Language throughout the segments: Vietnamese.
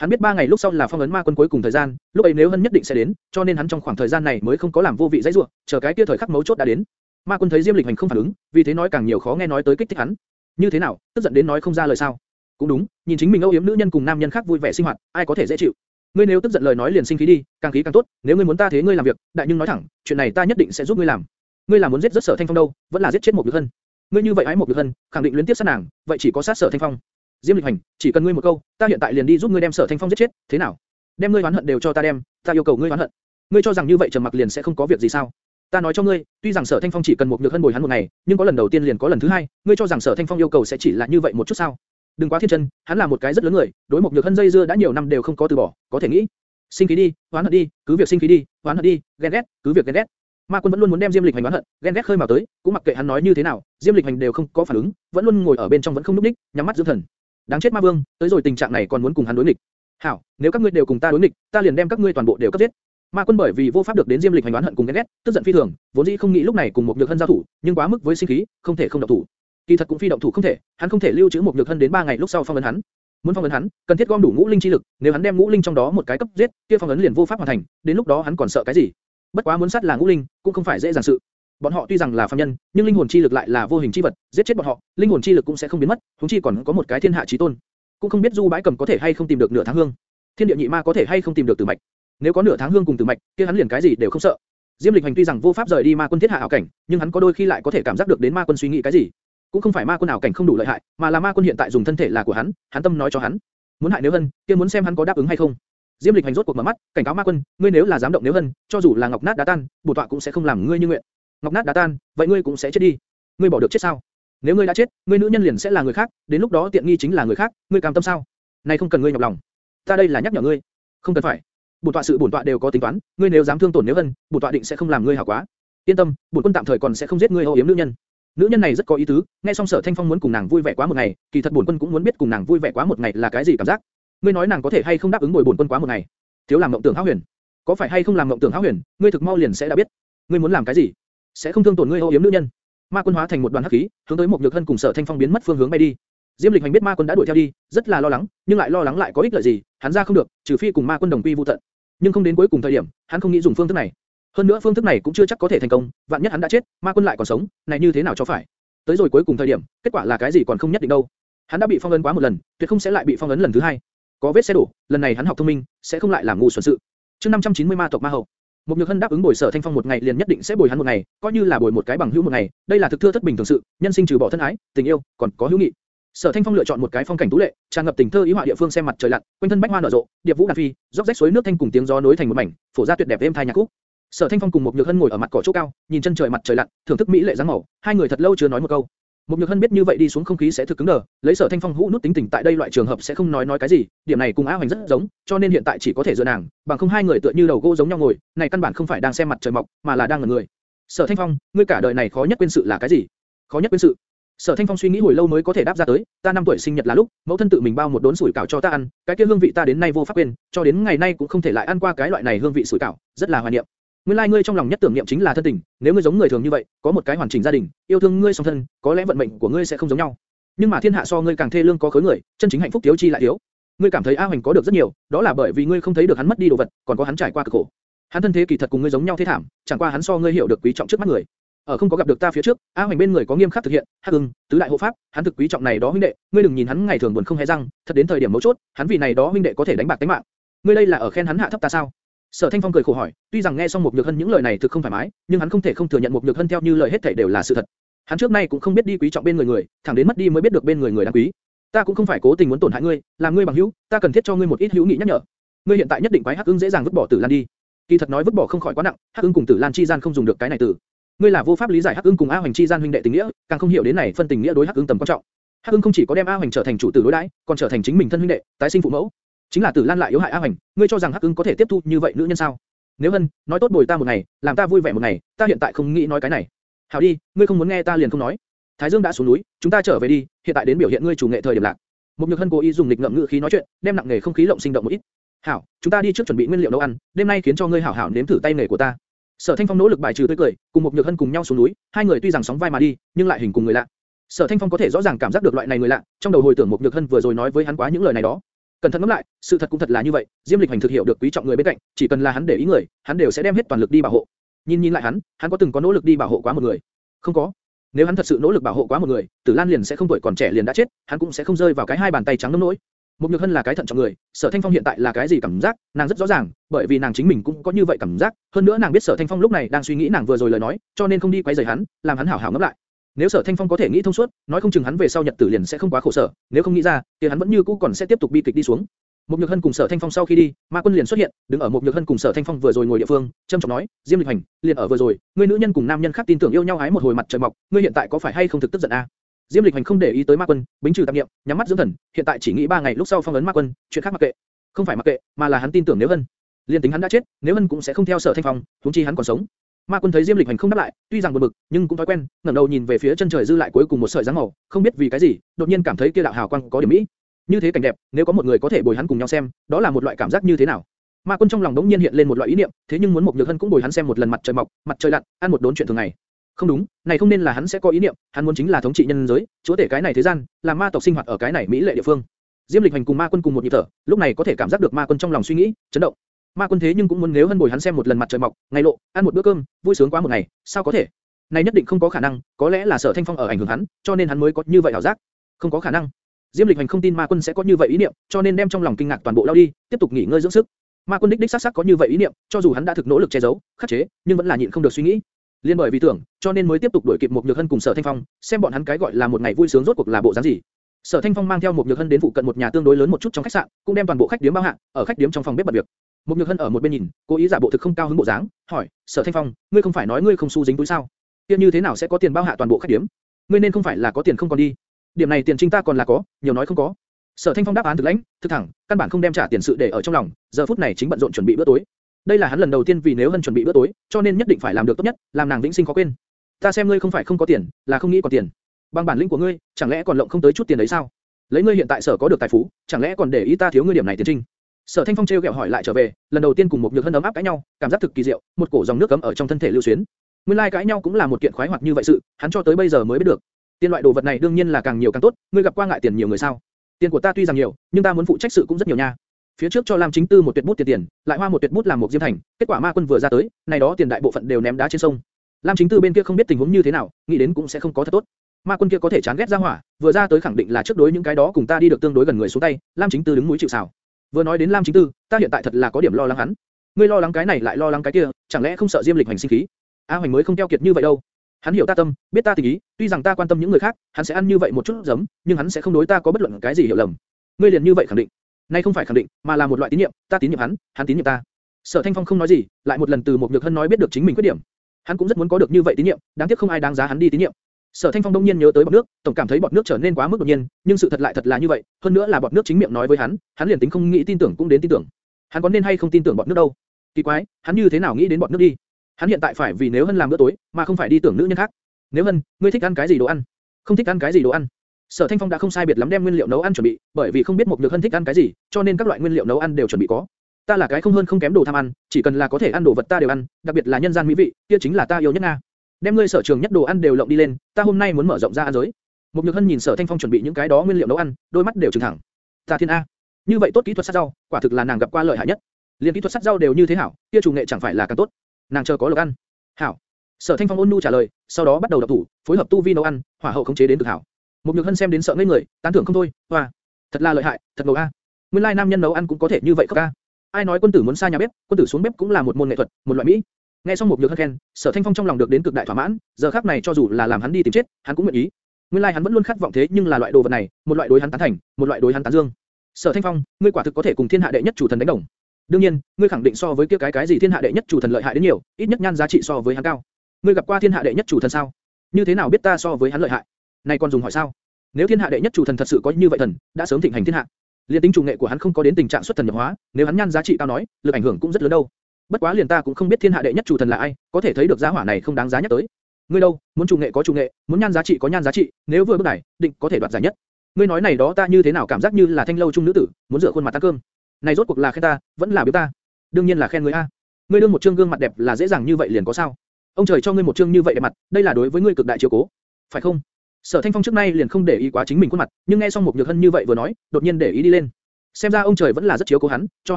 Hắn biết ba ngày lúc sau là phong ấn ma quân cuối cùng thời gian, lúc ấy nếu hân nhất định sẽ đến, cho nên hắn trong khoảng thời gian này mới không có làm vô vị dãy rủa, chờ cái kia thời khắc mấu chốt đã đến. Ma quân thấy Diêm Lịch Hành không phản ứng, vì thế nói càng nhiều khó nghe nói tới kích thích hắn. Như thế nào, tức giận đến nói không ra lời sao? Cũng đúng, nhìn chính mình âu yếm nữ nhân cùng nam nhân khác vui vẻ sinh hoạt, ai có thể dễ chịu? Ngươi nếu tức giận lời nói liền sinh khí đi, càng khí càng tốt. Nếu ngươi muốn ta thế ngươi làm việc, đại nhưng nói thẳng, chuyện này ta nhất định sẽ giúp ngươi làm. Ngươi là muốn giết rất sở thanh phong đâu, vẫn là giết chết một nhược thân. Ngươi như vậy ái một nhược thân, khẳng định luyến tiếp sát nàng, vậy chỉ có sát sở thanh phong. Diêm Lịch Hành, chỉ cần ngươi một câu, ta hiện tại liền đi giúp ngươi đem sở thanh phong giết chết, thế nào? Đem ngươi oán hận đều cho ta đem, ta yêu cầu ngươi oán hận. Ngươi cho rằng như vậy trầm mặc liền sẽ không có việc gì sao? Ta nói cho ngươi, tuy rằng Sở Thanh Phong chỉ cần một nhược hân bồi hắn một ngày, nhưng có lần đầu tiên liền có lần thứ hai, ngươi cho rằng Sở Thanh Phong yêu cầu sẽ chỉ là như vậy một chút sao? Đừng quá thiên chân, hắn là một cái rất lớn người, đối một nhược hân dây dưa đã nhiều năm đều không có từ bỏ, có thể nghĩ. Sinh khí đi, oán hận đi, cứ việc sinh khí đi, oán hận đi, ghen ghét, cứ việc ghen ghét. Ma Quân vẫn luôn muốn đem Diêm Lịch Hành oán hận, ghen ghét khơi mào tới, cũng mặc kệ hắn nói như thế nào, Diêm Lịch Hành đều không có phản ứng, vẫn luôn ngồi ở bên trong vẫn không núp đích, nhắm mắt dưỡng thần. Đáng chết Ma Vương, tới rồi tình trạng này còn muốn cùng hắn đối nghịch. Hảo, nếu các ngươi đều cùng ta đối nghịch, ta liền đem các ngươi toàn bộ đều cấp giết. Ma Quân bởi vì vô pháp được đến Diêm Lịch hành đoán hận cùng ghen ghét, tức giận phi thường, vốn dĩ không nghĩ lúc này cùng một nhược hân giao thủ, nhưng quá mức với sinh khí, không thể không động thủ. Kỳ thật cũng phi động thủ không thể, hắn không thể lưu trữ một nhược hân đến 3 ngày lúc sau phong ấn hắn. Muốn phong ấn hắn, cần thiết gom đủ ngũ linh chi lực, nếu hắn đem ngũ linh trong đó một cái cấp giết, kia phong ấn liền vô pháp hoàn thành, đến lúc đó hắn còn sợ cái gì? Bất quá muốn sát là ngũ linh, cũng không phải dễ dàng sự. Bọn họ tuy rằng là phàm nhân, nhưng linh hồn chi lực lại là vô hình chi vật, giết chết bọn họ, linh hồn chi lực cũng sẽ không biến mất, huống chi còn có một cái thiên hạ chí tôn. Cũng không biết Du Bãi Cầm có thể hay không tìm được nửa tháng hương. Thiên địa nhị ma có thể hay không tìm được tử mạch. Nếu có nửa tháng hương cùng tử mạch, kia hắn liền cái gì đều không sợ. Diêm Lịch Hành tuy rằng vô pháp rời đi ma quân thiết hạ ảo cảnh, nhưng hắn có đôi khi lại có thể cảm giác được đến ma quân suy nghĩ cái gì. Cũng không phải ma quân ảo cảnh không đủ lợi hại, mà là ma quân hiện tại dùng thân thể là của hắn, hắn tâm nói cho hắn, muốn hại nếu hân, kia muốn xem hắn có đáp ứng hay không. Diêm Lịch Hành rốt cuộc mở mắt, cảnh cáo ma quân, ngươi nếu là dám động nếu hân, cho dù là ngọc nát đá tan, bổ tọa cũng sẽ không làm ngươi như nguyện. Ngọc nát đá tan, vậy ngươi cũng sẽ chết đi. Ngươi bỏ được chết sao? Nếu ngươi đã chết, ngươi nữ nhân liền sẽ là người khác, đến lúc đó tiện nghi chính là người khác, ngươi cam tâm sao? Này không cần ngươi nhọc lòng. Ta đây là nhắc nhở ngươi. Không cần phải bổn tọa sự bổn tọa đều có tính toán, ngươi nếu dám thương tổn nếu hân, bổn tọa định sẽ không làm ngươi hảo quá. Yên tâm, bổn quân tạm thời còn sẽ không giết ngươi ô yếm nữ nhân. Nữ nhân này rất có ý tứ, nghe xong Sở Thanh Phong muốn cùng nàng vui vẻ quá một ngày, kỳ thật bổn quân cũng muốn biết cùng nàng vui vẻ quá một ngày là cái gì cảm giác. Ngươi nói nàng có thể hay không đáp ứng bồi bổn quân quá một ngày? Thiếu làm mộng tưởng hão huyền. Có phải hay không làm mộng tưởng hão huyền, ngươi thực mau liền sẽ đã biết. Ngươi muốn làm cái gì? Sẽ không thương tổn ngươi ô yếm nữ nhân. Ma quân hóa thành một đoàn hắc khí, hướng tới một nhược thân cùng Sở Thanh Phong biến mất phương hướng bay đi. Diêm Lịch Hành biết Ma Quân đã đuổi theo đi, rất là lo lắng, nhưng lại lo lắng lại có ích lợi gì, hắn ra không được, trừ phi cùng Ma Quân đồng quy vu tận nhưng không đến cuối cùng thời điểm, hắn không nghĩ dùng phương thức này. Hơn nữa phương thức này cũng chưa chắc có thể thành công, vạn nhất hắn đã chết, ma quân lại còn sống, này như thế nào cho phải? Tới rồi cuối cùng thời điểm, kết quả là cái gì còn không nhất định đâu. Hắn đã bị phong ấn quá một lần, tuyệt không sẽ lại bị phong ấn lần thứ hai. Có vết xe đổ, lần này hắn học thông minh, sẽ không lại làm ngu xuẩn sự. Chương 590 ma tộc ma hậu. Một Nhược Hân đáp ứng bồi Sở Thanh Phong một ngày liền nhất định sẽ bồi hắn một ngày, coi như là bồi một cái bằng hữu một ngày, đây là thực thưa thất bình thường sự, nhân sinh trừ bỏ thân ái, tình yêu, còn có hữu nghị. Sở Thanh Phong lựa chọn một cái phong cảnh tú lệ, tràn ngập tình thơ ý họa địa phương xem mặt trời lặn, quanh thân bách hoa nở rộ, điệp vũ đàn phi, róc rách suối nước thanh cùng tiếng gió nối thành một mảnh, phổ ra tuyệt đẹp êm thai nhạc khúc. Sở Thanh Phong cùng một Nhược Hân ngồi ở mặt cỏ chỗ cao, nhìn chân trời mặt trời lặn, thưởng thức mỹ lệ dáng màu, hai người thật lâu chưa nói một câu. Một Nhược Hân biết như vậy đi xuống không khí sẽ thực cứng đờ, lấy Sở Thanh Phong hũ nút tính tình tại đây loại trường hợp sẽ không nói nói cái gì, điểm này cùng A Hoành rất giống, cho nên hiện tại chỉ có thể dựa nàng, bằng không hai người tựa như đầu gỗ giống nhau ngồi, này căn bản không phải đang xem mặt trời mọc, mà là đang ngẩn người. Sở Thanh Phong, ngươi cả đời này khó nhất quên sự là cái gì? Khó nhất quên sự. Sở Thanh Phong suy nghĩ hồi lâu mới có thể đáp ra tới, ta năm tuổi sinh nhật là lúc, mẫu thân tự mình bao một đốn sủi cảo cho ta ăn, cái kia hương vị ta đến nay vô pháp quên, cho đến ngày nay cũng không thể lại ăn qua cái loại này hương vị sủi cảo, rất là hoài niệm. Nguyên lai like ngươi trong lòng nhất tưởng niệm chính là thân tình, nếu ngươi giống người thường như vậy, có một cái hoàn chỉnh gia đình, yêu thương ngươi song thân, có lẽ vận mệnh của ngươi sẽ không giống nhau. Nhưng mà thiên hạ so ngươi càng thê lương có khối người, chân chính hạnh phúc thiếu chi lại thiếu. Ngươi cảm thấy A Hoành có được rất nhiều, đó là bởi vì ngươi không thấy được hắn mất đi đồ vật, còn có hắn trải qua cực khổ. Hắn thân thế kỳ thật cùng ngươi giống nhau thế thảm, chẳng qua hắn so ngươi hiểu được quý trọng trước mắt người. Ở không có gặp được ta phía trước, A Hoành bên người có nghiêm khắc thực hiện, Hắc Ưng, tứ đại hộ pháp, hắn thực quý trọng này đó huynh đệ, ngươi đừng nhìn hắn ngày thường buồn không hề răng, thật đến thời điểm mấu chốt, hắn vì này đó huynh đệ có thể đánh bạc tính mạng. Ngươi đây là ở khen hắn hạ thấp ta sao? Sở Thanh Phong cười khổ hỏi, tuy rằng nghe xong một nhược hân những lời này thực không thoải mái, nhưng hắn không thể không thừa nhận một nhược hân theo như lời hết thảy đều là sự thật. Hắn trước nay cũng không biết đi quý trọng bên người người, thẳng đến mất đi mới biết được bên người người đáng quý. Ta cũng không phải cố tình muốn tổn hại ngươi, làm ngươi bằng hữu, ta cần thiết cho ngươi một ít hữu nghị nhắc nhở. Ngươi hiện tại nhất định quái Hắc Ưng dễ dàng vứt bỏ Tử Lan đi. Kỳ thật nói vứt bỏ không khỏi quá nặng, Hắc Ưng cùng Tử Lan chi gian không dùng được cái này từ ngươi là vô pháp lý giải hắc ưng cùng a hoành chi gian huynh đệ tình nghĩa, càng không hiểu đến này phân tình nghĩa đối hắc ưng tầm quan trọng. hắc ưng không chỉ có đem a hoành trở thành chủ tử đối đãi, còn trở thành chính mình thân huynh đệ, tái sinh phụ mẫu chính là tử lan lại yếu hại a hoành, ngươi cho rằng hắc ưng có thể tiếp thu như vậy nữ nhân sao? nếu hân, nói tốt bồi ta một ngày, làm ta vui vẻ một ngày, ta hiện tại không nghĩ nói cái này. hảo đi, ngươi không muốn nghe ta liền không nói. thái dương đã xuống núi, chúng ta trở về đi, hiện tại đến biểu hiện ngươi chủ nghệ thời điểm lạc. một nhược hân cố ý dùng lịch ngậm ngữ khí nói chuyện, đem nặng nghề không khí lộng sinh động một ít. hảo, chúng ta đi trước chuẩn bị nguyên liệu nấu ăn, đêm nay khiến cho ngươi hảo hảo nếm thử tay nghề của ta. Sở Thanh Phong nỗ lực bài trừ tươi cười, cùng một nhược hân cùng nhau xuống núi, hai người tuy rằng sóng vai mà đi, nhưng lại hình cùng người lạ. Sở Thanh Phong có thể rõ ràng cảm giác được loại này người lạ, trong đầu hồi tưởng một nhược hân vừa rồi nói với hắn quá những lời này đó. Cẩn thận ngẫm lại, sự thật cũng thật là như vậy, Diêm Lịch Hành thực hiểu được quý trọng người bên cạnh, chỉ cần là hắn để ý người, hắn đều sẽ đem hết toàn lực đi bảo hộ. Nhìn nhìn lại hắn, hắn có từng có nỗ lực đi bảo hộ quá một người? Không có. Nếu hắn thật sự nỗ lực bảo hộ quá một người, Tử Lan liền sẽ không tuổi còn trẻ liền đã chết, hắn cũng sẽ không rơi vào cái hai bàn tay trắng nông nỗi. Một Nhược Hân là cái thận trọng người, Sở Thanh Phong hiện tại là cái gì cảm giác, nàng rất rõ ràng, bởi vì nàng chính mình cũng có như vậy cảm giác, hơn nữa nàng biết Sở Thanh Phong lúc này đang suy nghĩ nàng vừa rồi lời nói, cho nên không đi quấy rầy hắn, làm hắn hảo hảo ngẫm lại. Nếu Sở Thanh Phong có thể nghĩ thông suốt, nói không chừng hắn về sau nhật tử liền sẽ không quá khổ sở, nếu không nghĩ ra, thì hắn vẫn như cũ còn sẽ tiếp tục bi kịch đi xuống. Một Nhược Hân cùng Sở Thanh Phong sau khi đi, Ma Quân liền xuất hiện, đứng ở Một Nhược Hân cùng Sở Thanh Phong vừa rồi ngồi địa phương, trầm trọng nói, Diêm Lịch Hành, liền ở vừa rồi, ngươi nữ nhân cùng nam nhân khác tin tưởng yêu nhau ái một hồi mặt trời mọc, ngươi hiện tại có phải hay không thực tức giận a? Diêm Lịch Hành không để ý tới Ma Quân, bính trừ tạm niệm, nhắm mắt dưỡng thần, hiện tại chỉ nghĩ ba ngày lúc sau phong ấn Ma Quân, chuyện khác mặc kệ. Không phải mặc kệ, mà là hắn tin tưởng nếu Hân. Liên tính hắn đã chết, nếu Hân cũng sẽ không theo Sở Thanh Phong, huống chi hắn còn sống. Ma Quân thấy Diêm Lịch Hành không đáp lại, tuy rằng buồn bực, nhưng cũng thói quen, ngẩng đầu nhìn về phía chân trời dư lại cuối cùng một sợi dáng màu, không biết vì cái gì, đột nhiên cảm thấy kia đạo hào quang có điểm mỹ. Như thế cảnh đẹp, nếu có một người có thể bồi hắn cùng nhau xem, đó là một loại cảm giác như thế nào? Ma Quân trong lòng đống nhiên hiện lên một loại ý niệm, thế nhưng muốn một nhược hân cũng bồi hắn xem một lần mặt trời mọc, mặt trời lặn, ăn một đốn chuyện thường ngày. Không đúng, này không nên là hắn sẽ có ý niệm, hắn muốn chính là thống trị nhân giới, chúa tể cái này thế gian, làm ma tộc sinh hoạt ở cái này mỹ lệ địa phương. Diêm Lịch Hành cùng Ma Quân cùng một nhịp thở, lúc này có thể cảm giác được Ma Quân trong lòng suy nghĩ, chấn động. Ma Quân thế nhưng cũng muốn nếu hân bồi hắn xem một lần mặt trời mọc, ngày lộ, ăn một bữa cơm, vui sướng quá một ngày, sao có thể? Này nhất định không có khả năng, có lẽ là Sở Thanh Phong ở ảnh hưởng hắn, cho nên hắn mới có như vậy ảo giác. Không có khả năng. Diêm Lịch Hành không tin Ma Quân sẽ có như vậy ý niệm, cho nên đem trong lòng kinh ngạc toàn bộ lao đi, tiếp tục nghỉ ngơi dưỡng sức. Ma Quân đích đích xác xác có như vậy ý niệm, cho dù hắn đã thực nỗ lực che giấu, khắc chế, nhưng vẫn là nhịn không được suy nghĩ. Liên bởi vì tưởng, cho nên mới tiếp tục đuổi kịp một Nhược Hân cùng Sở Thanh Phong, xem bọn hắn cái gọi là một ngày vui sướng rốt cuộc là bộ dáng gì. Sở Thanh Phong mang theo một Nhược Hân đến phụ cận một nhà tương đối lớn một chút trong khách sạn, cũng đem toàn bộ khách điếm bao hạ, ở khách điếm trong phòng bếp bật việc. Một Nhược Hân ở một bên nhìn, cố ý giả bộ thực không cao hứng bộ dáng, hỏi: "Sở Thanh Phong, ngươi không phải nói ngươi không xu dính túi sao? Kia như thế nào sẽ có tiền bao hạ toàn bộ khách điểm? Ngươi nên không phải là có tiền không còn đi? Điểm này tiền trinh ta còn là có, nhiều nói không có." Sở Thanh Phong đáp án thực lãnh, thực thẳng, căn bản không đem trả tiền sự để ở trong lòng, giờ phút này chính bận rộn chuẩn bị bữa tối. Đây là hắn lần đầu tiên vì nếu Hân chuẩn bị bữa tối, cho nên nhất định phải làm được tốt nhất, làm nàng vĩnh sinh khó quên. Ta xem ngươi không phải không có tiền, là không nghĩ có tiền. Bằng bản lĩnh của ngươi, chẳng lẽ còn lộng không tới chút tiền đấy sao? Lấy ngươi hiện tại sở có được tài phú, chẳng lẽ còn để ý ta thiếu ngươi điểm này tiền trinh? Sở Thanh Phong treo gẹo hỏi lại trở về, lần đầu tiên cùng một nhược hân ấm áp cãi nhau, cảm giác thực kỳ diệu, một cổ dòng nước cấm ở trong thân thể lưu xuyến. Nguyên lai like cãi nhau cũng là một kiện khoái hoạt như vậy sự, hắn cho tới bây giờ mới biết được. Tiền loại đồ vật này đương nhiên là càng nhiều càng tốt, ngươi gặp qua ngại tiền nhiều người sao? Tiền của ta tuy rằng nhiều, nhưng ta muốn phụ trách sự cũng rất nhiều nha. Phía trước cho Lam Chính Tư một tuyệt bút tiền tiền, lại hoa một tuyệt bút làm một diêm thành, kết quả Ma Quân vừa ra tới, này đó tiền đại bộ phận đều ném đá trên sông. Lam Chính Tư bên kia không biết tình huống như thế nào, nghĩ đến cũng sẽ không có thật tốt. Ma Quân kia có thể chán ghét ra hỏa, vừa ra tới khẳng định là trước đối những cái đó cùng ta đi được tương đối gần người xuống tay, Lam Chính Tư đứng mũi chịu sào. Vừa nói đến Lam Chính Tư, ta hiện tại thật là có điểm lo lắng hắn. Ngươi lo lắng cái này lại lo lắng cái kia, chẳng lẽ không sợ Diêm Lịch hành sinh khí? A Hoành mới không keo kiệt như vậy đâu. Hắn hiểu ta tâm, biết ta tình ý, tuy rằng ta quan tâm những người khác, hắn sẽ ăn như vậy một chút giấm, nhưng hắn sẽ không đối ta có bất luận cái gì hiểu lầm. Ngươi liền như vậy khẳng định. Nay không phải khẳng định, mà là một loại tín nhiệm, ta tín nhiệm hắn, hắn tín nhiệm ta. Sở Thanh Phong không nói gì, lại một lần từ một nhược hân nói biết được chính mình khuyết điểm. Hắn cũng rất muốn có được như vậy tín nhiệm, đáng tiếc không ai đáng giá hắn đi tín nhiệm. Sở Thanh Phong đông nhiên nhớ tới bọt nước, tổng cảm thấy bọt nước trở nên quá mức đột nhiên, nhưng sự thật lại thật là như vậy, hơn nữa là bọt nước chính miệng nói với hắn, hắn liền tính không nghĩ tin tưởng cũng đến tin tưởng. Hắn có nên hay không tin tưởng bọt nước đâu? Kỳ quái, hắn như thế nào nghĩ đến bọt nước đi? Hắn hiện tại phải vì nếu Hân làm bữa tối, mà không phải đi tưởng nữ nhân khác. Nếu Hân, ngươi thích ăn cái gì đồ ăn? Không thích ăn cái gì đồ ăn? Sở Thanh Phong đã không sai biệt lắm đem nguyên liệu nấu ăn chuẩn bị, bởi vì không biết một nhược hân thích ăn cái gì, cho nên các loại nguyên liệu nấu ăn đều chuẩn bị có. Ta là cái không hơn không kém đồ tham ăn, chỉ cần là có thể ăn đồ vật ta đều ăn, đặc biệt là nhân gian mỹ vị, kia chính là ta yêu nhất nga. Đem ngươi sở trường nhất đồ ăn đều lộng đi lên, ta hôm nay muốn mở rộng ra ăn giới. Một nhược hân nhìn Sở Thanh Phong chuẩn bị những cái đó nguyên liệu nấu ăn, đôi mắt đều trừng thẳng. Ta thiên a, như vậy tốt kỹ thuật sát rau, quả thực là nàng gặp qua lợi hại nhất. Liên kỹ thuật sát rau đều như thế hảo, kia chủ nghệ chẳng phải là càng tốt. Nàng chờ có lộc ăn. Hảo. Sở Thanh Phong ôn nhu trả lời, sau đó bắt đầu đập thủ, phối hợp tu vi nấu ăn, hỏa hậu khống chế đến cực hảo. Một nhược hân xem đến sợ ngây người, tán thưởng không thôi, hoa, thật là lợi hại, thật ngầu a. Nguyên lai nam nhân nấu ăn cũng có thể như vậy không ca. Ai nói quân tử muốn xa nhà bếp, quân tử xuống bếp cũng là một môn nghệ thuật, một loại mỹ. Nghe xong một nhược hân khen, Sở Thanh Phong trong lòng được đến cực đại thỏa mãn, giờ khắc này cho dù là làm hắn đi tìm chết, hắn cũng nguyện ý. Nguyên lai hắn vẫn luôn khát vọng thế nhưng là loại đồ vật này, một loại đối hắn tán thành, một loại đối hắn tán dương. Sở Thanh Phong, ngươi quả thực có thể cùng thiên hạ đệ nhất chủ thần đánh đồng. đương nhiên, ngươi khẳng định so với kia cái cái gì thiên hạ đệ nhất chủ thần lợi hại đến nhiều, ít nhất nhan giá trị so với hắn cao. Ngươi gặp qua thiên hạ đệ nhất chủ thần sao? Như thế nào biết ta so với hắn lợi hại? Này còn dùng hỏi sao? Nếu thiên hạ đệ nhất chủ thần thật sự có như vậy thần, đã sớm thịnh hành thiên hạ. Liên tính chủ nghệ của hắn không có đến tình trạng xuất thần nhập hóa, nếu hắn nhan giá trị cao nói, lực ảnh hưởng cũng rất lớn đâu. Bất quá liền ta cũng không biết thiên hạ đệ nhất chủ thần là ai, có thể thấy được giá hỏa này không đáng giá nhắc tới. Ngươi đâu, muốn chủ nghệ có chủ nghệ, muốn nhan giá trị có nhan giá trị, nếu vừa bước này, định có thể đoạt giải nhất. Ngươi nói này đó ta như thế nào cảm giác như là thanh lâu trung nữ tử, muốn rửa khuôn mặt ta cơm. Này rốt cuộc là khen ta, vẫn là biếu ta. Đương nhiên là khen ngươi a. Ngươi đương một trương gương mặt đẹp là dễ dàng như vậy liền có sao? Ông trời cho ngươi một trương như vậy đẹp mặt, đây là đối với ngươi cực đại chiếu cố, phải không? Sở Thanh Phong trước nay liền không để ý quá chính mình khuôn mặt, nhưng nghe xong một nhược hân như vậy vừa nói, đột nhiên để ý đi lên. Xem ra ông trời vẫn là rất chiếu cố hắn, cho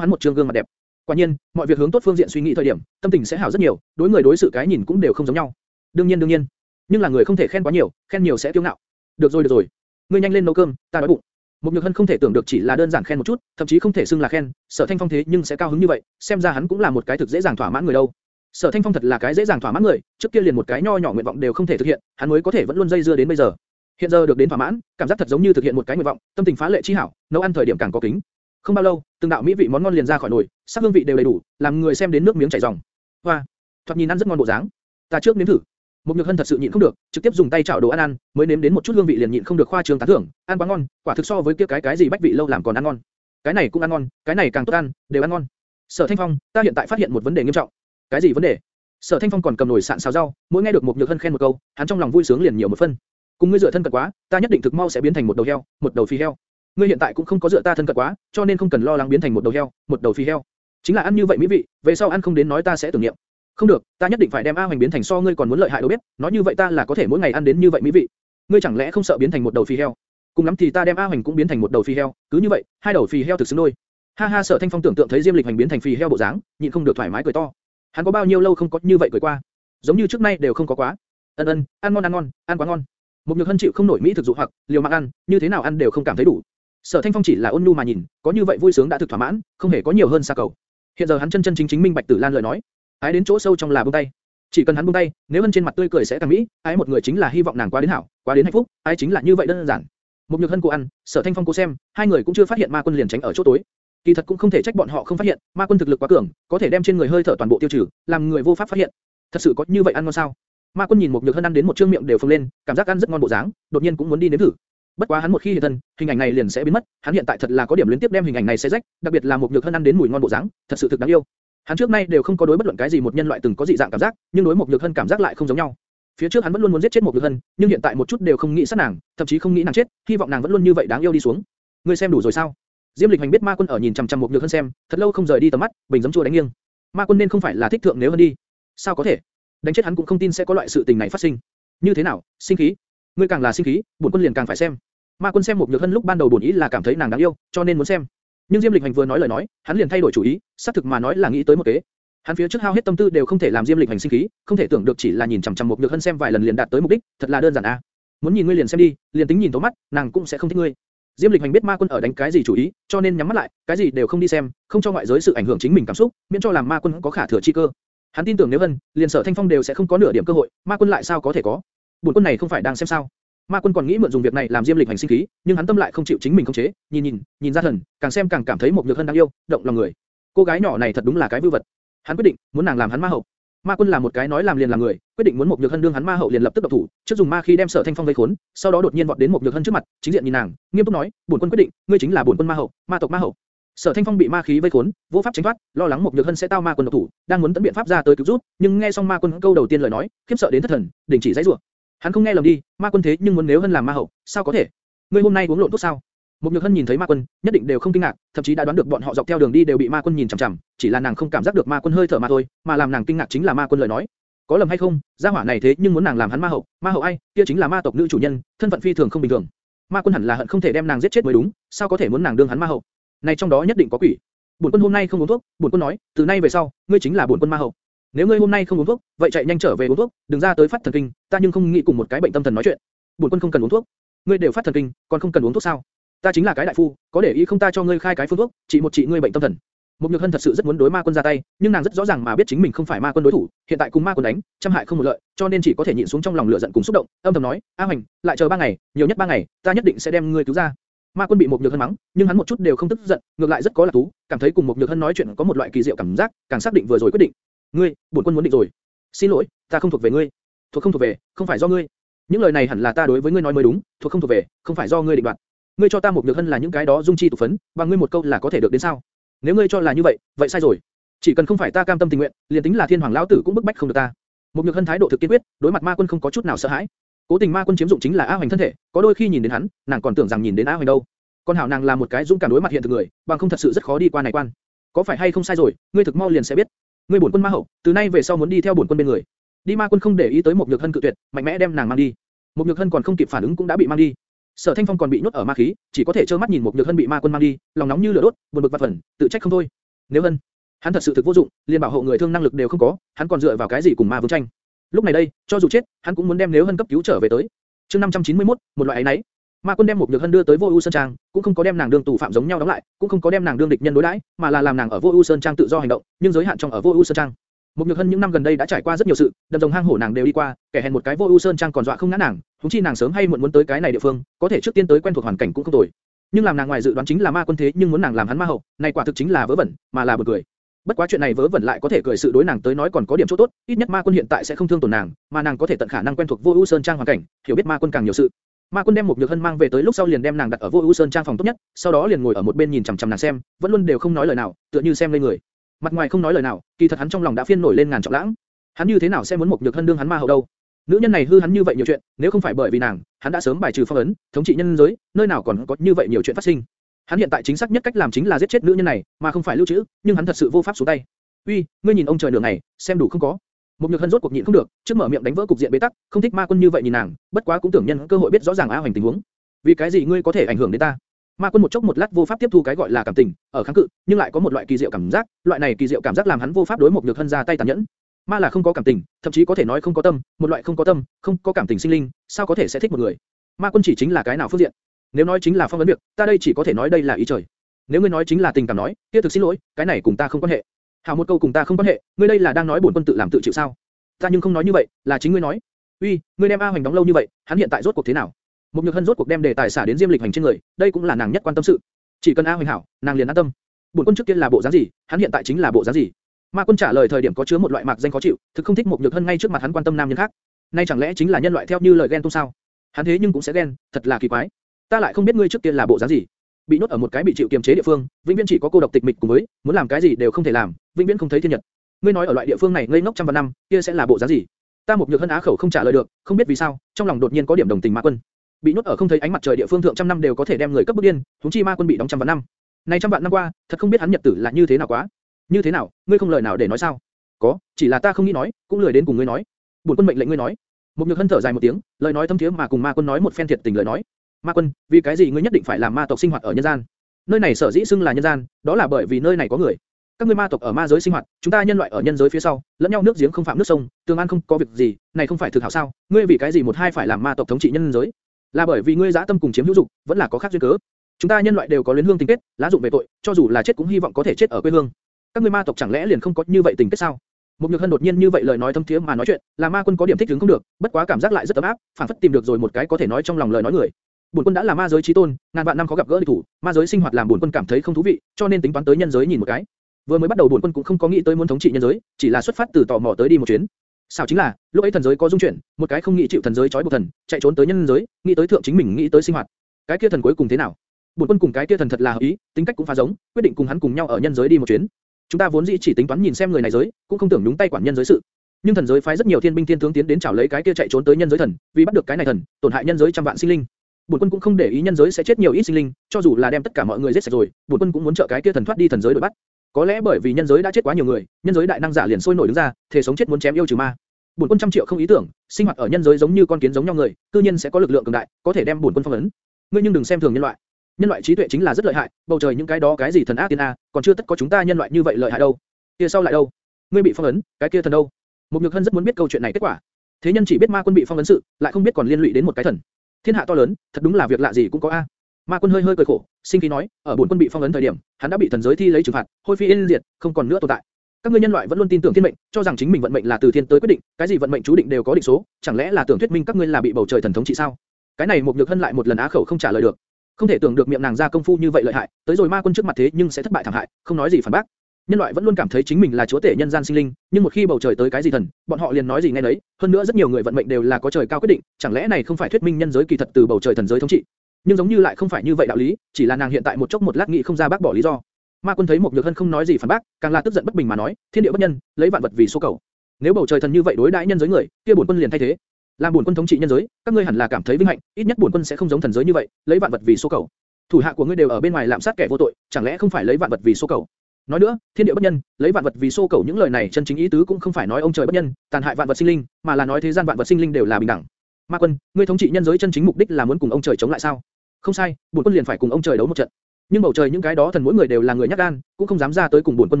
hắn một trương gương mặt đẹp. Quả nhiên, mọi việc hướng tốt phương diện suy nghĩ thời điểm, tâm tình sẽ hảo rất nhiều, đối người đối sự cái nhìn cũng đều không giống nhau. Đương nhiên đương nhiên, nhưng là người không thể khen quá nhiều, khen nhiều sẽ kiêu ngạo. Được rồi được rồi, ngươi nhanh lên nấu cơm, ta đói bụng. Mục Nhược Hân không thể tưởng được chỉ là đơn giản khen một chút, thậm chí không thể xưng là khen, Sở Thanh Phong thế nhưng sẽ cao hứng như vậy, xem ra hắn cũng là một cái thực dễ dàng thỏa mãn người đâu. Sở Thanh Phong thật là cái dễ dàng thỏa mãn người, trước kia liền một cái nho nhỏ nguyện vọng đều không thể thực hiện, hắn mới có thể vẫn luôn dây dưa đến bây giờ. Hiện giờ được đến thỏa mãn, cảm giác thật giống như thực hiện một cái nguyện vọng, tâm tình phá lệ chi hảo, nấu ăn thời điểm càng có kính. Không bao lâu, từng đạo mỹ vị món ngon liền ra khỏi nồi, sắc hương vị đều đầy đủ, làm người xem đến nước miếng chảy ròng. Hoa, thoạt nhìn ăn rất ngon bộ dáng. Ta trước nếm thử. Một nhược hân thật sự nhịn không được, trực tiếp dùng tay chảo đồ ăn ăn, mới nếm đến một chút hương vị liền nhịn không được khoa trương tán thưởng, ăn quá ngon, quả thực so với kia cái cái gì bách vị lâu làm còn ăn ngon. Cái này cũng ăn ngon, cái này càng tốt ăn, đều ăn ngon. Sở Thanh Phong, ta hiện tại phát hiện một vấn đề nghiêm trọng. Cái gì vấn đề? Sở Thanh Phong còn cầm nồi sạn xào rau, mỗi nghe được một nhược hân khen một câu, hắn trong lòng vui sướng liền nhiều một phân. Cùng ngươi dựa thân cận quá, ta nhất định thực mau sẽ biến thành một đầu heo, một đầu phi heo. Ngươi hiện tại cũng không có dựa ta thân cận quá, cho nên không cần lo lắng biến thành một đầu heo, một đầu phi heo. Chính là ăn như vậy mỹ vị, về sau ăn không đến nói ta sẽ tưởng niệm. Không được, ta nhất định phải đem A Hoành biến thành so ngươi còn muốn lợi hại đâu biết, nói như vậy ta là có thể mỗi ngày ăn đến như vậy mỹ vị. Ngươi chẳng lẽ không sợ biến thành một đầu phi heo? Cùng lắm thì ta đem A Hoành cũng biến thành một đầu phi heo, cứ như vậy, hai đầu phi heo thực xứng đôi. Ha ha, Sở Thanh Phong tưởng tượng thấy Diêm Lịch Hành biến thành phi heo bộ dáng, nhịn không được thoải mái cười to. Hắn có bao nhiêu lâu không có như vậy cười qua? Giống như trước nay đều không có quá. Ân ân, ăn ngon ăn ngon, ăn quá ngon. Một nhược hân chịu không nổi mỹ thực dụ hoặc, liều mạng ăn, như thế nào ăn đều không cảm thấy đủ. Sở Thanh Phong chỉ là ôn nhu mà nhìn, có như vậy vui sướng đã thực thỏa mãn, không hề có nhiều hơn xa cầu. Hiện giờ hắn chân chân chính chính minh bạch Tử Lan lời nói, ái đến chỗ sâu trong là buông tay. Chỉ cần hắn buông tay, nếu hân trên mặt tươi cười sẽ càng mỹ, ái một người chính là hy vọng nàng qua đến hảo, qua đến hạnh phúc, ái chính là như vậy đơn giản. Một nhược hân cô ăn, Sở Thanh Phong cô xem, hai người cũng chưa phát hiện ma quân liền tránh ở chỗ tối. Kỳ thật cũng không thể trách bọn họ không phát hiện, ma quân thực lực quá cường, có thể đem trên người hơi thở toàn bộ tiêu trừ, làm người vô pháp phát hiện. Thật sự có như vậy ăn ngon sao? Ma quân nhìn một nhược hân ăn đến một trương miệng đều phồng lên, cảm giác ăn rất ngon bộ dáng, đột nhiên cũng muốn đi nếm thử. Bất quá hắn một khi hiện thân, hình ảnh này liền sẽ biến mất, hắn hiện tại thật là có điểm liên tiếp đem hình ảnh này xé rách, đặc biệt là một nhược hân ăn đến mùi ngon bộ dáng, thật sự thực đáng yêu. Hắn trước nay đều không có đối bất luận cái gì một nhân loại từng có dị dạng cảm giác, nhưng đối một nhược hân cảm giác lại không giống nhau. Phía trước hắn vẫn luôn muốn giết chết một nhược hân, nhưng hiện tại một chút đều không nghĩ sát nàng, thậm chí không nghĩ nàng chết, hy vọng nàng vẫn luôn như vậy đáng yêu đi xuống. Ngươi xem đủ rồi sao? Diêm Lịch Hành biết Ma Quân ở nhìn chằm chằm một nhược hân xem, thật lâu không rời đi tầm mắt, bình giấm chua đánh nghiêng. Ma Quân nên không phải là thích thượng nếu hơn đi? Sao có thể? Đánh chết hắn cũng không tin sẽ có loại sự tình này phát sinh. Như thế nào? Sinh khí? Ngươi càng là sinh khí, bổn quân liền càng phải xem. Ma Quân xem một nhược hân lúc ban đầu bổn ý là cảm thấy nàng đáng yêu, cho nên muốn xem. Nhưng Diêm Lịch Hành vừa nói lời nói, hắn liền thay đổi chủ ý, xác thực mà nói là nghĩ tới một kế. Hắn phía trước hao hết tâm tư đều không thể làm Diêm Lịch Hành sinh khí, không thể tưởng được chỉ là nhìn chằm chằm một nhược hân xem vài lần liền đạt tới mục đích, thật là đơn giản a. À. Muốn nhìn ngươi liền xem đi, liền tính nhìn thấu mắt, nàng cũng sẽ không thích ngươi. Diêm Lịch Hành biết Ma Quân ở đánh cái gì chủ ý, cho nên nhắm mắt lại, cái gì đều không đi xem, không cho ngoại giới sự ảnh hưởng chính mình cảm xúc, miễn cho làm Ma Quân có khả thừa chi cơ. Hắn tin tưởng nếu Hân, liền Sở Thanh Phong đều sẽ không có nửa điểm cơ hội, Ma Quân lại sao có thể có? Buồn quân này không phải đang xem sao? Ma Quân còn nghĩ mượn dùng việc này làm Diêm Lịch hành sinh khí, nhưng hắn tâm lại không chịu chính mình khống chế, nhìn nhìn, nhìn ra thần, càng xem càng cảm thấy một nhược hân đáng yêu, động lòng người. Cô gái nhỏ này thật đúng là cái vưu vật. Hắn quyết định, muốn nàng làm hắn ma hậu. Ma Quân là một cái nói làm liền làm người, quyết định muốn một nhược hân đương hắn ma hậu liền lập tức động thủ, trước dùng ma khi đem Sở Thanh Phong vây khốn, sau đó đột nhiên vọt đến một nhược hân trước mặt, chính diện nhìn nàng, nghiêm túc nói, bổn quân quyết định, ngươi chính là bổn quân ma hậu, ma tộc ma hậu. Sở Thanh Phong bị ma khí vây khốn, vô pháp tránh thoát, lo lắng một nhược hân sẽ tao ma quân độc thủ, đang muốn tận biện pháp ra tới cứu giúp, nhưng nghe xong ma quân câu đầu tiên lời nói, khiếp sợ đến thất thần, đình chỉ dãy rủa. Hắn không nghe lầm đi, ma quân thế nhưng muốn nếu hân làm ma hậu, sao có thể? Ngươi hôm nay uống lộn thuốc sao? Một nhược hân nhìn thấy ma quân, nhất định đều không kinh ngạc, thậm chí đã đoán được bọn họ dọc theo đường đi đều bị ma quân nhìn chằm chằm, chỉ là nàng không cảm giác được ma quân hơi thở mà thôi, mà làm nàng kinh ngạc chính là ma quân lời nói. Có lầm hay không? Gia hỏa này thế nhưng muốn nàng làm hắn ma hậu, ma hậu ai? Kia chính là ma tộc nữ chủ nhân, thân phận phi thường không bình thường. Ma quân hẳn là hận không thể đem nàng giết chết mới đúng, sao có thể muốn nàng đương hắn ma hậu? Này trong đó nhất định có quỷ. Bổn quân hôm nay không uống thuốc, bổn quân nói, từ nay về sau, ngươi chính là bổn quân ma hậu. Nếu ngươi hôm nay không uống thuốc, vậy chạy nhanh trở về uống thuốc, đừng ra tới phát thần kinh, ta nhưng không nghĩ cùng một cái bệnh tâm thần nói chuyện. Bổn quân không cần uống thuốc. Ngươi đều phát thần kinh, còn không cần uống thuốc sao? Ta chính là cái đại phu, có để ý không ta cho ngươi khai cái phương thuốc, chỉ một trị ngươi bệnh tâm thần. Một Nhược Hân thật sự rất muốn đối ma quân ra tay, nhưng nàng rất rõ ràng mà biết chính mình không phải ma quân đối thủ, hiện tại cùng ma quân đánh, trăm hại không một lợi, cho nên chỉ có thể nhịn xuống trong lòng lửa giận cùng xúc động, âm thầm nói, A Hoành, lại chờ ba ngày, nhiều nhất ba ngày, ta nhất định sẽ đem ngươi cứu ra. Ma Quân bị một nhược hân mắng, nhưng hắn một chút đều không tức giận, ngược lại rất có lạc thú, cảm thấy cùng một nhược hân nói chuyện có một loại kỳ diệu cảm giác, càng xác định vừa rồi quyết định. Ngươi, bổn quân muốn định rồi. Xin lỗi, ta không thuộc về ngươi. Thuộc không thuộc về, không phải do ngươi. Những lời này hẳn là ta đối với ngươi nói mới đúng, thuộc không thuộc về, không phải do ngươi định đoạt. Ngươi cho ta một nhược hân là những cái đó dung chi tụ phấn, bằng ngươi một câu là có thể được đến sao? Nếu ngươi cho là như vậy, vậy sai rồi. Chỉ cần không phải ta cam tâm tình nguyện, liền tính là thiên hoàng lão tử cũng bức bách không được ta. Một nhược hân thái độ thực kiên quyết, đối mặt ma quân không có chút nào sợ hãi. Cố tình ma quân chiếm dụng chính là A Hoành thân thể, có đôi khi nhìn đến hắn, nàng còn tưởng rằng nhìn đến A Hoành đâu. Con hảo nàng là một cái dũng cảm đối mặt hiện thực người, bằng không thật sự rất khó đi qua này quan. Có phải hay không sai rồi, ngươi thực mau liền sẽ biết. Ngươi bổn quân ma hậu, từ nay về sau muốn đi theo bổn quân bên người. Đi ma quân không để ý tới một nhược hân cự tuyệt, mạnh mẽ đem nàng mang đi. Một nhược hân còn không kịp phản ứng cũng đã bị mang đi. Sở Thanh Phong còn bị nhốt ở ma khí, chỉ có thể trơ mắt nhìn một nhược hân bị ma quân mang đi, lòng nóng như lửa đốt, buồn bực vặt vẩn, tự trách không thôi. Nếu hân, hắn thật sự thực vô dụng, liên bảo hộ người thương năng lực đều không có, hắn còn dựa vào cái gì cùng ma vương tranh? Lúc này đây, cho dù chết, hắn cũng muốn đem nếu hân cấp cứu trở về tới. Chương 591, một loại ấy nấy. Ma quân đem một nhược hân đưa tới vô ưu sơn trang, cũng không có đem nàng đương tù phạm giống nhau đóng lại, cũng không có đem nàng đương địch nhân đối đãi, mà là làm nàng ở vô ưu sơn trang tự do hành động, nhưng giới hạn trong ở vô ưu sơn trang. Một nhược hân những năm gần đây đã trải qua rất nhiều sự, đầm rồng hang hổ nàng đều đi qua, kẻ hèn một cái vô ưu sơn trang còn dọa không ngã nàng, chúng chi nàng sớm hay muộn muốn tới cái này địa phương, có thể trước tiên tới quen thuộc hoàn cảnh cũng không tồi. Nhưng làm nàng ngoài dự đoán chính là ma quân thế nhưng muốn nàng làm hắn ma hậu, này quả thực chính là vớ vẩn, mà là buồn cười. Bất quá chuyện này vớ vẩn lại có thể cười sự đối nàng tới nói còn có điểm chỗ tốt, ít nhất ma quân hiện tại sẽ không thương tổn nàng, mà nàng có thể tận khả năng quen thuộc vô ưu sơn trang hoàn cảnh, hiểu biết ma quân càng nhiều sự. Ma Quân đem một nhược hân mang về tới lúc sau liền đem nàng đặt ở Vô Ưu Sơn trang phòng tốt nhất, sau đó liền ngồi ở một bên nhìn chằm chằm nàng xem, vẫn luôn đều không nói lời nào, tựa như xem lên người. Mặt ngoài không nói lời nào, kỳ thật hắn trong lòng đã phiên nổi lên ngàn trọng lãng. Hắn như thế nào sẽ muốn một nhược hân đương hắn ma hậu đâu? Nữ nhân này hư hắn như vậy nhiều chuyện, nếu không phải bởi vì nàng, hắn đã sớm bài trừ phong ấn, thống trị nhân giới, nơi nào còn có như vậy nhiều chuyện phát sinh. Hắn hiện tại chính xác nhất cách làm chính là giết chết nữ nhân này, mà không phải lưu trữ, nhưng hắn thật sự vô pháp xuống tay. Uy, ngươi nhìn ông trời đường này, xem đủ không có. Một nhược hân rốt cuộc nhịn không được, trước mở miệng đánh vỡ cục diện bế tắc, không thích ma quân như vậy nhìn nàng, bất quá cũng tưởng nhân cơ hội biết rõ ràng a hoành tình huống. Vì cái gì ngươi có thể ảnh hưởng đến ta? Ma quân một chốc một lát vô pháp tiếp thu cái gọi là cảm tình, ở kháng cự, nhưng lại có một loại kỳ diệu cảm giác, loại này kỳ diệu cảm giác làm hắn vô pháp đối một nhược hân ra tay tàn nhẫn. Ma là không có cảm tình, thậm chí có thể nói không có tâm, một loại không có tâm, không có cảm tình sinh linh, sao có thể sẽ thích một người? Ma quân chỉ chính là cái nào phương diện? Nếu nói chính là phong vấn việc, ta đây chỉ có thể nói đây là ý trời. Nếu ngươi nói chính là tình cảm nói, kia thực xin lỗi, cái này cùng ta không quan hệ. Hảo một câu cùng ta không quan hệ, ngươi đây là đang nói bổn quân tự làm tự chịu sao? Ta nhưng không nói như vậy, là chính ngươi nói. Uy, ngươi đem A Hoành đóng lâu như vậy, hắn hiện tại rốt cuộc thế nào? Một nhược hân rốt cuộc đem đề tài xả đến Diêm Lịch hành trên người, đây cũng là nàng nhất quan tâm sự. Chỉ cần A Hoành hảo, nàng liền an tâm. Bổn quân trước kia là bộ dáng gì, hắn hiện tại chính là bộ dáng gì. Ma quân trả lời thời điểm có chứa một loại mạc danh khó chịu, thực không thích một nhược hân ngay trước mặt hắn quan tâm nam nhân khác. Nay chẳng lẽ chính là nhân loại theo như lời ghen tu sao? Hắn thế nhưng cũng sẽ ghen, thật là kỳ quái. Ta lại không biết ngươi trước kia là bộ dáng gì. Bị nhốt ở một cái bị chịu kiềm chế địa phương, vĩnh viễn chỉ có cô độc tịch mịch cùng với, muốn làm cái gì đều không thể làm, vĩnh viễn không thấy thiên nhật. Ngươi nói ở loại địa phương này ngây ngốc trăm vạn năm, kia sẽ là bộ dáng gì? Ta một nhược hân á khẩu không trả lời được, không biết vì sao, trong lòng đột nhiên có điểm đồng tình Ma Quân. Bị nhốt ở không thấy ánh mặt trời địa phương thượng trăm năm đều có thể đem người cấp bức điên, chúng chi Ma Quân bị đóng trăm vạn năm. Này trăm vạn năm qua, thật không biết hắn nhật tử là như thế nào quá. Như thế nào, ngươi không lời nào để nói sao? Có, chỉ là ta không nghĩ nói, cũng lười đến cùng ngươi nói. Bổn quân mệnh lệnh ngươi nói. Một nhược hân thở dài một tiếng, lời nói thâm thiế mà cùng Ma Quân nói một phen thiệt tình lời nói. Ma Quân, vì cái gì ngươi nhất định phải làm ma tộc sinh hoạt ở nhân gian? Nơi này sở dĩ xưng là nhân gian, đó là bởi vì nơi này có người các ngươi ma tộc ở ma giới sinh hoạt, chúng ta nhân loại ở nhân giới phía sau, lẫn nhau nước giếng không phạm nước sông, tương an không có việc gì, này không phải thực hảo sao? Ngươi vì cái gì một hai phải làm ma tộc thống trị nhân giới? Là bởi vì ngươi dã tâm cùng chiếm hữu dục, vẫn là có khác duyên cớ. Chúng ta nhân loại đều có luyến hương tình kết, lá dụng về tội, cho dù là chết cũng hy vọng có thể chết ở quê hương. Các ngươi ma tộc chẳng lẽ liền không có như vậy tình kết sao? Một nhược hân đột nhiên như vậy lời nói thâm thiế mà nói chuyện, là ma quân có điểm thích ứng không được, bất quá cảm giác lại rất ấm áp, phản phất tìm được rồi một cái có thể nói trong lòng lời nói người. Bổn quân đã là ma giới chí tôn, ngàn vạn năm khó gặp gỡ địch thủ, ma giới sinh hoạt làm bổn quân cảm thấy không thú vị, cho nên tính toán tới nhân giới nhìn một cái. Vừa mới bắt đầu bổn quân cũng không có nghĩ tới muốn thống trị nhân giới, chỉ là xuất phát từ tò mò tới đi một chuyến. Sao chính là, lúc ấy thần giới có dung chuyển, một cái không nghĩ chịu thần giới trói buộc thần, chạy trốn tới nhân giới, nghĩ tới thượng chính mình nghĩ tới sinh hoạt. Cái kia thần cuối cùng thế nào? Bổn quân cùng cái kia thần thật là hợp ý, tính cách cũng phá giống, quyết định cùng hắn cùng nhau ở nhân giới đi một chuyến. Chúng ta vốn dĩ chỉ tính toán nhìn xem người này giới, cũng không tưởng nhúng tay quản nhân giới sự. Nhưng thần giới phái rất nhiều thiên binh thiên tướng tiến đến chảo lấy cái kia chạy trốn tới nhân giới thần, vì bắt được cái này thần, tổn hại nhân giới trăm vạn sinh linh. Bổn quân cũng không để ý nhân giới sẽ chết nhiều ít sinh linh, cho dù là đem tất cả mọi người giết sạch rồi, bổn quân cũng muốn trợ cái kia thần thoát đi thần giới đuổi bắt. Có lẽ bởi vì nhân giới đã chết quá nhiều người, nhân giới đại năng giả liền sôi nổi đứng ra, thể sống chết muốn chém yêu trừ ma. Bổn quân trăm triệu không ý tưởng, sinh hoạt ở nhân giới giống như con kiến giống nhau người, cư nhiên sẽ có lực lượng cường đại, có thể đem bổn quân phong ấn. Ngươi nhưng đừng xem thường nhân loại. Nhân loại trí tuệ chính là rất lợi hại, bầu trời những cái đó cái gì thần ác tiên a, còn chưa tất có chúng ta nhân loại như vậy lợi hại đâu. Kia sau lại đâu? Ngươi bị phong ấn, cái kia thần đâu? Một Nhược Hân rất muốn biết câu chuyện này kết quả. Thế nhân chỉ biết ma quân bị phong ấn sự, lại không biết còn liên lụy đến một cái thần. Thiên hạ to lớn, thật đúng là việc lạ gì cũng có a. Ma quân hơi hơi cười khổ, sinh khí nói, ở bổn quân bị phong ấn thời điểm, hắn đã bị thần giới thi lấy trừng phạt, hôi phi yên diệt, không còn nữa tồn tại. Các ngươi nhân loại vẫn luôn tin tưởng thiên mệnh, cho rằng chính mình vận mệnh là từ thiên tới quyết định, cái gì vận mệnh chú định đều có định số, chẳng lẽ là tưởng thuyết minh các ngươi là bị bầu trời thần thống trị sao? Cái này một nhược hân lại một lần á khẩu không trả lời được. Không thể tưởng được miệng nàng ra công phu như vậy lợi hại, tới rồi ma quân trước mặt thế nhưng sẽ thất bại thảm hại, không nói gì phản bác. Nhân loại vẫn luôn cảm thấy chính mình là chúa tể nhân gian sinh linh, nhưng một khi bầu trời tới cái gì thần, bọn họ liền nói gì nghe nấy. Hơn nữa rất nhiều người vận mệnh đều là có trời cao quyết định, chẳng lẽ này không phải thuyết minh nhân giới kỳ thật từ bầu trời thần giới thống trị? nhưng giống như lại không phải như vậy đạo lý, chỉ là nàng hiện tại một chốc một lát nghĩ không ra bác bỏ lý do. Ma quân thấy một nhược hân không nói gì phản bác, càng là tức giận bất bình mà nói, thiên địa bất nhân, lấy vạn vật vì số cầu. Nếu bầu trời thần như vậy đối đãi nhân giới người, kia bổn quân liền thay thế. Làm bổn quân thống trị nhân giới, các ngươi hẳn là cảm thấy vinh hạnh, ít nhất bổn quân sẽ không giống thần giới như vậy, lấy vạn vật vì số cầu. Thủ hạ của ngươi đều ở bên ngoài lạm sát kẻ vô tội, chẳng lẽ không phải lấy vạn vật vì số cầu? Nói nữa, thiên địa bất nhân, lấy vạn vật vì xô cầu những lời này chân chính ý tứ cũng không phải nói ông trời bất nhân, tàn hại vạn vật sinh linh, mà là nói thế gian vạn vật sinh linh đều là bình đẳng. Ma quân, ngươi thống trị nhân giới chân chính mục đích là muốn cùng ông trời chống lại sao? Không sai, bổn quân liền phải cùng ông trời đấu một trận. Nhưng bầu trời những cái đó thần mỗi người đều là người nhát gan, cũng không dám ra tới cùng bổn quân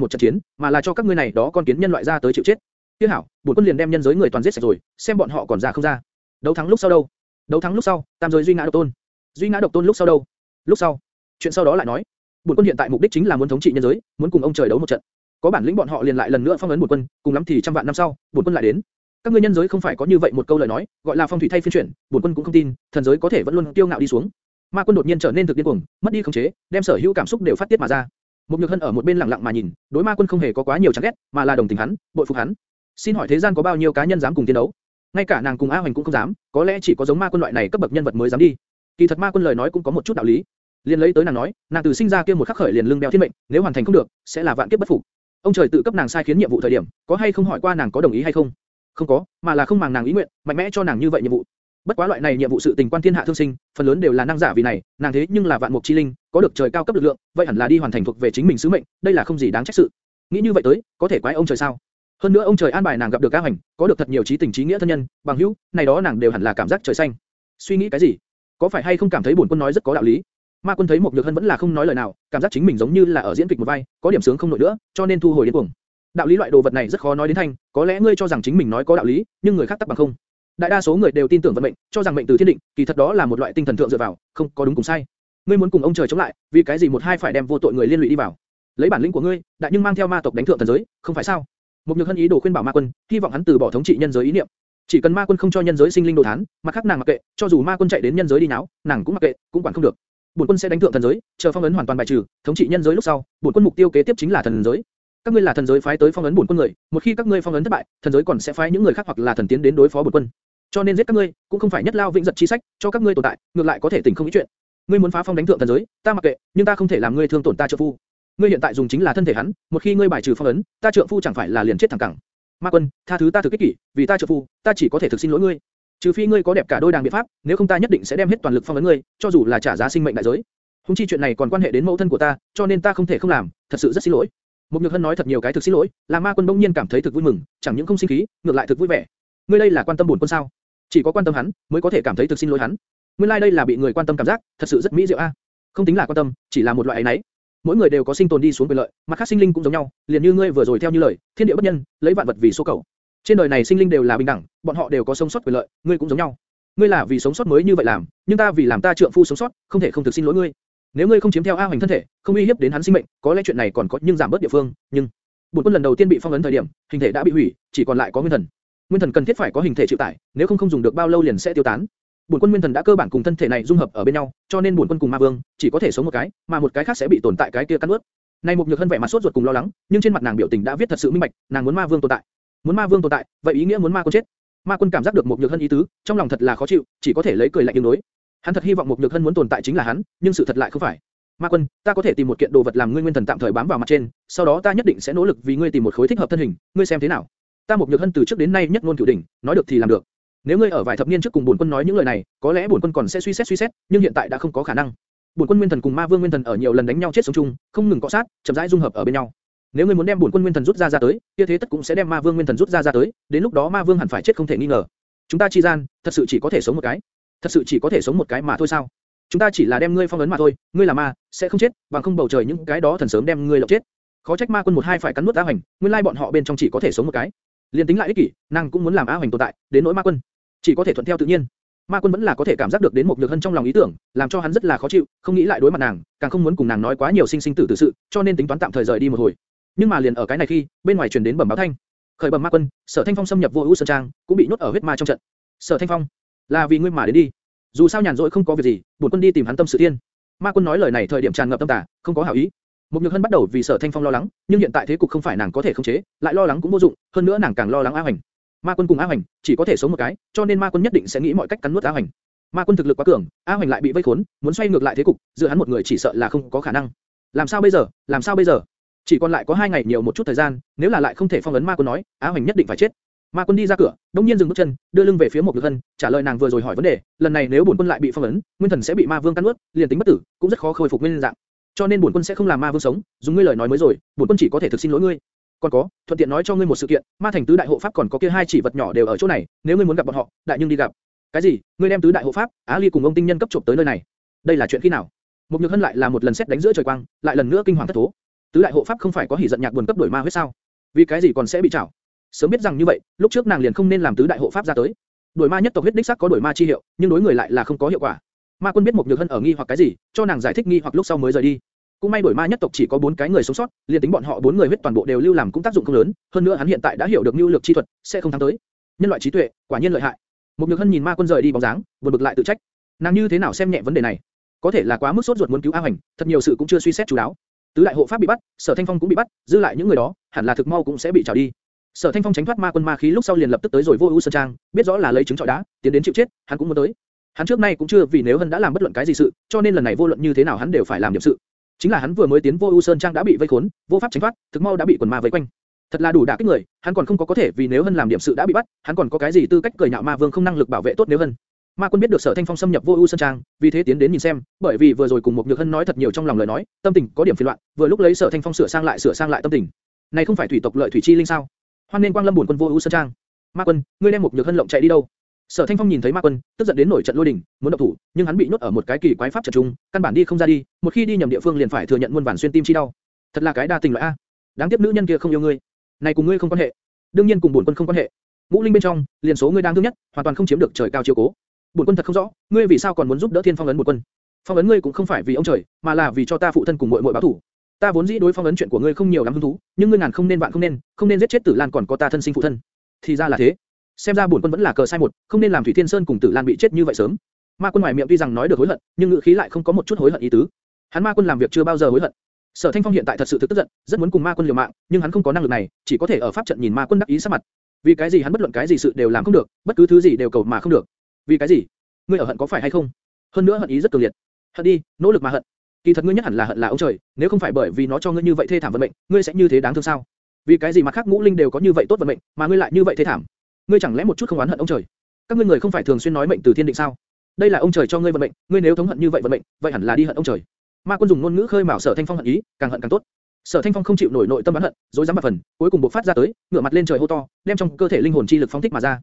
một trận chiến, mà là cho các ngươi này đó con kiến nhân loại ra tới chịu chết. Tiếc hảo, bổn quân liền đem nhân giới người toàn giết sạch rồi, xem bọn họ còn ra không ra. Đấu thắng lúc sau đâu? Đấu thắng lúc sau, tam giới duy ngã độc tôn. Duy ngã độc tôn lúc sau đâu? Lúc sau. Chuyện sau đó lại nói. Bổn quân hiện tại mục đích chính là muốn thống trị nhân giới, muốn cùng ông trời đấu một trận. Có bản lĩnh bọn họ liền lại lần nữa phong ấn bổn quân, cùng lắm thì trăm vạn năm sau, bổn quân lại đến. Các ngươi nhân giới không phải có như vậy một câu lời nói, gọi là phong thủy thay phiên chuyển, bổn quân cũng không tin, thần giới có thể vẫn luôn kiêu ngạo đi xuống. Ma quân đột nhiên trở nên thực điên cuồng, mất đi khống chế, đem sở hữu cảm xúc đều phát tiết mà ra. Một nhược hân ở một bên lặng lặng mà nhìn, đối ma quân không hề có quá nhiều chán ghét, mà là đồng tình hắn, bội phục hắn. Xin hỏi thế gian có bao nhiêu cá nhân dám cùng tiến đấu? Ngay cả nàng cùng A Hoành cũng không dám, có lẽ chỉ có giống ma quân loại này cấp bậc nhân vật mới dám đi. Kỳ thật ma quân lời nói cũng có một chút đạo lý. Liên lấy tới nàng nói, nàng từ sinh ra kia một khắc khởi liền lưng đeo thiên mệnh, nếu hoàn thành không được, sẽ là vạn kiếp bất phục. Ông trời tự cấp nàng sai khiến nhiệm vụ thời điểm, có hay không hỏi qua nàng có đồng ý hay không? Không có, mà là không màng nàng ý nguyện, mạnh mẽ cho nàng như vậy nhiệm vụ. Bất quá loại này nhiệm vụ sự tình quan thiên hạ thương sinh, phần lớn đều là năng giả vì này, nàng thế nhưng là vạn mục chi linh, có được trời cao cấp lực lượng, vậy hẳn là đi hoàn thành thuộc về chính mình sứ mệnh, đây là không gì đáng trách sự. Nghĩ như vậy tới, có thể quái ông trời sao? Hơn nữa ông trời an bài nàng gặp được ca hành, có được thật nhiều trí tình trí nghĩa thân nhân, bằng hữu, này đó nàng đều hẳn là cảm giác trời xanh. Suy nghĩ cái gì? Có phải hay không cảm thấy bổn quân nói rất có đạo lý? Ma quân thấy Mộc nhược hân vẫn là không nói lời nào, cảm giác chính mình giống như là ở diễn kịch một vai, có điểm sướng không nổi nữa, cho nên thu hồi đến cuồng. Đạo lý loại đồ vật này rất khó nói đến thành, có lẽ ngươi cho rằng chính mình nói có đạo lý, nhưng người khác tắc bằng không. Đại đa số người đều tin tưởng vận mệnh, cho rằng mệnh từ thiên định, kỳ thật đó là một loại tinh thần thượng dựa vào, không có đúng cùng sai. Ngươi muốn cùng ông trời chống lại, vì cái gì một hai phải đem vô tội người liên lụy đi vào? Lấy bản lĩnh của ngươi, đại nhưng mang theo ma tộc đánh thượng thần giới, không phải sao? Mục nhược hân ý đồ khuyên bảo ma quân, hy vọng hắn từ bỏ thống trị nhân giới ý niệm. Chỉ cần ma quân không cho nhân giới sinh linh đồ thán, mà khác nàng mặc kệ, cho dù ma quân chạy đến nhân giới đi náo, nàng cũng mặc kệ, cũng quản không được. Bổn quân sẽ đánh thượng thần giới, chờ phong ấn hoàn toàn bài trừ, thống trị nhân giới lúc sau, bổn quân mục tiêu kế tiếp chính là thần giới. Các ngươi là thần giới phái tới phong ấn bổn quân người, một khi các ngươi phong ấn thất bại, thần giới còn sẽ phái những người khác hoặc là thần tiến đến đối phó bổn quân. Cho nên giết các ngươi, cũng không phải nhất lao vĩnh giật chi sách, cho các ngươi tồn tại, ngược lại có thể tỉnh không ý chuyện. Ngươi muốn phá phong đánh thượng thần giới, ta mặc kệ, nhưng ta không thể làm ngươi thương tổn ta trợ phu. Ngươi hiện tại dùng chính là thân thể hắn, một khi ngươi bài trừ phong ấn, ta trợ phu chẳng phải là liền chết thẳng cẳng. Ma quân, tha thứ ta thực kích kỷ, vì ta trợ phu, ta chỉ có thể thực xin lỗi ngươi. Trừ phi ngươi có đẹp cả đôi đàng biện pháp, nếu không ta nhất định sẽ đem hết toàn lực phong ấn ngươi, cho dù là trả giá sinh mệnh đại giới. Hùng chi chuyện này còn quan hệ đến mẫu thân của ta, cho nên ta không thể không làm, thật sự rất xin lỗi. Một Nhược Hân nói thật nhiều cái thực xin lỗi, làm Ma Quân bỗng nhiên cảm thấy thực vui mừng, chẳng những không sinh khí, ngược lại thực vui vẻ. Ngươi đây là quan tâm buồn quân sao? Chỉ có quan tâm hắn, mới có thể cảm thấy thực xin lỗi hắn. Nguyên lai like đây là bị người quan tâm cảm giác, thật sự rất mỹ diệu a. Không tính là quan tâm, chỉ là một loại ấy nấy. Mỗi người đều có sinh tồn đi xuống quyền lợi, mặt khác sinh linh cũng giống nhau, liền như ngươi vừa rồi theo như lời, thiên địa bất nhân, lấy vạn vật vì số cầu. Trên đời này sinh linh đều là bình đẳng, bọn họ đều có sống sót quyền lợi, ngươi cũng giống nhau. Ngươi là vì sống sót mới như vậy làm, nhưng ta vì làm ta trượng phu sống sót, không thể không thực xin lỗi ngươi. Nếu ngươi không chiếm theo A Hoành thân thể, không uy hiếp đến hắn sinh mệnh, có lẽ chuyện này còn có nhưng giảm bớt địa phương, nhưng Bổn quân lần đầu tiên bị phong ấn thời điểm, hình thể đã bị hủy, chỉ còn lại có nguyên thần. Nguyên thần cần thiết phải có hình thể chịu tải, nếu không không dùng được bao lâu liền sẽ tiêu tán. Bổn quân nguyên thần đã cơ bản cùng thân thể này dung hợp ở bên nhau, cho nên bổn quân cùng ma vương chỉ có thể sống một cái, mà một cái khác sẽ bị tồn tại cái kia cắn nuốt. Nay một nhược hân vẻ mặt sốt ruột cùng lo lắng, nhưng trên mặt nàng biểu tình đã viết thật sự minh bạch, nàng muốn ma vương tồn tại. Muốn ma vương tồn tại, vậy ý nghĩa muốn ma quân chết. Ma quân cảm giác được một nhược hân ý tứ, trong lòng thật là khó chịu, chỉ có thể lấy cười lạnh ứng đối. Hắn thật hy vọng một nhược hân muốn tồn tại chính là hắn, nhưng sự thật lại không phải. Ma quân, ta có thể tìm một kiện đồ vật làm ngươi nguyên thần tạm thời bám vào mặt trên, sau đó ta nhất định sẽ nỗ lực vì ngươi tìm một khối thích hợp thân hình, ngươi xem thế nào? Ta một nhược hân từ trước đến nay nhất ngôn cửu đỉnh, nói được thì làm được. Nếu ngươi ở vài thập niên trước cùng bổn quân nói những lời này, có lẽ bổn quân còn sẽ suy xét suy xét, nhưng hiện tại đã không có khả năng. Bổn quân nguyên thần cùng ma vương nguyên thần ở nhiều lần đánh nhau chết sống chung, không ngừng cọ sát, chậm rãi dung hợp ở bên nhau. Nếu ngươi muốn đem bổn quân nguyên thần rút ra ra tới, kia thế tất cũng sẽ đem ma vương nguyên thần rút ra ra tới, đến lúc đó ma vương hẳn phải chết không thể nghi ngờ. Chúng ta chi gian, thật sự chỉ có thể sống một cái, thật sự chỉ có thể sống một cái mà thôi sao? Chúng ta chỉ là đem ngươi phong ấn mà thôi, ngươi là ma, sẽ không chết, bằng không bầu trời những cái đó thần sớm đem ngươi lộng chết. Khó trách ma quân một hai phải cắn nuốt A Hoành, nguyên lai bọn họ bên trong chỉ có thể sống một cái. Liên tính lại ích kỷ, nàng cũng muốn làm A Hoành tồn tại, đến nỗi ma quân, chỉ có thể thuận theo tự nhiên. Ma quân vẫn là có thể cảm giác được đến một nhược hân trong lòng ý tưởng, làm cho hắn rất là khó chịu, không nghĩ lại đối mặt nàng, càng không muốn cùng nàng nói quá nhiều sinh sinh tử tử sự, cho nên tính toán tạm thời rời đi một hồi. Nhưng mà liền ở cái này khi, bên ngoài truyền đến bẩm báo thanh, khởi bẩm ma quân, sở thanh phong xâm nhập vô ưu sơn trang, cũng bị nhốt ở huyết ma trong trận. Sở thanh phong, là vì ngươi mà đến đi. Dù sao nhàn rỗi không có việc gì, bổn quân đi tìm hắn tâm sự tiên. Ma quân nói lời này thời điểm tràn ngập tâm tà, không có hảo ý. mục nhược hân bắt đầu vì sở thanh phong lo lắng, nhưng hiện tại thế cục không phải nàng có thể khống chế, lại lo lắng cũng vô dụng, hơn nữa nàng càng lo lắng A Hoành. Ma quân cùng A Hoành chỉ có thể sống một cái, cho nên Ma quân nhất định sẽ nghĩ mọi cách cắn nuốt A Hoành. Ma quân thực lực quá cường, A Hoành lại bị vây khốn, muốn xoay ngược lại thế cục, dựa hắn một người chỉ sợ là không có khả năng. Làm sao bây giờ? Làm sao bây giờ? Chỉ còn lại có hai ngày nhiều một chút thời gian, nếu là lại không thể phong ấn Ma quân nói, á Hoành nhất định phải chết. Ma quân đi ra cửa, đông nhiên dừng bước chân, đưa lưng về phía một nhược hân, trả lời nàng vừa rồi hỏi vấn đề. Lần này nếu bổn quân lại bị phong ấn, nguyên thần sẽ bị ma vương cắn nuốt, liền tính bất tử, cũng rất khó khôi phục nguyên dạng. Cho nên bổn quân sẽ không làm ma vương sống, dùng ngươi lời nói mới rồi, bổn quân chỉ có thể thực xin lỗi ngươi. Còn có, thuận tiện nói cho ngươi một sự kiện, ma thành tứ đại hộ pháp còn có kia hai chỉ vật nhỏ đều ở chỗ này, nếu ngươi muốn gặp bọn họ, đại nhưng đi gặp. Cái gì? Ngươi đem tứ đại hộ pháp, Á Ly cùng ông tinh nhân cấp trộm tới nơi này? Đây là chuyện khi nào? Một nhược hân lại là một lần xét đánh giữa trời quang, lại lần nữa kinh hoàng thất thố. Tứ đại hộ pháp không phải có hỉ giận nhạc buồn cấp đổi ma huyết sao? Vì cái gì còn sẽ bị trảo? Sớm biết rằng như vậy, lúc trước nàng liền không nên làm tứ đại hộ pháp ra tới. Đổi ma nhất tộc huyết đích xác có đổi ma chi hiệu, nhưng đối người lại là không có hiệu quả. Ma quân biết một nhược hân ở nghi hoặc cái gì, cho nàng giải thích nghi hoặc lúc sau mới rời đi. Cũng may đổi ma nhất tộc chỉ có bốn cái người sống sót, liền tính bọn họ bốn người huyết toàn bộ đều lưu làm cũng tác dụng không lớn, hơn nữa hắn hiện tại đã hiểu được lưu lược chi thuật, sẽ không thắng tới. Nhân loại trí tuệ, quả nhiên lợi hại. Một nhược hân nhìn ma quân rời đi bóng dáng, buồn bực lại tự trách. Nàng như thế nào xem nhẹ vấn đề này? Có thể là quá mức sốt ruột muốn cứu A Hoành, thật nhiều sự cũng chưa suy xét chú đáo. Tứ đại hộ pháp bị bắt, Sở Thanh Phong cũng bị bắt, dư lại những người đó, hẳn là thực mau cũng sẽ bị trảo đi. Sở Thanh Phong tránh thoát ma quân ma khí lúc sau liền lập tức tới rồi vô ưu sơn trang, biết rõ là lấy trứng trọi đá, tiến đến chịu chết, hắn cũng muốn tới. Hắn trước nay cũng chưa vì nếu hân đã làm bất luận cái gì sự, cho nên lần này vô luận như thế nào hắn đều phải làm điểm sự. Chính là hắn vừa mới tiến vô ưu sơn trang đã bị vây khốn, vô pháp tránh thoát, thực mau đã bị quần ma vây quanh. Thật là đủ đả kích người, hắn còn không có có thể vì nếu hân làm điểm sự đã bị bắt, hắn còn có cái gì tư cách cười nhạo ma vương không năng lực bảo vệ tốt nếu hân. Ma quân biết được Sở Thanh Phong xâm nhập vô ưu sơn trang, vì thế tiến đến nhìn xem, bởi vì vừa rồi cùng một nhược hân nói thật nhiều trong lòng lời nói, tâm tình có điểm phiền loạn, vừa lúc lấy Sở Thanh Phong sửa sang lại sửa sang lại tâm tình. Này không phải thủy tộc lợi thủy chi linh sao? Hoan nên quang lâm buồn quân vô ưu sơn trang. Ma quân, ngươi đem một nhược hân lộng chạy đi đâu? Sở Thanh Phong nhìn thấy Ma Quân, tức giận đến nổi trận lôi đình, muốn động thủ, nhưng hắn bị nhốt ở một cái kỳ quái pháp trận trung, căn bản đi không ra đi, một khi đi nhầm địa phương liền phải thừa nhận muôn vàn xuyên tim chi đau. Thật là cái đa tình loại a. Đáng tiếc nữ nhân kia không yêu ngươi. Này cùng ngươi không quan hệ. Đương nhiên cùng bổn quân không quan hệ. Ngũ linh bên trong, liền số ngươi đang thương nhất, hoàn toàn không chiếm được trời cao chiếu cố. Bổn quân thật không rõ, ngươi vì sao còn muốn giúp đỡ Thiên Phong ấn bổn quân? Phong ấn ngươi cũng không phải vì ông trời, mà là vì cho ta phụ thân cùng muội muội báo thù. Ta vốn dĩ đối phong ấn chuyện của ngươi không nhiều lắm hứng thú, nhưng ngươi ngàn không nên vạn không nên, không nên giết chết Tử Lan còn có ta thân sinh phụ thân. Thì ra là thế. Xem ra bổn quân vẫn là cờ sai một, không nên làm Thủy Thiên Sơn cùng Tử Lan bị chết như vậy sớm. Ma quân ngoài miệng tuy rằng nói được hối hận, nhưng ngữ khí lại không có một chút hối hận ý tứ. Hắn Ma quân làm việc chưa bao giờ hối hận. Sở Thanh Phong hiện tại thật sự thực tức giận, rất muốn cùng Ma quân liều mạng, nhưng hắn không có năng lực này, chỉ có thể ở pháp trận nhìn Ma quân đắc ý sắc mặt. Vì cái gì hắn bất luận cái gì sự đều làm không được, bất cứ thứ gì đều cầu mà không được. Vì cái gì? Ngươi ở hận có phải hay không? Hơn nữa hận ý rất cường liệt. Hận đi, nỗ lực mà hận. Kỳ thật ngươi nhất hẳn là hận là ông trời, nếu không phải bởi vì nó cho ngươi như vậy thê thảm vận mệnh, ngươi sẽ như thế đáng thương sao? Vì cái gì mà khác ngũ linh đều có như vậy tốt vận mệnh, mà ngươi lại như vậy thê thảm? Ngươi chẳng lẽ một chút không oán hận ông trời? Các ngươi người không phải thường xuyên nói mệnh từ thiên định sao? Đây là ông trời cho ngươi vận mệnh, ngươi nếu thống hận như vậy vận mệnh, vậy hẳn là đi hận ông trời. Ma quân dùng ngôn ngữ khơi mào Sở Thanh Phong hận ý, càng hận càng tốt. Sở Thanh Phong không chịu nổi nội tâm bán hận, rối rắm mặt phần, cuối cùng bộc phát ra tới, ngửa mặt lên trời hô to, đem trong cơ thể linh hồn chi lực phóng thích mà ra.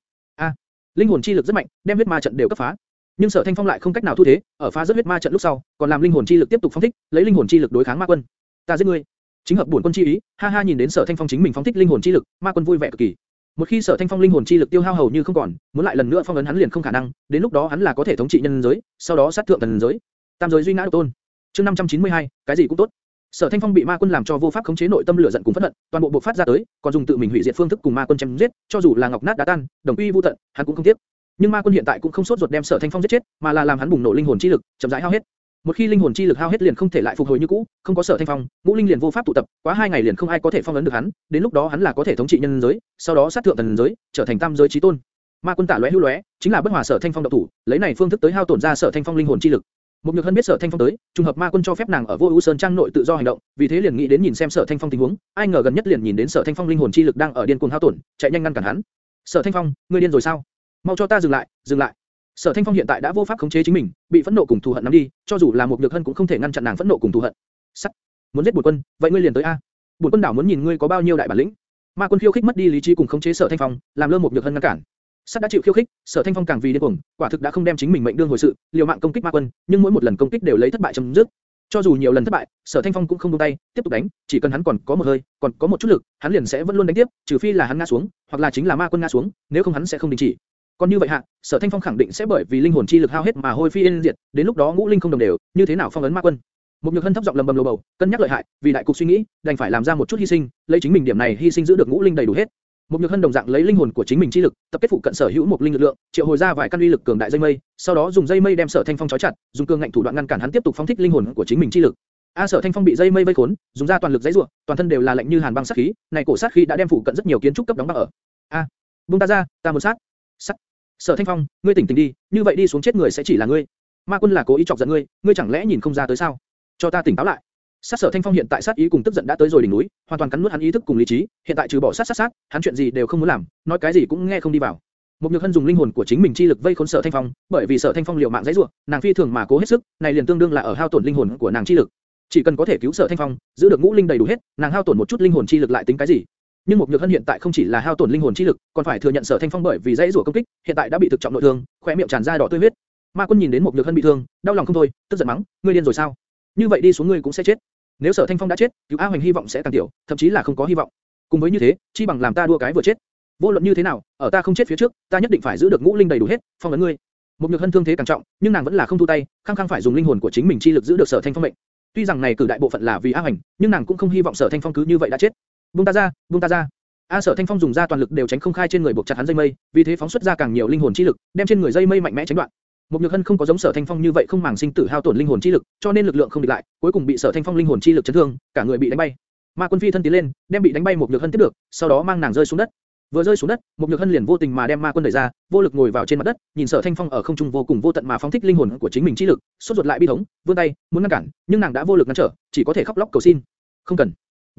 Linh hồn chi lực rất mạnh, đem huyết ma trận đều cấp phá. Nhưng Sở Thanh Phong lại không cách nào thu thế, ở phá rất huyết ma trận lúc sau, còn làm linh hồn chi lực tiếp tục phóng thích, lấy linh hồn chi lực đối kháng ma quân. Ta giết ngươi. Chính hợp buồn quân chi ý, ha ha nhìn đến Sở Thanh Phong chính mình phóng thích linh hồn chi lực, ma quân vui vẻ cực kỳ. Một khi Sở Thanh Phong linh hồn chi lực tiêu hao hầu như không còn, muốn lại lần nữa phong ấn hắn liền không khả năng, đến lúc đó hắn là có thể thống trị nhân giới, sau đó sát thượng thần giới. Tam giới duy ngã độc tôn. Chương 592, cái gì cũng tốt. Sở Thanh Phong bị Ma Quân làm cho vô pháp khống chế nội tâm lửa giận cùng phẫn hận, toàn bộ bộc phát ra tới, còn dùng tự mình hủy diệt phương thức cùng Ma Quân chém giết, cho dù là ngọc nát đá tan, đồng uy vô tận, hắn cũng không tiếc. Nhưng Ma Quân hiện tại cũng không sốt ruột đem Sở Thanh Phong giết chết, mà là làm hắn bùng nổ linh hồn chi lực, chậm rãi hao hết. Một khi linh hồn chi lực hao hết liền không thể lại phục hồi như cũ, không có Sở Thanh Phong, ngũ linh liền vô pháp tụ tập, quá hai ngày liền không ai có thể phong ấn được hắn, đến lúc đó hắn là có thể thống trị nhân giới, sau đó sát thượng thần giới, trở thành tam giới chí tôn. Ma Quân tả lóe hưu lóe, chính là bất hòa Sở Thanh Phong độc thủ, lấy này phương thức tới hao tổn ra Sở Thanh Phong linh hồn chi lực. Một nhược hân biết Sở Thanh Phong tới, trùng hợp Ma Quân cho phép nàng ở Vô Ưu Sơn trang nội tự do hành động, vì thế liền nghĩ đến nhìn xem Sở Thanh Phong tình huống, ai ngờ gần nhất liền nhìn đến Sở Thanh Phong linh hồn chi lực đang ở điên cuồng hao tổn, chạy nhanh ngăn cản hắn. Sở Thanh Phong, ngươi điên rồi sao? Mau cho ta dừng lại, dừng lại. Sở Thanh Phong hiện tại đã vô pháp khống chế chính mình, bị phẫn nộ cùng thù hận nắm đi, cho dù là một nhược hân cũng không thể ngăn chặn nàng phẫn nộ cùng thù hận. Sắt, muốn giết Bổn Quân, vậy ngươi liền tới a. Bổn Quân đảo muốn nhìn ngươi có bao nhiêu đại bản lĩnh. Ma Quân khiêu khích mất đi lý trí cùng khống chế Sở Thanh Phong, làm lơ một nhược hân ngăn cản. Sắt đã chịu khiêu khích, Sở Thanh Phong càng vì điên cuồng, quả thực đã không đem chính mình mệnh đương hồi sự, liều mạng công kích Ma Quân, nhưng mỗi một lần công kích đều lấy thất bại chấm dứt. Cho dù nhiều lần thất bại, Sở Thanh Phong cũng không buông tay, tiếp tục đánh, chỉ cần hắn còn có một hơi, còn có một chút lực, hắn liền sẽ vẫn luôn đánh tiếp, trừ phi là hắn ngã xuống, hoặc là chính là Ma Quân ngã xuống, nếu không hắn sẽ không đình chỉ. Còn như vậy hạ, Sở Thanh Phong khẳng định sẽ bởi vì linh hồn chi lực hao hết mà hôi phi yên diệt, đến lúc đó ngũ linh không đồng đều, như thế nào phong ấn Ma Quân? Một nhược hân thấp giọng lầm bầm lầu bầu, cân nhắc lợi hại, vì đại cục suy nghĩ, đành phải làm ra một chút hy sinh, lấy chính mình điểm này hy sinh giữ được ngũ linh đầy đủ hết. Một nhược hân đồng dạng lấy linh hồn của chính mình chi lực, tập kết phụ cận sở hữu một linh lực lượng, triệu hồi ra vài căn uy lực cường đại dây mây, sau đó dùng dây mây đem sở thanh phong trói chặt, dùng cương ngạnh thủ đoạn ngăn cản hắn tiếp tục phóng thích linh hồn của chính mình chi lực. A sở thanh phong bị dây mây vây khốn, dùng ra toàn lực dãy rủa, toàn thân đều là lạnh như hàn băng sát khí, này cổ sát khí đã đem phụ cận rất nhiều kiến trúc cấp đóng băng ở. A, buông ta ra, ta muốn sát. Sát. Sở thanh phong, ngươi tỉnh tỉnh đi, như vậy đi xuống chết người sẽ chỉ là ngươi. Ma quân là cố ý chọc giận ngươi, ngươi chẳng lẽ nhìn không ra tới sao? Cho ta tỉnh táo lại. Sát Sở Thanh Phong hiện tại sát ý cùng tức giận đã tới rồi đỉnh núi, hoàn toàn cắn nuốt hắn ý thức cùng lý trí, hiện tại trừ bỏ sát sát sát, hắn chuyện gì đều không muốn làm, nói cái gì cũng nghe không đi vào. Mục Nhược Hân dùng linh hồn của chính mình chi lực vây khốn Sở Thanh Phong, bởi vì Sở Thanh Phong liều mạng dãy rủa, nàng phi thường mà cố hết sức, này liền tương đương là ở hao tổn linh hồn của nàng chi lực. Chỉ cần có thể cứu Sở Thanh Phong, giữ được ngũ linh đầy đủ hết, nàng hao tổn một chút linh hồn chi lực lại tính cái gì? Nhưng Mục Nhược Hân hiện tại không chỉ là hao tổn linh hồn chi lực, còn phải thừa nhận Sở Thanh Phong bởi vì dãy rủa công kích, hiện tại đã bị thực trọng nội thương, khóe miệng tràn ra đỏ tươi huyết. Ma Quân nhìn đến Mục nhược hân bị thương, đau lòng không thôi, tức giận mắng, ngươi điên rồi sao? Như vậy đi xuống ngươi cũng sẽ chết. Nếu Sở Thanh Phong đã chết, cứu A Hoành hy vọng sẽ càng tiểu, thậm chí là không có hy vọng. Cùng với như thế, chi bằng làm ta đua cái vừa chết. Vô luận như thế nào, ở ta không chết phía trước, ta nhất định phải giữ được ngũ linh đầy đủ hết, phong ấn ngươi. Một nhược hân thương thế càng trọng, nhưng nàng vẫn là không thu tay, khăng khăng phải dùng linh hồn của chính mình chi lực giữ được Sở Thanh Phong mệnh. Tuy rằng này cử đại bộ phận là vì A Hoành, nhưng nàng cũng không hy vọng Sở Thanh Phong cứ như vậy đã chết. Buông ta ra, buông ta ra. A Sở Thanh Phong dùng ra toàn lực đều tránh không khai trên người buộc chặt hắn dây mây, vì thế phóng xuất ra càng nhiều linh hồn chi lực, đem trên người dây mây mạnh mẽ tránh đoạn. Một Nhược Hân không có giống Sở Thanh Phong như vậy không màng sinh tử hao tổn linh hồn chi lực, cho nên lực lượng không địch lại, cuối cùng bị Sở Thanh Phong linh hồn chi lực chấn thương, cả người bị đánh bay. Ma Quân Phi thân tiến lên, đem bị đánh bay một Nhược Hân tiếp được, sau đó mang nàng rơi xuống đất. Vừa rơi xuống đất, một Nhược Hân liền vô tình mà đem Ma Quân đẩy ra, vô lực ngồi vào trên mặt đất, nhìn Sở Thanh Phong ở không trung vô cùng vô tận mà phóng thích linh hồn của chính mình chi lực, sốt ruột lại bi thống, vươn tay, muốn ngăn cản, nhưng nàng đã vô lực ngăn trở, chỉ có thể khóc lóc cầu xin. Không cần.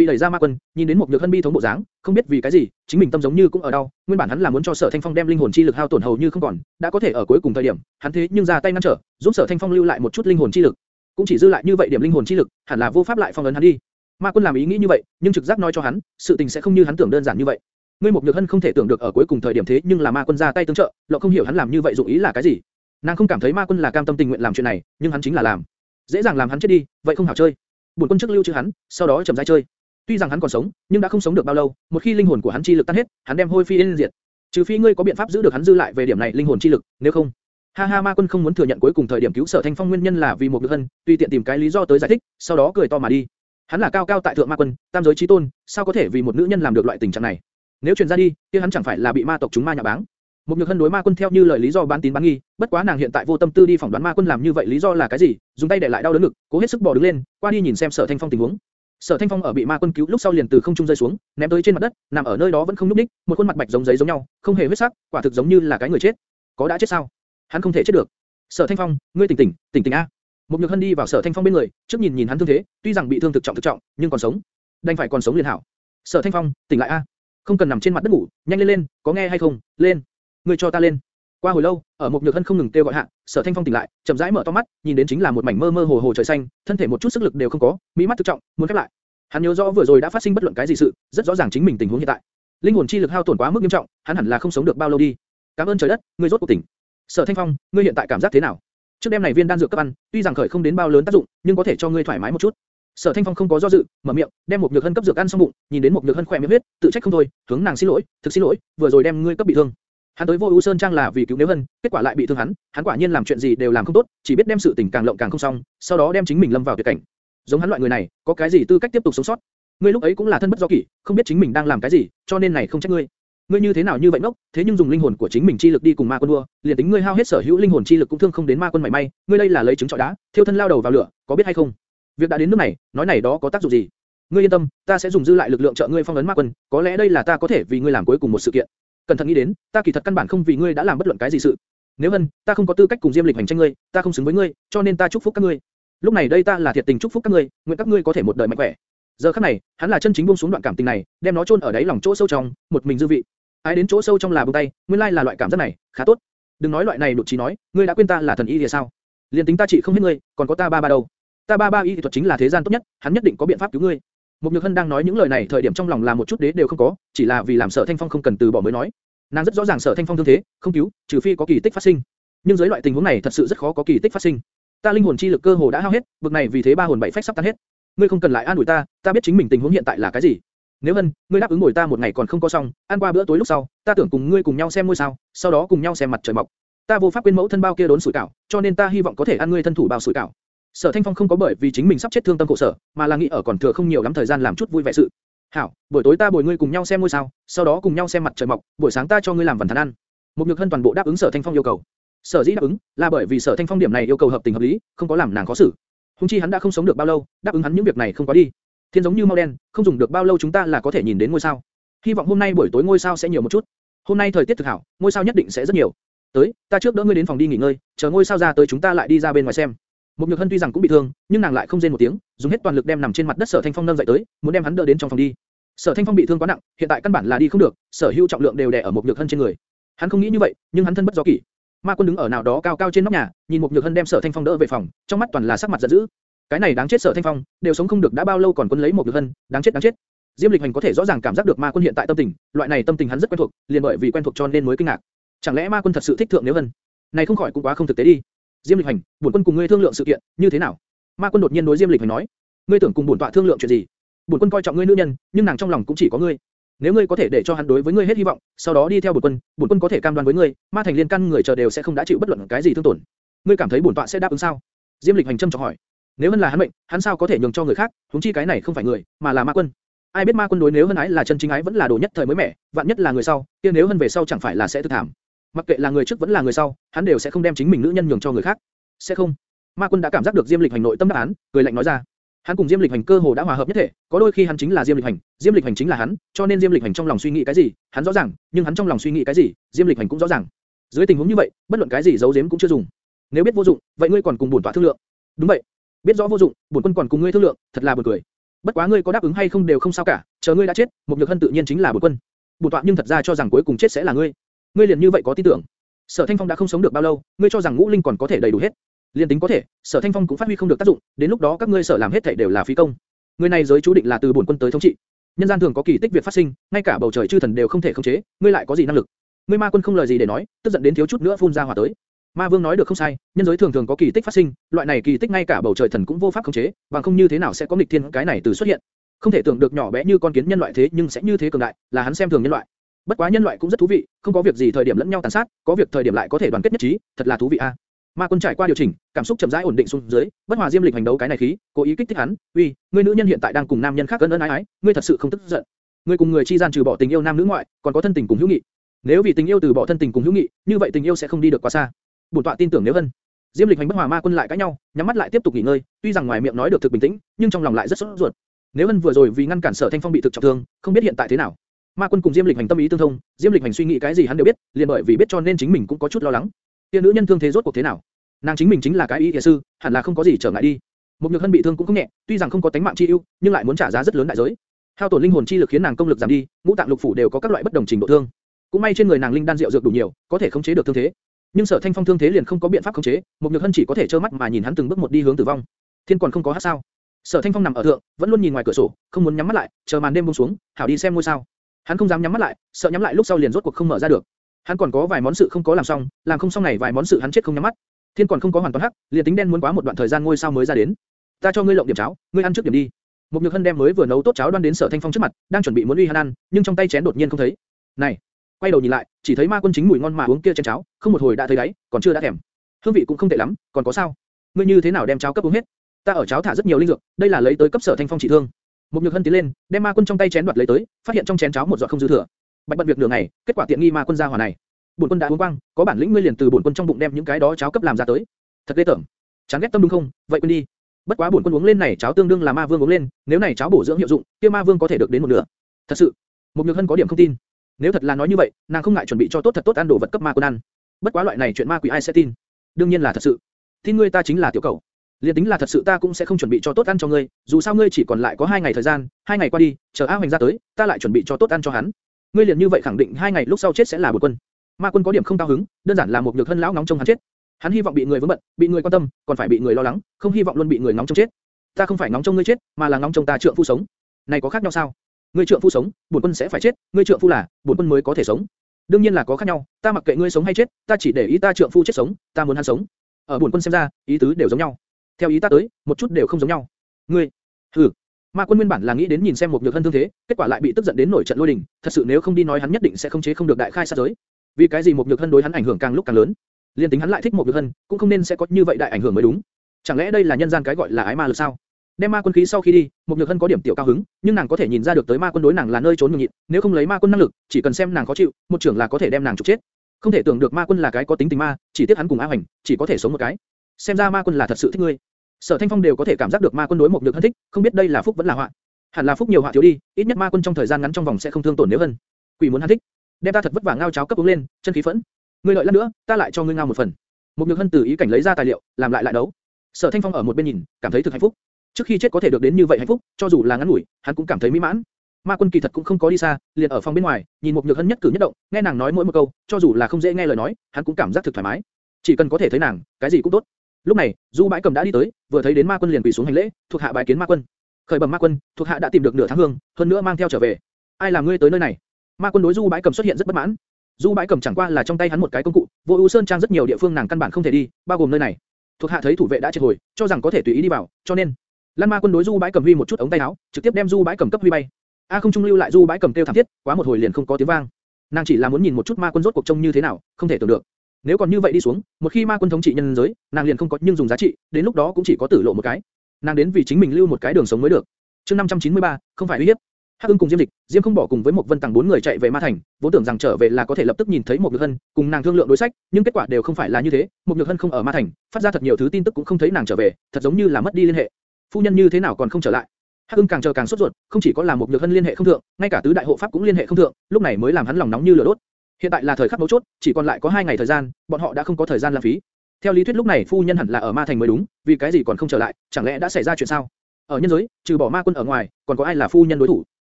Bị đẩy ra Ma Quân, nhìn đến một Nhược Hân bi thống bộ dáng, không biết vì cái gì, chính mình tâm giống như cũng ở đau, nguyên bản hắn là muốn cho Sở Thanh Phong đem linh hồn chi lực hao tổn hầu như không còn, đã có thể ở cuối cùng thời điểm, hắn thế nhưng ra tay ngăn trở, giúp Sở Thanh Phong lưu lại một chút linh hồn chi lực, cũng chỉ dư lại như vậy điểm linh hồn chi lực, hẳn là vô pháp lại phong ấn hắn đi. Ma Quân làm ý nghĩ như vậy, nhưng trực giác nói cho hắn, sự tình sẽ không như hắn tưởng đơn giản như vậy. Ngươi một nhược hân không thể tưởng được ở cuối cùng thời điểm thế nhưng là Ma Quân ra tay tương trợ, lộc không hiểu hắn làm như vậy dụng ý là cái gì. Nàng không cảm thấy Ma Quân là cam tâm tình nguyện làm chuyện này, nhưng hắn chính là làm. Dễ dàng làm hắn chết đi, vậy không hảo chơi. Buồn quân trước lưu trữ hắn, sau đó chậm rãi chơi. Tuy rằng hắn còn sống, nhưng đã không sống được bao lâu, một khi linh hồn của hắn chi lực tan hết, hắn đem hôi phi yên diệt. Trừ phi ngươi có biện pháp giữ được hắn dư lại về điểm này linh hồn chi lực, nếu không, Ha ha ma quân không muốn thừa nhận cuối cùng thời điểm cứu sở thanh phong nguyên nhân là vì một nhược hân, tùy tiện tìm cái lý do tới giải thích, sau đó cười to mà đi. Hắn là cao cao tại thượng ma quân, tam giới chí tôn, sao có thể vì một nữ nhân làm được loại tình trạng này? Nếu truyền ra đi, kia hắn chẳng phải là bị ma tộc chúng ma nhà báng? Một nhược hân đối ma quân theo như lời lý do bán tín bán nghi, bất quá nàng hiện tại vô tâm tư đi phỏng đoán ma quân làm như vậy lý do là cái gì, dùng tay để lại đau đớn ngực, cố hết sức bò đứng lên, qua đi nhìn xem sở thanh phong tình huống. Sở Thanh Phong ở bị ma quân cứu lúc sau liền từ không trung rơi xuống, ném tới trên mặt đất, nằm ở nơi đó vẫn không nhúc nhích, một khuôn mặt bạch giống giấy giống nhau, không hề huyết sắc, quả thực giống như là cái người chết. Có đã chết sao? Hắn không thể chết được. Sở Thanh Phong, ngươi tỉnh tỉnh, tỉnh tỉnh a. Một Nhược Hân đi vào Sở Thanh Phong bên người, trước nhìn nhìn hắn thương thế, tuy rằng bị thương thực trọng thực trọng, nhưng còn sống, đành phải còn sống liền hảo. Sở Thanh Phong, tỉnh lại a. Không cần nằm trên mặt đất ngủ, nhanh lên lên, có nghe hay không? Lên. Ngươi cho ta lên. Qua hồi lâu, ở một nhược hân không ngừng kêu gọi hạ, Sở Thanh Phong tỉnh lại, chậm rãi mở to mắt, nhìn đến chính là một mảnh mơ mơ hồ hồ trời xanh, thân thể một chút sức lực đều không có, mỹ mắt thực trọng, muốn khép lại. Hắn nhớ rõ vừa rồi đã phát sinh bất luận cái gì sự, rất rõ ràng chính mình tình huống hiện tại. Linh hồn chi lực hao tổn quá mức nghiêm trọng, hắn hẳn là không sống được bao lâu đi. Cảm ơn trời đất, ngươi rốt cuộc tỉnh. Sở Thanh Phong, ngươi hiện tại cảm giác thế nào? Trước đêm này viên đan dược cấp ăn, tuy rằng khởi không đến bao lớn tác dụng, nhưng có thể cho ngươi thoải mái một chút. Sở Thanh Phong không có do dự, mở miệng, đem một nhược hân cấp dược ăn xong bụng, nhìn đến một nhược hân khỏe miệng huyết, tự trách không thôi, hướng nàng xin lỗi, thực xin lỗi, vừa rồi đem ngươi cấp bị thương. Hắn tới Vô ưu Sơn Trang là vì cứu Nếu Hân, kết quả lại bị thương hắn, hắn quả nhiên làm chuyện gì đều làm không tốt, chỉ biết đem sự tình càng lộng càng không xong, sau đó đem chính mình lâm vào tuyệt cảnh. Giống hắn loại người này, có cái gì tư cách tiếp tục sống sót? Ngươi lúc ấy cũng là thân bất do kỷ, không biết chính mình đang làm cái gì, cho nên này không trách ngươi. Ngươi như thế nào như vậy ngốc, thế nhưng dùng linh hồn của chính mình chi lực đi cùng ma quân đua, liền tính ngươi hao hết sở hữu linh hồn chi lực cũng thương không đến ma quân mảy may, ngươi đây là lấy trứng trọi đá, thiêu thân lao đầu vào lửa, có biết hay không? Việc đã đến nước này, nói này đó có tác dụng gì? Ngươi yên tâm, ta sẽ dùng dư lại lực lượng trợ ngươi phong ấn ma quân, có lẽ đây là ta có thể vì ngươi làm cuối cùng một sự kiện. Cẩn thận nghĩ đến, ta kỳ thật căn bản không vì ngươi đã làm bất luận cái gì sự. Nếu hơn, ta không có tư cách cùng Diêm Lịch hành tranh ngươi, ta không xứng với ngươi, cho nên ta chúc phúc các ngươi. Lúc này đây ta là thiệt tình chúc phúc các ngươi, nguyện các ngươi có thể một đời mạnh khỏe. Giờ khắc này, hắn là chân chính buông xuống đoạn cảm tình này, đem nó chôn ở đáy lòng chỗ sâu trong, một mình dư vị. Ai đến chỗ sâu trong là buông tay, nguyên lai là loại cảm giác này, khá tốt. Đừng nói loại này đột chí nói, ngươi đã quên ta là thần y thì sao? Liên tính ta chỉ không hết ngươi, còn có ta ba ba đâu? Ta ba ba y thuật chính là thế gian tốt nhất, hắn nhất định có biện pháp cứu ngươi. Mục Nhược Hân đang nói những lời này thời điểm trong lòng là một chút đế đều không có, chỉ là vì làm Sở Thanh Phong không cần từ bỏ mới nói. Nàng rất rõ ràng Sở Thanh Phong thương thế, không cứu, trừ phi có kỳ tích phát sinh. Nhưng dưới loại tình huống này thật sự rất khó có kỳ tích phát sinh. Ta linh hồn chi lực cơ hồ đã hao hết, bực này vì thế ba hồn bảy phách sắp tan hết. Ngươi không cần lại an ủi ta, ta biết chính mình tình huống hiện tại là cái gì. Nếu Hân, ngươi đáp ứng ngồi ta một ngày còn không có xong, ăn qua bữa tối lúc sau, ta tưởng cùng ngươi cùng nhau xem ngôi sao, sau đó cùng nhau xem mặt trời mọc. Ta vô pháp quên mẫu thân bao kia đốn sủi cảo, cho nên ta hy vọng có thể ăn ngươi thân thủ bao sủi cảo. Sở Thanh Phong không có bởi vì chính mình sắp chết thương tâm khổ sở, mà là nghĩ ở còn thừa không nhiều lắm thời gian làm chút vui vẻ sự. Hảo, buổi tối ta bồi ngươi cùng nhau xem ngôi sao, sau đó cùng nhau xem mặt trời mọc, buổi sáng ta cho ngươi làm vần thán ăn. Một Nhược Hân toàn bộ đáp ứng Sở Thanh Phong yêu cầu. Sở dĩ đáp ứng, là bởi vì Sở Thanh Phong điểm này yêu cầu hợp tình hợp lý, không có làm nàng khó xử. Hùng chi hắn đã không sống được bao lâu, đáp ứng hắn những việc này không quá đi. Thiên giống như mau đen, không dùng được bao lâu chúng ta là có thể nhìn đến ngôi sao. Hy vọng hôm nay buổi tối ngôi sao sẽ nhiều một chút. Hôm nay thời tiết thực hảo, ngôi sao nhất định sẽ rất nhiều. Tới, ta trước đỡ ngươi đến phòng đi nghỉ ngơi, chờ ngôi sao ra tới chúng ta lại đi ra bên ngoài xem. Một Nhược Hân tuy rằng cũng bị thương, nhưng nàng lại không rên một tiếng, dùng hết toàn lực đem nằm trên mặt đất Sở Thanh Phong nâng dậy tới, muốn đem hắn đỡ đến trong phòng đi. Sở Thanh Phong bị thương quá nặng, hiện tại căn bản là đi không được, sở hữu trọng lượng đều đè ở một Nhược Hân trên người. Hắn không nghĩ như vậy, nhưng hắn thân bất do kỷ. Ma Quân đứng ở nào đó cao cao trên nóc nhà, nhìn một Nhược Hân đem Sở Thanh Phong đỡ về phòng, trong mắt toàn là sắc mặt giận dữ. Cái này đáng chết Sở Thanh Phong, đều sống không được đã bao lâu còn quân lấy một Nhược Hân, đáng chết đáng chết. Diêm Lịch Hành có thể rõ ràng cảm giác được Ma Quân hiện tại tâm tình, loại này tâm tình hắn rất quen thuộc, liền bởi vì quen thuộc cho nên mới kinh ngạc. Chẳng lẽ Ma Quân thật sự thích thượng Nếu Hân? Này không khỏi cũng quá không thực tế đi. Diêm Lịch Hành, bổn quân cùng ngươi thương lượng sự kiện, như thế nào? Ma quân đột nhiên đối Diêm Lịch Hành nói, ngươi tưởng cùng bổn tọa thương lượng chuyện gì? Bổn quân coi trọng ngươi nữ nhân, nhưng nàng trong lòng cũng chỉ có ngươi. Nếu ngươi có thể để cho hắn đối với ngươi hết hy vọng, sau đó đi theo bổn quân, bổn quân có thể cam đoan với ngươi, ma thành liên căn người chờ đều sẽ không đã chịu bất luận cái gì thương tổn. Ngươi cảm thấy bổn tọa sẽ đáp ứng sao? Diêm Lịch Hành trầm trọng hỏi. Nếu hơn là hắn mệnh, hắn sao có thể nhường cho người khác? Huống chi cái này không phải người, mà là ma quân. Ai biết ma quân đối nếu hơn ái là chân chính ái vẫn là đồ nhất thời mới mẻ, vạn nhất là người sau, kia nếu hơn về sau chẳng phải là sẽ tự thảm. Mặc kệ là người trước vẫn là người sau, hắn đều sẽ không đem chính mình nữ nhân nhường cho người khác. Sẽ không. Ma quân đã cảm giác được Diêm Lịch Hành nội tâm đáp án, cười lạnh nói ra. Hắn cùng Diêm Lịch Hành cơ hồ đã hòa hợp nhất thể, có đôi khi hắn chính là Diêm Lịch Hành, Diêm Lịch Hành chính là hắn, cho nên Diêm Lịch Hành trong lòng suy nghĩ cái gì, hắn rõ ràng, nhưng hắn trong lòng suy nghĩ cái gì, Diêm Lịch Hành cũng rõ ràng. Dưới tình huống như vậy, bất luận cái gì giấu giếm cũng chưa dùng. Nếu biết vô dụng, vậy ngươi còn cùng bổn tọa thương lượng. Đúng vậy. Biết rõ vô dụng, bổn quân còn cùng ngươi thương lượng, thật là buồn cười. Bất quá ngươi có đáp ứng hay không đều không sao cả, chờ ngươi đã chết, một nhược hân tự nhiên chính là bổn quân. Bổn tọa nhưng thật ra cho rằng cuối cùng chết sẽ là ngươi. Ngươi liền như vậy có tin tưởng? Sở Thanh Phong đã không sống được bao lâu, ngươi cho rằng ngũ linh còn có thể đầy đủ hết? Liên tính có thể, Sở Thanh Phong cũng phát huy không được tác dụng, đến lúc đó các ngươi sở làm hết thảy đều là phí công. Người này giới chú định là từ bổn quân tới thống trị. Nhân gian thường có kỳ tích việc phát sinh, ngay cả bầu trời chư thần đều không thể khống chế, ngươi lại có gì năng lực? Ngươi ma quân không lời gì để nói, tức giận đến thiếu chút nữa phun ra hỏa tới. Ma Vương nói được không sai, nhân giới thường thường có kỳ tích phát sinh, loại này kỳ tích ngay cả bầu trời thần cũng vô pháp khống chế, bằng không như thế nào sẽ có nghịch thiên cái này từ xuất hiện. Không thể tưởng được nhỏ bé như con kiến nhân loại thế nhưng sẽ như thế cường đại, là hắn xem thường nhân loại. Bất quá nhân loại cũng rất thú vị, không có việc gì thời điểm lẫn nhau tàn sát, có việc thời điểm lại có thể đoàn kết nhất trí, thật là thú vị a. Ma Quân trải qua điều chỉnh, cảm xúc chậm rãi ổn định xuống dưới, bất hòa Diêm Lịch hành đấu cái này khí, cố ý kích thích hắn, "Uy, ngươi nữ nhân hiện tại đang cùng nam nhân khác ân ân ái ái, ngươi thật sự không tức giận? Ngươi cùng người chi gian trừ bỏ tình yêu nam nữ ngoại, còn có thân tình cùng hữu nghị. Nếu vì tình yêu từ bỏ thân tình cùng hữu nghị, như vậy tình yêu sẽ không đi được quá xa." Bổn tọa tin tưởng nếu vân. Diêm Lịch hành bất hòa Ma Quân lại cãi nhau, nhắm mắt lại tiếp tục nghỉ ngơi, tuy rằng ngoài miệng nói được thực bình tĩnh, nhưng trong lòng lại rất sốt ruột. Nếu Vân vừa rồi vì ngăn cản Sở Thanh Phong bị thực trọng thương, không biết hiện tại thế nào. Ma Quân cùng Diêm Lịch hành tâm ý tương thông, Diêm Lịch hành suy nghĩ cái gì hắn đều biết, liền bởi vì biết cho nên chính mình cũng có chút lo lắng. Tiên nữ nhân thương thế rốt cuộc thế nào? Nàng chính mình chính là cái ý y sư, hẳn là không có gì trở ngại đi. Một nhược hân bị thương cũng không nhẹ, tuy rằng không có tánh mạng chi ưu, nhưng lại muốn trả giá rất lớn đại giới. Hao tổn linh hồn chi lực khiến nàng công lực giảm đi, ngũ tạng lục phủ đều có các loại bất đồng trình độ thương. Cũng may trên người nàng linh đan rượu dược đủ nhiều, có thể khống chế được thương thế. Nhưng Sở Thanh Phong thương thế liền không có biện pháp khống chế, một nhược hân chỉ có thể trơ mắt mà nhìn hắn từng bước một đi hướng tử vong. Thiên còn không có hát sao? Sở Thanh Phong nằm ở thượng, vẫn luôn nhìn ngoài cửa sổ, không muốn nhắm mắt lại, chờ màn đêm buông xuống, hảo đi xem ngôi sao. Hắn không dám nhắm mắt lại, sợ nhắm lại lúc sau liền rốt cuộc không mở ra được. Hắn còn có vài món sự không có làm xong, làm không xong này vài món sự hắn chết không nhắm mắt. Thiên còn không có hoàn toàn hắc, liền tính đen muốn quá một đoạn thời gian ngôi sao mới ra đến. Ta cho ngươi lộng điểm cháo, ngươi ăn trước điểm đi. Một nhược hân đem mới vừa nấu tốt cháo đoan đến Sở Thanh Phong trước mặt, đang chuẩn bị muốn uy hắn ăn, nhưng trong tay chén đột nhiên không thấy. Này, quay đầu nhìn lại, chỉ thấy ma quân chính mùi ngon mà uống kia chén cháo, không một hồi đã thấy đấy, còn chưa đã thèm. Hương vị cũng không tệ lắm, còn có sao? Ngươi như thế nào đem cháo cấp uống hết? Ta ở cháo thả rất nhiều linh dược, đây là lấy tới cấp Sở Thanh Phong trị thương. Một nhược hân tiến lên, đem ma quân trong tay chén đoạt lấy tới, phát hiện trong chén cháo một giọt không dư thừa. Bạch bận việc nửa ngày, kết quả tiện nghi ma quân ra hỏa này. Bổn quân đã uống quang, có bản lĩnh ngươi liền từ bổn quân trong bụng đem những cái đó cháo cấp làm ra tới. Thật ghê tởm. Chán ghét tâm đúng không? Vậy quên đi. Bất quá bổn quân uống lên này cháo tương đương là ma vương uống lên, nếu này cháo bổ dưỡng hiệu dụng, kia ma vương có thể được đến một nửa. Thật sự. Một nhược hân có điểm không tin. Nếu thật là nói như vậy, nàng không ngại chuẩn bị cho tốt thật tốt ăn đồ vật cấp ma quân ăn. Bất quá loại này chuyện ma quỷ ai sẽ tin? Đương nhiên là thật sự. Tin ngươi ta chính là tiểu cầu. Liên tính là thật sự ta cũng sẽ không chuẩn bị cho tốt ăn cho ngươi, dù sao ngươi chỉ còn lại có hai ngày thời gian, hai ngày qua đi, chờ A Hoành ra tới, ta lại chuẩn bị cho tốt ăn cho hắn. Ngươi liền như vậy khẳng định hai ngày lúc sau chết sẽ là bột quân. Ma quân có điểm không cao hứng, đơn giản là một nhược thân lão nóng trong hắn chết. Hắn hy vọng bị người vướng bận, bị người quan tâm, còn phải bị người lo lắng, không hy vọng luôn bị người nóng trong chết. Ta không phải nóng trong ngươi chết, mà là nóng trong ta trượng phu sống. Này có khác nhau sao? Ngươi trượng phu sống, bổn quân sẽ phải chết, ngươi trượng phu là, bổn quân mới có thể sống. Đương nhiên là có khác nhau, ta mặc kệ ngươi sống hay chết, ta chỉ để ý ta trượng phu chết sống, ta muốn hắn sống. Ở bổn quân xem ra, ý tứ đều giống nhau. Theo ý ta tới, một chút đều không giống nhau. Ngươi, hừ. Ma quân nguyên bản là nghĩ đến nhìn xem một nhược thân thương thế, kết quả lại bị tức giận đến nổi trận lôi đình. Thật sự nếu không đi nói hắn nhất định sẽ không chế không được đại khai sát giới. Vì cái gì một nhược thân đối hắn ảnh hưởng càng lúc càng lớn? Liên tính hắn lại thích một nhược thân, cũng không nên sẽ có như vậy đại ảnh hưởng mới đúng. Chẳng lẽ đây là nhân gian cái gọi là ái ma lực sao? Đem ma quân khí sau khi đi, một nhược hân có điểm tiểu cao hứng, nhưng nàng có thể nhìn ra được tới ma quân đối nàng là nơi trốn nhường nhịn, nếu không lấy ma quân năng lực, chỉ cần xem nàng khó chịu, một trưởng là có thể đem nàng trục chết. Không thể tưởng được ma quân là cái có tính tình ma, chỉ tiếc hắn cùng A Hoành, chỉ có thể sống một cái. Xem ra ma quân là thật sự thích ngươi. Sở Thanh Phong đều có thể cảm giác được ma quân đối một nhược hân thích, không biết đây là phúc vẫn là họa. Hẳn là phúc nhiều họa thiếu đi, ít nhất ma quân trong thời gian ngắn trong vòng sẽ không thương tổn nếu hơn. Quỷ muốn hắn thích, đem ta thật vất vả ngao cháo cấp uống lên, chân khí phẫn. Ngươi lợi lát nữa, ta lại cho ngươi ngao một phần. Một nhược hân từ ý cảnh lấy ra tài liệu, làm lại lại đấu. Sở Thanh Phong ở một bên nhìn, cảm thấy thực hạnh phúc. Trước khi chết có thể được đến như vậy hạnh phúc, cho dù là ngắn ngủi, hắn cũng cảm thấy mỹ mãn. Ma Quân kỳ thật cũng không có đi xa, liền ở phòng bên ngoài, nhìn một nhược hân nhất cử nhất động, nghe nàng nói mỗi một câu, cho dù là không dễ nghe lời nói, hắn cũng cảm giác thực thoải mái. Chỉ cần có thể thấy nàng, cái gì cũng tốt. Lúc này, Du Bãi Cầm đã đi tới, vừa thấy đến Ma Quân liền quỳ xuống hành lễ, thuộc hạ bài kiến Ma Quân. Khởi bẩm Ma Quân, thuộc hạ đã tìm được nửa tháng hương, hơn nữa mang theo trở về. Ai làm ngươi tới nơi này? Ma Quân đối Du Bãi Cầm xuất hiện rất bất mãn. Du Bãi Cầm chẳng qua là trong tay hắn một cái công cụ, Vô Ưu Sơn trang rất nhiều địa phương nàng căn bản không thể đi, bao gồm nơi này. Thuộc hạ thấy thủ vệ đã triệt hồi, cho rằng có thể tùy ý đi vào, cho nên Lan Ma Quân đối Du Bãi Cầm huy một chút ống tay áo, trực tiếp đem Du Bãi Cầm cấp huy bay. A không trung lưu lại Du Bãi Cầm tiêu thảm thiết, quá một hồi liền không có tiếng vang. Nàng chỉ là muốn nhìn một chút Ma Quân rốt cuộc trông như thế nào, không thể tưởng được. Nếu còn như vậy đi xuống, một khi Ma Quân thống trị nhân giới, nàng liền không có nhưng dùng giá trị, đến lúc đó cũng chỉ có tử lộ một cái. Nàng đến vì chính mình lưu một cái đường sống mới được. Chương 593, không phải uy hiếp. Hắc Ưng cùng Diêm Dịch, Diêm không bỏ cùng với một Vân Tằng bốn người chạy về Ma Thành, vốn tưởng rằng trở về là có thể lập tức nhìn thấy một Nhược Hân, cùng nàng thương lượng đối sách, nhưng kết quả đều không phải là như thế. Một Nhược Hân không ở Ma Thành, phát ra thật nhiều thứ tin tức cũng không thấy nàng trở về, thật giống như là mất đi liên hệ. Phu nhân như thế nào còn không trở lại? Hắc Ưng càng chờ càng sốt ruột, không chỉ có là một Nhược Hân liên hệ không thượng, ngay cả tứ đại hộ pháp cũng liên hệ không thượng, lúc này mới làm hắn lòng nóng như lửa đốt. Hiện tại là thời khắc mấu chốt, chỉ còn lại có hai ngày thời gian, bọn họ đã không có thời gian lãng phí. Theo lý thuyết lúc này phu nhân hẳn là ở Ma Thành mới đúng, vì cái gì còn không trở lại, chẳng lẽ đã xảy ra chuyện sao? Ở nhân giới, trừ bỏ Ma Quân ở ngoài, còn có ai là phu nhân đối thủ?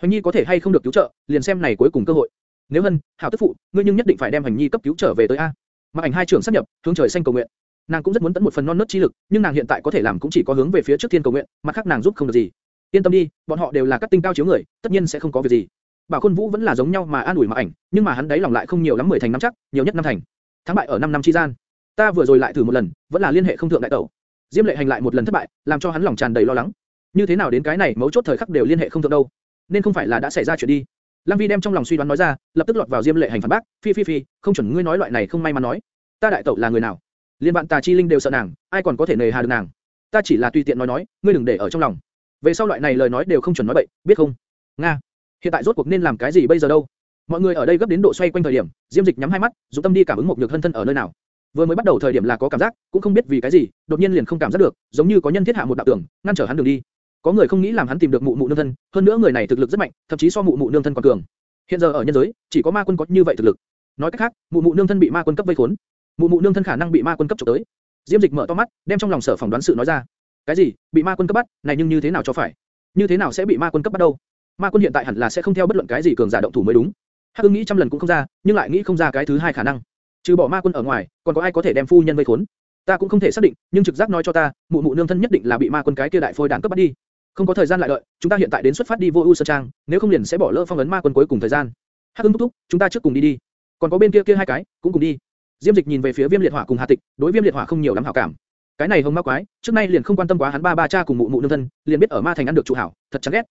Hoành Nhi có thể hay không được cứu trợ, liền xem này cuối cùng cơ hội. Nếu hân, hảo tức phụ, ngươi nhưng nhất định phải đem Hoành Nhi cấp cứu trở về tới a. Mặc ảnh hai trưởng sắp nhập, hướng trời xanh cầu nguyện. Nàng cũng rất muốn tận một phần non nớt chi lực, nhưng nàng hiện tại có thể làm cũng chỉ có hướng về phía trước thiên cầu nguyện, mặt khác nàng giúp không được gì. Yên tâm đi, bọn họ đều là các tinh cao chiếu người, tất nhiên sẽ không có việc gì. Bảo Khôn Vũ vẫn là giống nhau mà an ủi mà ảnh, nhưng mà hắn đấy lòng lại không nhiều lắm mười thành năm chắc, nhiều nhất năm thành. Thắng bại ở năm năm chi gian. Ta vừa rồi lại thử một lần, vẫn là liên hệ không thượng đại tẩu. Diêm Lệ hành lại một lần thất bại, làm cho hắn lòng tràn đầy lo lắng. Như thế nào đến cái này mấu chốt thời khắc đều liên hệ không thượng đâu? Nên không phải là đã xảy ra chuyện đi. Lăng Vi đem trong lòng suy đoán nói ra, lập tức lọt vào Diêm Lệ hành phản bác, phi phi phi, không chuẩn ngươi nói loại này không may mà nói. Ta đại tẩu là người nào? Liên bạn tà chi linh đều sợ nàng, ai còn có thể nề hà được nàng? Ta chỉ là tùy tiện nói nói, ngươi đừng để ở trong lòng. Về sau loại này lời nói đều không chuẩn nói bậy, biết không? Nga. Hiện tại rốt cuộc nên làm cái gì bây giờ đâu? Mọi người ở đây gấp đến độ xoay quanh thời điểm, Diêm Dịch nhắm hai mắt, dụng tâm đi cảm ứng một nhược thân thân ở nơi nào. Vừa mới bắt đầu thời điểm là có cảm giác, cũng không biết vì cái gì, đột nhiên liền không cảm giác được, giống như có nhân thiết hạ một đạo tường, ngăn trở hắn đường đi. Có người không nghĩ làm hắn tìm được mụ mụ nương thân, hơn nữa người này thực lực rất mạnh, thậm chí so mụ mụ nương thân còn cường. Hiện giờ ở nhân giới, chỉ có ma quân có như vậy thực lực. Nói cách khác, mụ mụ nương thân bị ma quân cấp vây khốn. Mụ mụ nương thân khả năng bị ma quân cấp chụp tới. Diêm Dịch mở to mắt, đem trong lòng sở phỏng đoán sự nói ra. Cái gì? Bị ma quân cấp bắt? Này nhưng như thế nào cho phải? Như thế nào sẽ bị ma quân cấp bắt đâu? Ma quân hiện tại hẳn là sẽ không theo bất luận cái gì cường giả động thủ mới đúng. Hắc Ưng nghĩ trăm lần cũng không ra, nhưng lại nghĩ không ra cái thứ hai khả năng. Trừ bỏ ma quân ở ngoài, còn có ai có thể đem phu nhân vây khốn? Ta cũng không thể xác định, nhưng trực giác nói cho ta, mụ mụ nương thân nhất định là bị ma quân cái kia đại phôi đàn cấp bắt đi. Không có thời gian lại đợi, chúng ta hiện tại đến xuất phát đi vô ưu sơn trang, nếu không liền sẽ bỏ lỡ phong ấn ma quân cuối cùng thời gian. Hắc Ưng thúc thúc, chúng ta trước cùng đi đi. Còn có bên kia kia hai cái, cũng cùng đi. Diêm Dịch nhìn về phía Viêm Liệt Hỏa cùng Hà Tịch, đối Viêm Liệt Hỏa không nhiều lắm hảo cảm. Cái này hồng ma quái, trước nay liền không quan tâm quá hắn ba ba cha cùng mụ mụ nương thân, liền biết ở ma thành ăn được chủ hảo, thật chán ghét.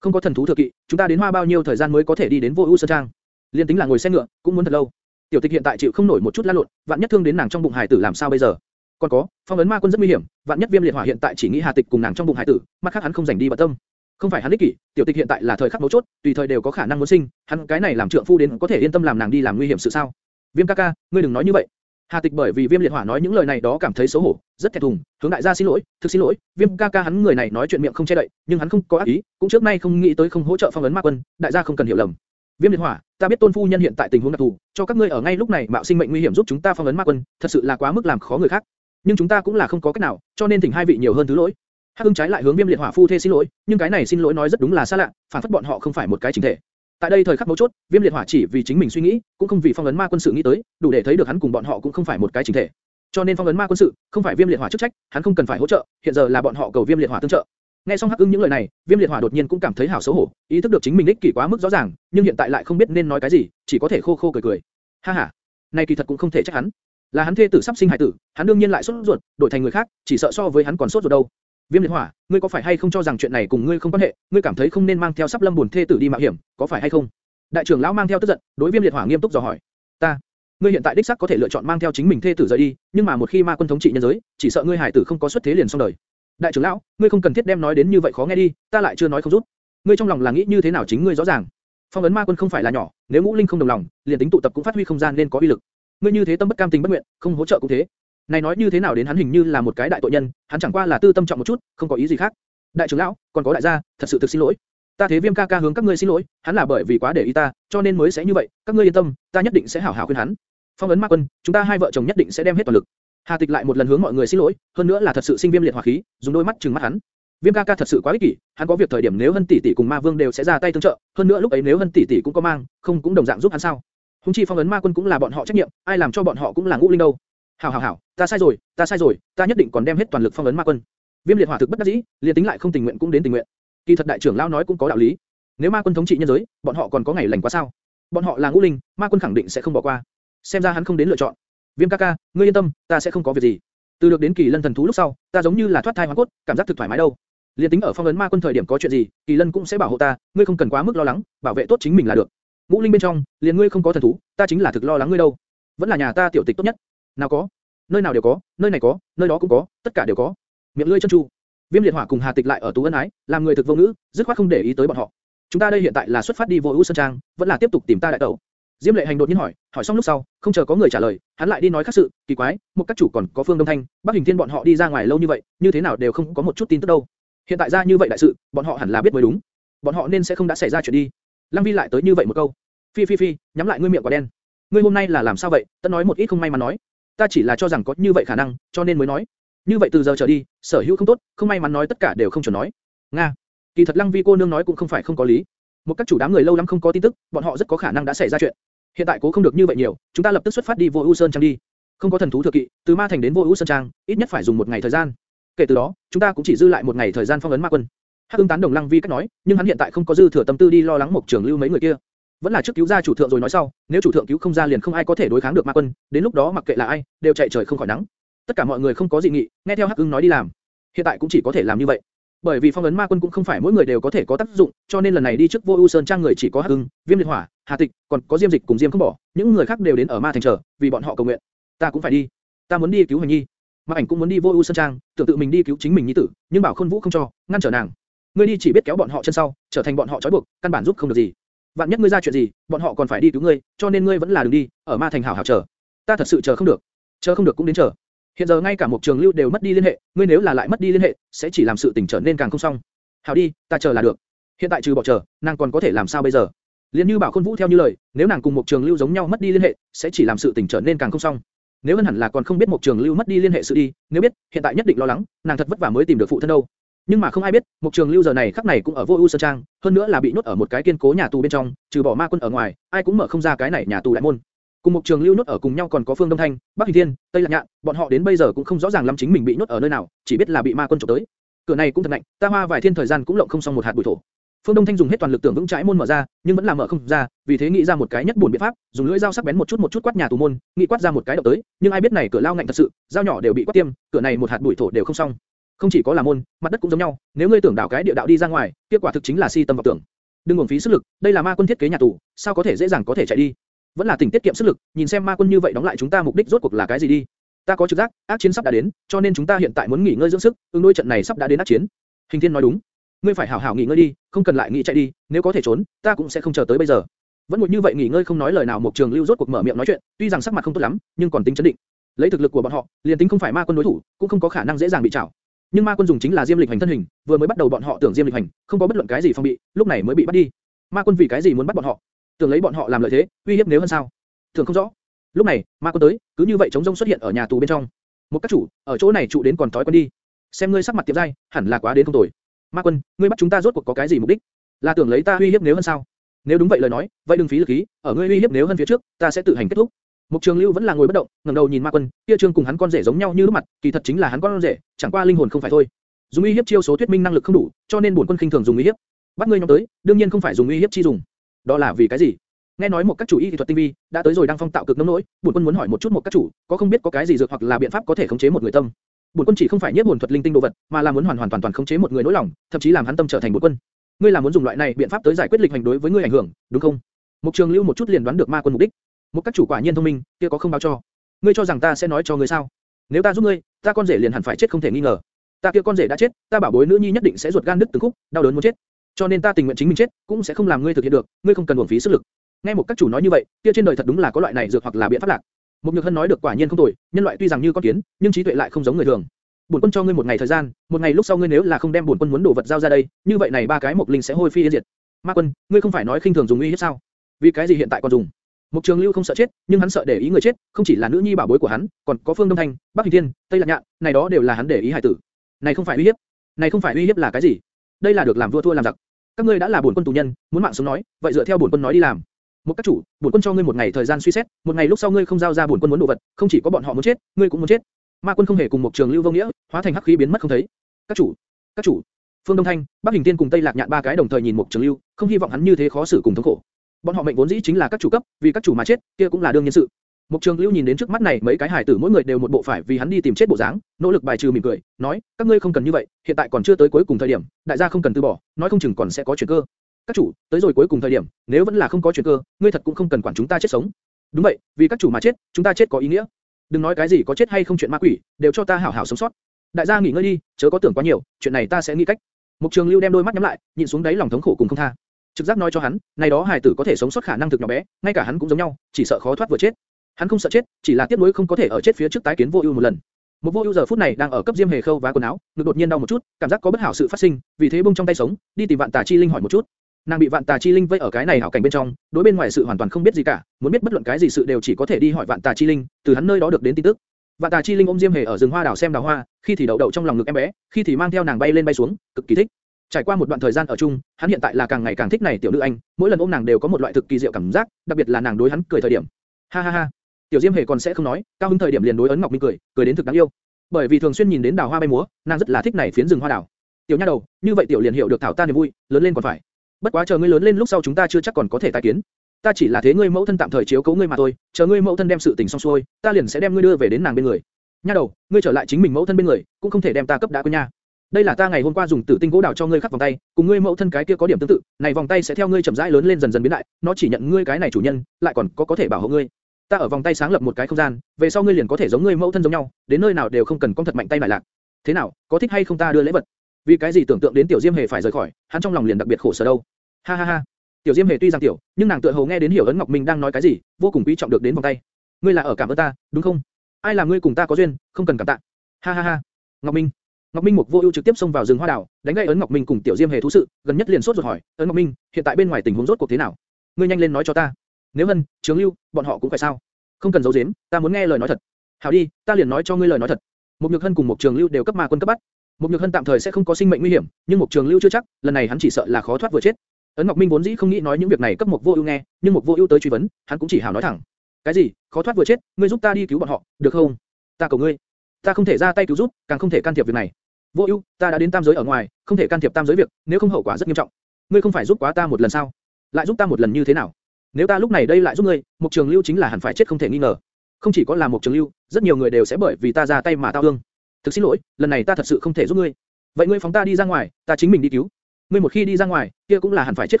Không có thần thú thừa kỵ, chúng ta đến hoa bao nhiêu thời gian mới có thể đi đến vô ưu sơn trang? Liên tính là ngồi xe ngựa, cũng muốn thật lâu. Tiểu Tịch hiện tại chịu không nổi một chút la lộn, vạn nhất thương đến nàng trong bụng hải tử làm sao bây giờ? Còn có, phong ấn ma quân rất nguy hiểm, vạn nhất Viêm Liệt Hỏa hiện tại chỉ nghĩ Hà Tịch cùng nàng trong bụng hải tử, mặt khác hắn không rảnh đi bận tâm. Không phải hắn ích kỷ, tiểu tịch hiện tại là thời khắc mấu chốt, tùy thời đều có khả năng muốn sinh, hắn cái này làm trượng phu đến có thể yên tâm làm nàng đi làm nguy hiểm sự sao? Viêm ca ca, ngươi đừng nói như vậy. Hà Tịch bởi vì Viêm Liệt Hỏa nói những lời này đó cảm thấy xấu hổ, rất thẹn thùng, hướng đại gia xin lỗi, thực xin lỗi, Viêm ca ca hắn người này nói chuyện miệng không che đậy, nhưng hắn không có ác ý, cũng trước nay không nghĩ tới không hỗ trợ phong ấn ma quân, đại gia không cần hiểu lầm. Viêm Liệt Hỏa, ta biết Tôn phu nhân hiện tại tình huống đặc thù, cho các ngươi ở ngay lúc này mạo sinh mệnh nguy hiểm giúp chúng ta phong ấn ma quân, thật sự là quá mức làm khó người khác. Nhưng chúng ta cũng là không có cách nào, cho nên thỉnh hai vị nhiều hơn thứ lỗi. Hắc Hưng trái lại hướng Viêm Liệt Hỏa phu thê xin lỗi, nhưng cái này xin lỗi nói rất đúng là xa lạ, phản phất bọn họ không phải một cái chính thể. Tại đây thời khắc mấu chốt, Viêm Liệt Hỏa chỉ vì chính mình suy nghĩ, cũng không vì phong ấn ma quân sự nghĩ tới, đủ để thấy được hắn cùng bọn họ cũng không phải một cái chỉnh thể. Cho nên phong ấn ma quân sự, không phải Viêm Liệt Hỏa chức trách, hắn không cần phải hỗ trợ, hiện giờ là bọn họ cầu Viêm Liệt Hỏa tương trợ. Nghe xong Hắc Ưng những lời này, Viêm Liệt Hỏa đột nhiên cũng cảm thấy hảo xấu hổ, ý thức được chính mình ích kỷ quá mức rõ ràng, nhưng hiện tại lại không biết nên nói cái gì, chỉ có thể khô khô cười cười. Ha ha, này kỳ thật cũng không thể trách hắn, là hắn thê tử sắp sinh hải tử, hắn đương nhiên lại sốt ruột, đổi thành người khác, chỉ sợ so với hắn còn sốt ruột đâu. Viêm liệt hỏa, ngươi có phải hay không cho rằng chuyện này cùng ngươi không quan hệ, ngươi cảm thấy không nên mang theo sắp lâm buồn thê tử đi mạo hiểm, có phải hay không? Đại trưởng lão mang theo tức giận, đối Viêm liệt hỏa nghiêm túc dò hỏi. Ta, ngươi hiện tại đích xác có thể lựa chọn mang theo chính mình thê tử rời đi, nhưng mà một khi ma quân thống trị nhân giới, chỉ sợ ngươi hải tử không có xuất thế liền xong đời. Đại trưởng lão, ngươi không cần thiết đem nói đến như vậy khó nghe đi, ta lại chưa nói không rút. Ngươi trong lòng là nghĩ như thế nào chính ngươi rõ ràng. Phong ấn ma quân không phải là nhỏ, nếu ngũ linh không đồng lòng, liền tính tụ tập cũng phát huy không gian nên có uy lực. Ngươi như thế tâm bất cam tình bất nguyện, không hỗ trợ cũng thế. Này nói như thế nào đến hắn hình như là một cái đại tội nhân, hắn chẳng qua là tư tâm trọng một chút, không có ý gì khác. Đại trưởng lão, còn có đại gia, thật sự thực xin lỗi. Ta thế Viêm ca ca hướng các ngươi xin lỗi, hắn là bởi vì quá để ý ta, cho nên mới sẽ như vậy, các ngươi yên tâm, ta nhất định sẽ hảo hảo khuyên hắn. Phong ấn ma quân, chúng ta hai vợ chồng nhất định sẽ đem hết toàn lực. Hà Tịch lại một lần hướng mọi người xin lỗi, hơn nữa là thật sự sinh viêm liệt hỏa khí, dùng đôi mắt trừng mắt hắn. Viêm ca ca thật sự quá ích kỷ, hắn có việc thời điểm nếu Hân tỷ tỷ cùng Ma Vương đều sẽ ra tay tương trợ, hơn nữa lúc ấy nếu Hân tỷ tỷ cũng có mang, không cũng đồng dạng giúp hắn sao? Hùng chi phong ấn ma quân cũng là bọn họ trách nhiệm, ai làm cho bọn họ cũng là ngũ linh đâu? Hảo hảo hảo, ta sai rồi, ta sai rồi, ta nhất định còn đem hết toàn lực phong ấn ma quân. Viêm liệt hỏa thực bất đắc dĩ, liền tính lại không tình nguyện cũng đến tình nguyện. Kỳ thật đại trưởng lão nói cũng có đạo lý. Nếu ma quân thống trị nhân giới, bọn họ còn có ngày lành quá sao? Bọn họ là ngũ linh, ma quân khẳng định sẽ không bỏ qua. Xem ra hắn không đến lựa chọn. Viêm ca ca, ngươi yên tâm, ta sẽ không có việc gì. Từ được đến kỳ lân thần thú lúc sau, ta giống như là thoát thai hóa cốt, cảm giác thực thoải mái đâu. Liên tính ở phong ấn ma quân thời điểm có chuyện gì, kỳ lân cũng sẽ bảo hộ ta, ngươi không cần quá mức lo lắng, bảo vệ tốt chính mình là được. Ngũ linh bên trong, liền ngươi không có thần thú, ta chính là thực lo lắng ngươi đâu. Vẫn là nhà ta tiểu tịch tốt nhất. Nào có, nơi nào đều có, nơi này có, nơi đó cũng có, tất cả đều có. Miệng lưỡi chân chu. Viêm liệt hỏa cùng Hà Tịch lại ở tú ân ái, làm người thực vô ngữ, dứt khoát không để ý tới bọn họ. Chúng ta đây hiện tại là xuất phát đi vô ưu sơn trang, vẫn là tiếp tục tìm ta đại tẩu. Diêm lệ hành đột nhiên hỏi, hỏi xong lúc sau, không chờ có người trả lời, hắn lại đi nói khác sự, kỳ quái, một các chủ còn có phương đông thanh, bắc hình thiên bọn họ đi ra ngoài lâu như vậy, như thế nào đều không có một chút tin tức đâu. Hiện tại ra như vậy đại sự, bọn họ hẳn là biết mới đúng. Bọn họ nên sẽ không đã xảy ra chuyện đi. Lăng Vi lại tới như vậy một câu. Phi phi phi, nhắm lại ngươi miệng quả đen. Ngươi hôm nay là làm sao vậy? Tất nói một ít không may mà nói. Ta chỉ là cho rằng có như vậy khả năng, cho nên mới nói. Như vậy từ giờ trở đi, sở hữu không tốt, không may mắn nói tất cả đều không chuẩn nói. Nga. Kỳ thật Lăng Vi cô nương nói cũng không phải không có lý. Một các chủ đám người lâu lắm không có tin tức, bọn họ rất có khả năng đã xảy ra chuyện. Hiện tại cố không được như vậy nhiều, chúng ta lập tức xuất phát đi vô ưu sơn trang đi. Không có thần thú thừa kỵ, từ ma thành đến vô ưu sơn trang, ít nhất phải dùng một ngày thời gian. Kể từ đó, chúng ta cũng chỉ dư lại một ngày thời gian phong ấn ma quân. Hắc Ưng tán đồng Lăng Vi cách nói, nhưng hắn hiện tại không có dư thừa tâm tư đi lo lắng một trường lưu mấy người kia. Vẫn là trước cứu ra chủ thượng rồi nói sau, nếu chủ thượng cứu không ra liền không ai có thể đối kháng được ma quân, đến lúc đó mặc kệ là ai, đều chạy trời không khỏi nắng. Tất cả mọi người không có dị nghị, nghe theo Hắc Ưng nói đi làm. Hiện tại cũng chỉ có thể làm như vậy. Bởi vì phong ấn ma quân cũng không phải mỗi người đều có thể có tác dụng, cho nên lần này đi trước vô ưu sơn trang người chỉ có Hắc Ưng, Viêm liệt hỏa, Hà Tịch, còn có Diêm Dịch cùng Diêm không bỏ, những người khác đều đến ở ma thành chờ, vì bọn họ cầu nguyện. Ta cũng phải đi. Ta muốn đi cứu Hành Nhi. Mạc Ảnh cũng muốn đi vô ưu sơn trang, tưởng tự mình đi cứu chính mình nhi tử, nhưng Bảo Khôn Vũ không cho, ngăn trở nàng. Ngươi đi chỉ biết kéo bọn họ chân sau, trở thành bọn họ trói buộc, căn bản giúp không được gì. Vạn nhất ngươi ra chuyện gì, bọn họ còn phải đi cứu ngươi, cho nên ngươi vẫn là đừng đi, ở ma thành hảo hảo chờ. Ta thật sự chờ không được, chờ không được cũng đến chờ. Hiện giờ ngay cả một trường lưu đều mất đi liên hệ, ngươi nếu là lại mất đi liên hệ, sẽ chỉ làm sự tình trở nên càng không xong. Hảo đi, ta chờ là được. Hiện tại trừ bỏ chờ, nàng còn có thể làm sao bây giờ? Liên như bảo khôn vũ theo như lời, nếu nàng cùng một trường lưu giống nhau mất đi liên hệ, sẽ chỉ làm sự tình trở nên càng không xong. Nếu ân hẳn là còn không biết một trường lưu mất đi liên hệ sự đi, nếu biết, hiện tại nhất định lo lắng, nàng thật vất vả mới tìm được phụ thân đâu. Nhưng mà không ai biết, một trường lưu giờ này khắc này cũng ở vô ưu sơn trang, hơn nữa là bị nhốt ở một cái kiên cố nhà tù bên trong, trừ bỏ ma quân ở ngoài, ai cũng mở không ra cái này nhà tù đại môn. Cùng một trường lưu nhốt ở cùng nhau còn có Phương Đông Thanh, Bắc Hình Thiên, Tây Lạc Nhạn, bọn họ đến bây giờ cũng không rõ ràng lắm chính mình bị nhốt ở nơi nào, chỉ biết là bị ma quân trộm tới. Cửa này cũng thật lạnh, ta hoa vài thiên thời gian cũng lộng không xong một hạt bụi thổ. Phương Đông Thanh dùng hết toàn lực tưởng vững trái môn mở ra, nhưng vẫn là mở không ra, vì thế nghĩ ra một cái nhất buồn biện pháp, dùng lưỡi dao sắc bén một chút một chút quát nhà tù môn, nghĩ quát ra một cái động tới, nhưng ai biết này cửa lao ngạnh thật sự, dao nhỏ đều bị quát tiêm, cửa này một hạt bụi thổ đều không xong. Không chỉ có là môn, mặt đất cũng giống nhau, nếu ngươi tưởng đảo cái địa đạo đi ra ngoài, kết quả thực chính là si tâm vọng tưởng. Đừng uổng phí sức lực, đây là ma quân thiết kế nhà tù, sao có thể dễ dàng có thể chạy đi? Vẫn là tỉnh tiết kiệm sức lực, nhìn xem ma quân như vậy đóng lại chúng ta mục đích rốt cuộc là cái gì đi? Ta có trực giác, ác chiến sắp đã đến, cho nên chúng ta hiện tại muốn nghỉ ngơi dưỡng sức, ứng đối trận này sắp đã đến ác chiến. Hình Thiên nói đúng, ngươi phải hảo hảo nghỉ ngơi đi, không cần lại nghĩ chạy đi, nếu có thể trốn, ta cũng sẽ không chờ tới bây giờ. Vẫn ngồi như vậy nghỉ ngơi không nói lời nào, một trường lưu rốt cuộc mở miệng nói chuyện, tuy rằng sắc mặt không tốt lắm, nhưng còn tính chấn định. Lấy thực lực của bọn họ, liền tính không phải ma quân đối thủ, cũng không có khả năng dễ dàng bị chảo. Nhưng ma quân dùng chính là diêm lịch hành thân hình, vừa mới bắt đầu bọn họ tưởng diêm lịch hành, không có bất luận cái gì phòng bị, lúc này mới bị bắt đi. Ma quân vì cái gì muốn bắt bọn họ? Tưởng lấy bọn họ làm lợi thế, uy hiếp nếu hơn sao? Thường không rõ. Lúc này, ma quân tới, cứ như vậy chống rông xuất hiện ở nhà tù bên trong. Một các chủ, ở chỗ này trụ đến còn tối quen đi. Xem ngươi sắc mặt tiệm dai, hẳn là quá đến không tồi. Ma quân, ngươi bắt chúng ta rốt cuộc có cái gì mục đích? Là tưởng lấy ta uy hiếp nếu hơn sao? Nếu đúng vậy lời nói, vậy đừng phí lực khí, ở ngươi uy hiếp nếu hơn phía trước, ta sẽ tự hành kết thúc. Mục Trường Lưu vẫn là ngồi bất động, ngẩng đầu nhìn Ma Quân, kia trương cùng hắn con rể giống nhau như lúc mặt, kỳ thật chính là hắn con rể, chẳng qua linh hồn không phải thôi. Dùng uy hiếp chiêu số thuyết minh năng lực không đủ, cho nên bổn quân khinh thường dùng uy hiếp. Bắt ngươi nhóm tới, đương nhiên không phải dùng uy hiếp chi dùng. Đó là vì cái gì? Nghe nói một các chủ y thuật tinh vi, đã tới rồi đang phong tạo cực nông nỗi, bổn quân muốn hỏi một chút một các chủ, có không biết có cái gì dược hoặc là biện pháp có thể khống chế một người tâm. Bổn quân chỉ không phải nhiếp hồn thuật linh tinh đồ vật, mà là muốn hoàn hoàn toàn toàn khống chế một người nỗi lòng, thậm chí làm hắn tâm trở thành bổn quân. Ngươi là muốn dùng loại này biện pháp tới giải quyết lịch hành đối với ngươi ảnh hưởng, đúng không? Mục Trường Lưu một chút liền đoán được ma quân mục đích. Một các chủ quả nhiên thông minh, kia có không báo cho. Ngươi cho rằng ta sẽ nói cho ngươi sao? Nếu ta giúp ngươi, ta con rể liền hẳn phải chết không thể nghi ngờ. Ta kia con rể đã chết, ta bảo bối nữ nhi nhất định sẽ ruột gan đứt từng khúc, đau đớn muốn chết. Cho nên ta tình nguyện chính mình chết, cũng sẽ không làm ngươi thực hiện được, ngươi không cần uổng phí sức lực. Nghe một các chủ nói như vậy, kia trên đời thật đúng là có loại này dược hoặc là biện pháp lạc. Một nhược hân nói được quả nhiên không tồi, nhân loại tuy rằng như con kiến, nhưng trí tuệ lại không giống người thường. Bổn quân cho ngươi một ngày thời gian, một ngày lúc sau ngươi nếu là không đem bổn quân muốn đồ vật giao ra đây, như vậy này ba cái mộc linh sẽ hôi phi yên diệt. Ma quân, ngươi không phải nói khinh thường dùng uy hiếp sao? Vì cái gì hiện tại còn dùng? Mục Trường Lưu không sợ chết, nhưng hắn sợ để ý người chết, không chỉ là nữ nhi bảo bối của hắn, còn có Phương Đông Thanh, Bắc Hình Thiên, Tây Lạc Nhạn, này đó đều là hắn để ý hải tử. Này không phải uy hiếp, này không phải uy hiếp là cái gì? Đây là được làm vua thua làm giặc. Các ngươi đã là bổn quân tù nhân, muốn mạng sống nói, vậy dựa theo bổn quân nói đi làm. Một các chủ, bổn quân cho ngươi một ngày thời gian suy xét, một ngày lúc sau ngươi không giao ra bổn quân muốn đồ vật, không chỉ có bọn họ muốn chết, ngươi cũng muốn chết. Ma quân không hề cùng Mục Trường Lưu vô nghĩa, hóa thành hắc khí biến mất không thấy. Các chủ, các chủ, Phương Đông Thanh, Bắc Hình Tiên cùng Tây Lạc Nhạn ba cái đồng thời nhìn Mục Trường Lưu, không hy vọng hắn như thế khó xử cùng thống khổ. Bọn họ mệnh vốn dĩ chính là các chủ cấp, vì các chủ mà chết, kia cũng là đương nhiên sự. Mục Trường Lưu nhìn đến trước mắt này mấy cái hài tử mỗi người đều một bộ phải vì hắn đi tìm chết bộ dáng, nỗ lực bài trừ mỉm cười, nói, các ngươi không cần như vậy, hiện tại còn chưa tới cuối cùng thời điểm, đại gia không cần từ bỏ, nói không chừng còn sẽ có chuyển cơ. Các chủ, tới rồi cuối cùng thời điểm, nếu vẫn là không có chuyển cơ, ngươi thật cũng không cần quản chúng ta chết sống. Đúng vậy, vì các chủ mà chết, chúng ta chết có ý nghĩa. Đừng nói cái gì có chết hay không chuyện ma quỷ, đều cho ta hảo hảo sống sót. Đại gia nghỉ ngơi đi, chớ có tưởng quá nhiều, chuyện này ta sẽ nghĩ cách. Mục Trường Lưu đem đôi mắt nhắm lại, nhìn xuống đáy lòng thống khổ cùng không tha. Trực giác nói cho hắn, này đó hài tử có thể sống sót khả năng thực nhỏ bé, ngay cả hắn cũng giống nhau, chỉ sợ khó thoát vừa chết. Hắn không sợ chết, chỉ là tiếc nuối không có thể ở chết phía trước tái kiến vô ưu một lần. Một vô ưu giờ phút này đang ở cấp diêm hề khâu vá quần áo, ngực đột nhiên đau một chút, cảm giác có bất hảo sự phát sinh, vì thế buông trong tay sống, đi tìm vạn tà chi linh hỏi một chút. Nàng bị vạn tà chi linh vây ở cái này hảo cảnh bên trong, đối bên ngoài sự hoàn toàn không biết gì cả, muốn biết bất luận cái gì sự đều chỉ có thể đi hỏi vạn tà chi linh, từ hắn nơi đó được đến tin tức. Vạn tà chi linh ôm diêm hề ở rừng hoa đảo xem đào hoa, khi thì đậu đậu trong lòng ngực em bé, khi thì mang theo nàng bay lên bay xuống, cực kỳ thích. Trải qua một đoạn thời gian ở chung, hắn hiện tại là càng ngày càng thích này tiểu nữ anh, mỗi lần ôm nàng đều có một loại thực kỳ diệu cảm giác, đặc biệt là nàng đối hắn cười thời điểm. Ha ha ha. Tiểu Diêm hề còn sẽ không nói, cao hứng thời điểm liền đối ấn Ngọc Minh cười, cười đến thực đáng yêu. Bởi vì thường xuyên nhìn đến đào hoa bay múa, nàng rất là thích này phiến rừng hoa đào. Tiểu nha đầu, như vậy tiểu liền hiểu được thảo ta niềm vui, lớn lên còn phải. Bất quá chờ ngươi lớn lên lúc sau chúng ta chưa chắc còn có thể tái kiến. Ta chỉ là thế ngươi mẫu thân tạm thời chiếu cố ngươi mà thôi, chờ ngươi mẫu thân đem sự tình xong xuôi, ta liền sẽ đem ngươi đưa về đến nàng bên người. Nha đầu, ngươi trở lại chính mình mẫu thân bên người, cũng không thể đem ta cấp đã quên nha. Đây là ta ngày hôm qua dùng tử tinh gỗ đào cho ngươi khắc vòng tay, cùng ngươi mẫu thân cái kia có điểm tương tự, này vòng tay sẽ theo ngươi chậm rãi lớn lên dần dần biến đại, nó chỉ nhận ngươi cái này chủ nhân, lại còn có có thể bảo hộ ngươi. Ta ở vòng tay sáng lập một cái không gian, về sau ngươi liền có thể giống ngươi mẫu thân giống nhau, đến nơi nào đều không cần con thật mạnh tay lại lạc. Thế nào, có thích hay không ta đưa lễ vật? Vì cái gì tưởng tượng đến tiểu Diêm Hề phải rời khỏi, hắn trong lòng liền đặc biệt khổ sở đâu. Ha ha ha. Tiểu Diêm Hề tuy rằng tiểu, nhưng nàng tựa hồ nghe đến hiểu ấn Ngọc Minh đang nói cái gì, vô cùng quý trọng được đến vòng tay. Ngươi là ở cảm ơn ta, đúng không? Ai làm ngươi cùng ta có duyên, không cần cảm tạ. Ha ha ha. Ngọc Minh. Ngọc Minh Mục Vô Ưu trực tiếp xông vào rừng hoa đào, đánh gãy ấn Ngọc Minh cùng Tiểu Diêm Hề thú sự, gần nhất liền sốt ruột hỏi, "Ấn Ngọc Minh, hiện tại bên ngoài tình huống rốt cuộc thế nào? Ngươi nhanh lên nói cho ta. Nếu Hân, Trường Lưu, bọn họ cũng phải sao? Không cần giấu giếm, ta muốn nghe lời nói thật. Hảo đi, ta liền nói cho ngươi lời nói thật. Mục Nhược Hân cùng Mục Trường Lưu đều cấp ma quân cấp bắt. Mục Nhược Hân tạm thời sẽ không có sinh mệnh nguy hiểm, nhưng Mục Trường Lưu chưa chắc, lần này hắn chỉ sợ là khó thoát vừa chết. Ấn Ngọc Minh vốn dĩ không nghĩ nói những việc này cấp Mục Vô Ưu nghe, nhưng Mục Vô Ưu tới truy vấn, hắn cũng chỉ hảo nói thẳng. Cái gì? Khó thoát vừa chết, ngươi giúp ta đi cứu bọn họ, được không? Ta cầu ngươi. Ta không thể ra tay cứu giúp, càng không thể can thiệp việc này. Vô ưu, ta đã đến tam giới ở ngoài, không thể can thiệp tam giới việc, nếu không hậu quả rất nghiêm trọng. Ngươi không phải giúp quá ta một lần sao? Lại giúp ta một lần như thế nào? Nếu ta lúc này đây lại giúp ngươi, một Trường Lưu chính là hẳn phải chết không thể nghi ngờ. Không chỉ có là một Trường Lưu, rất nhiều người đều sẽ bởi vì ta ra tay mà tao ương. Thực xin lỗi, lần này ta thật sự không thể giúp ngươi. Vậy ngươi phóng ta đi ra ngoài, ta chính mình đi cứu. Ngươi một khi đi ra ngoài, kia cũng là hẳn phải chết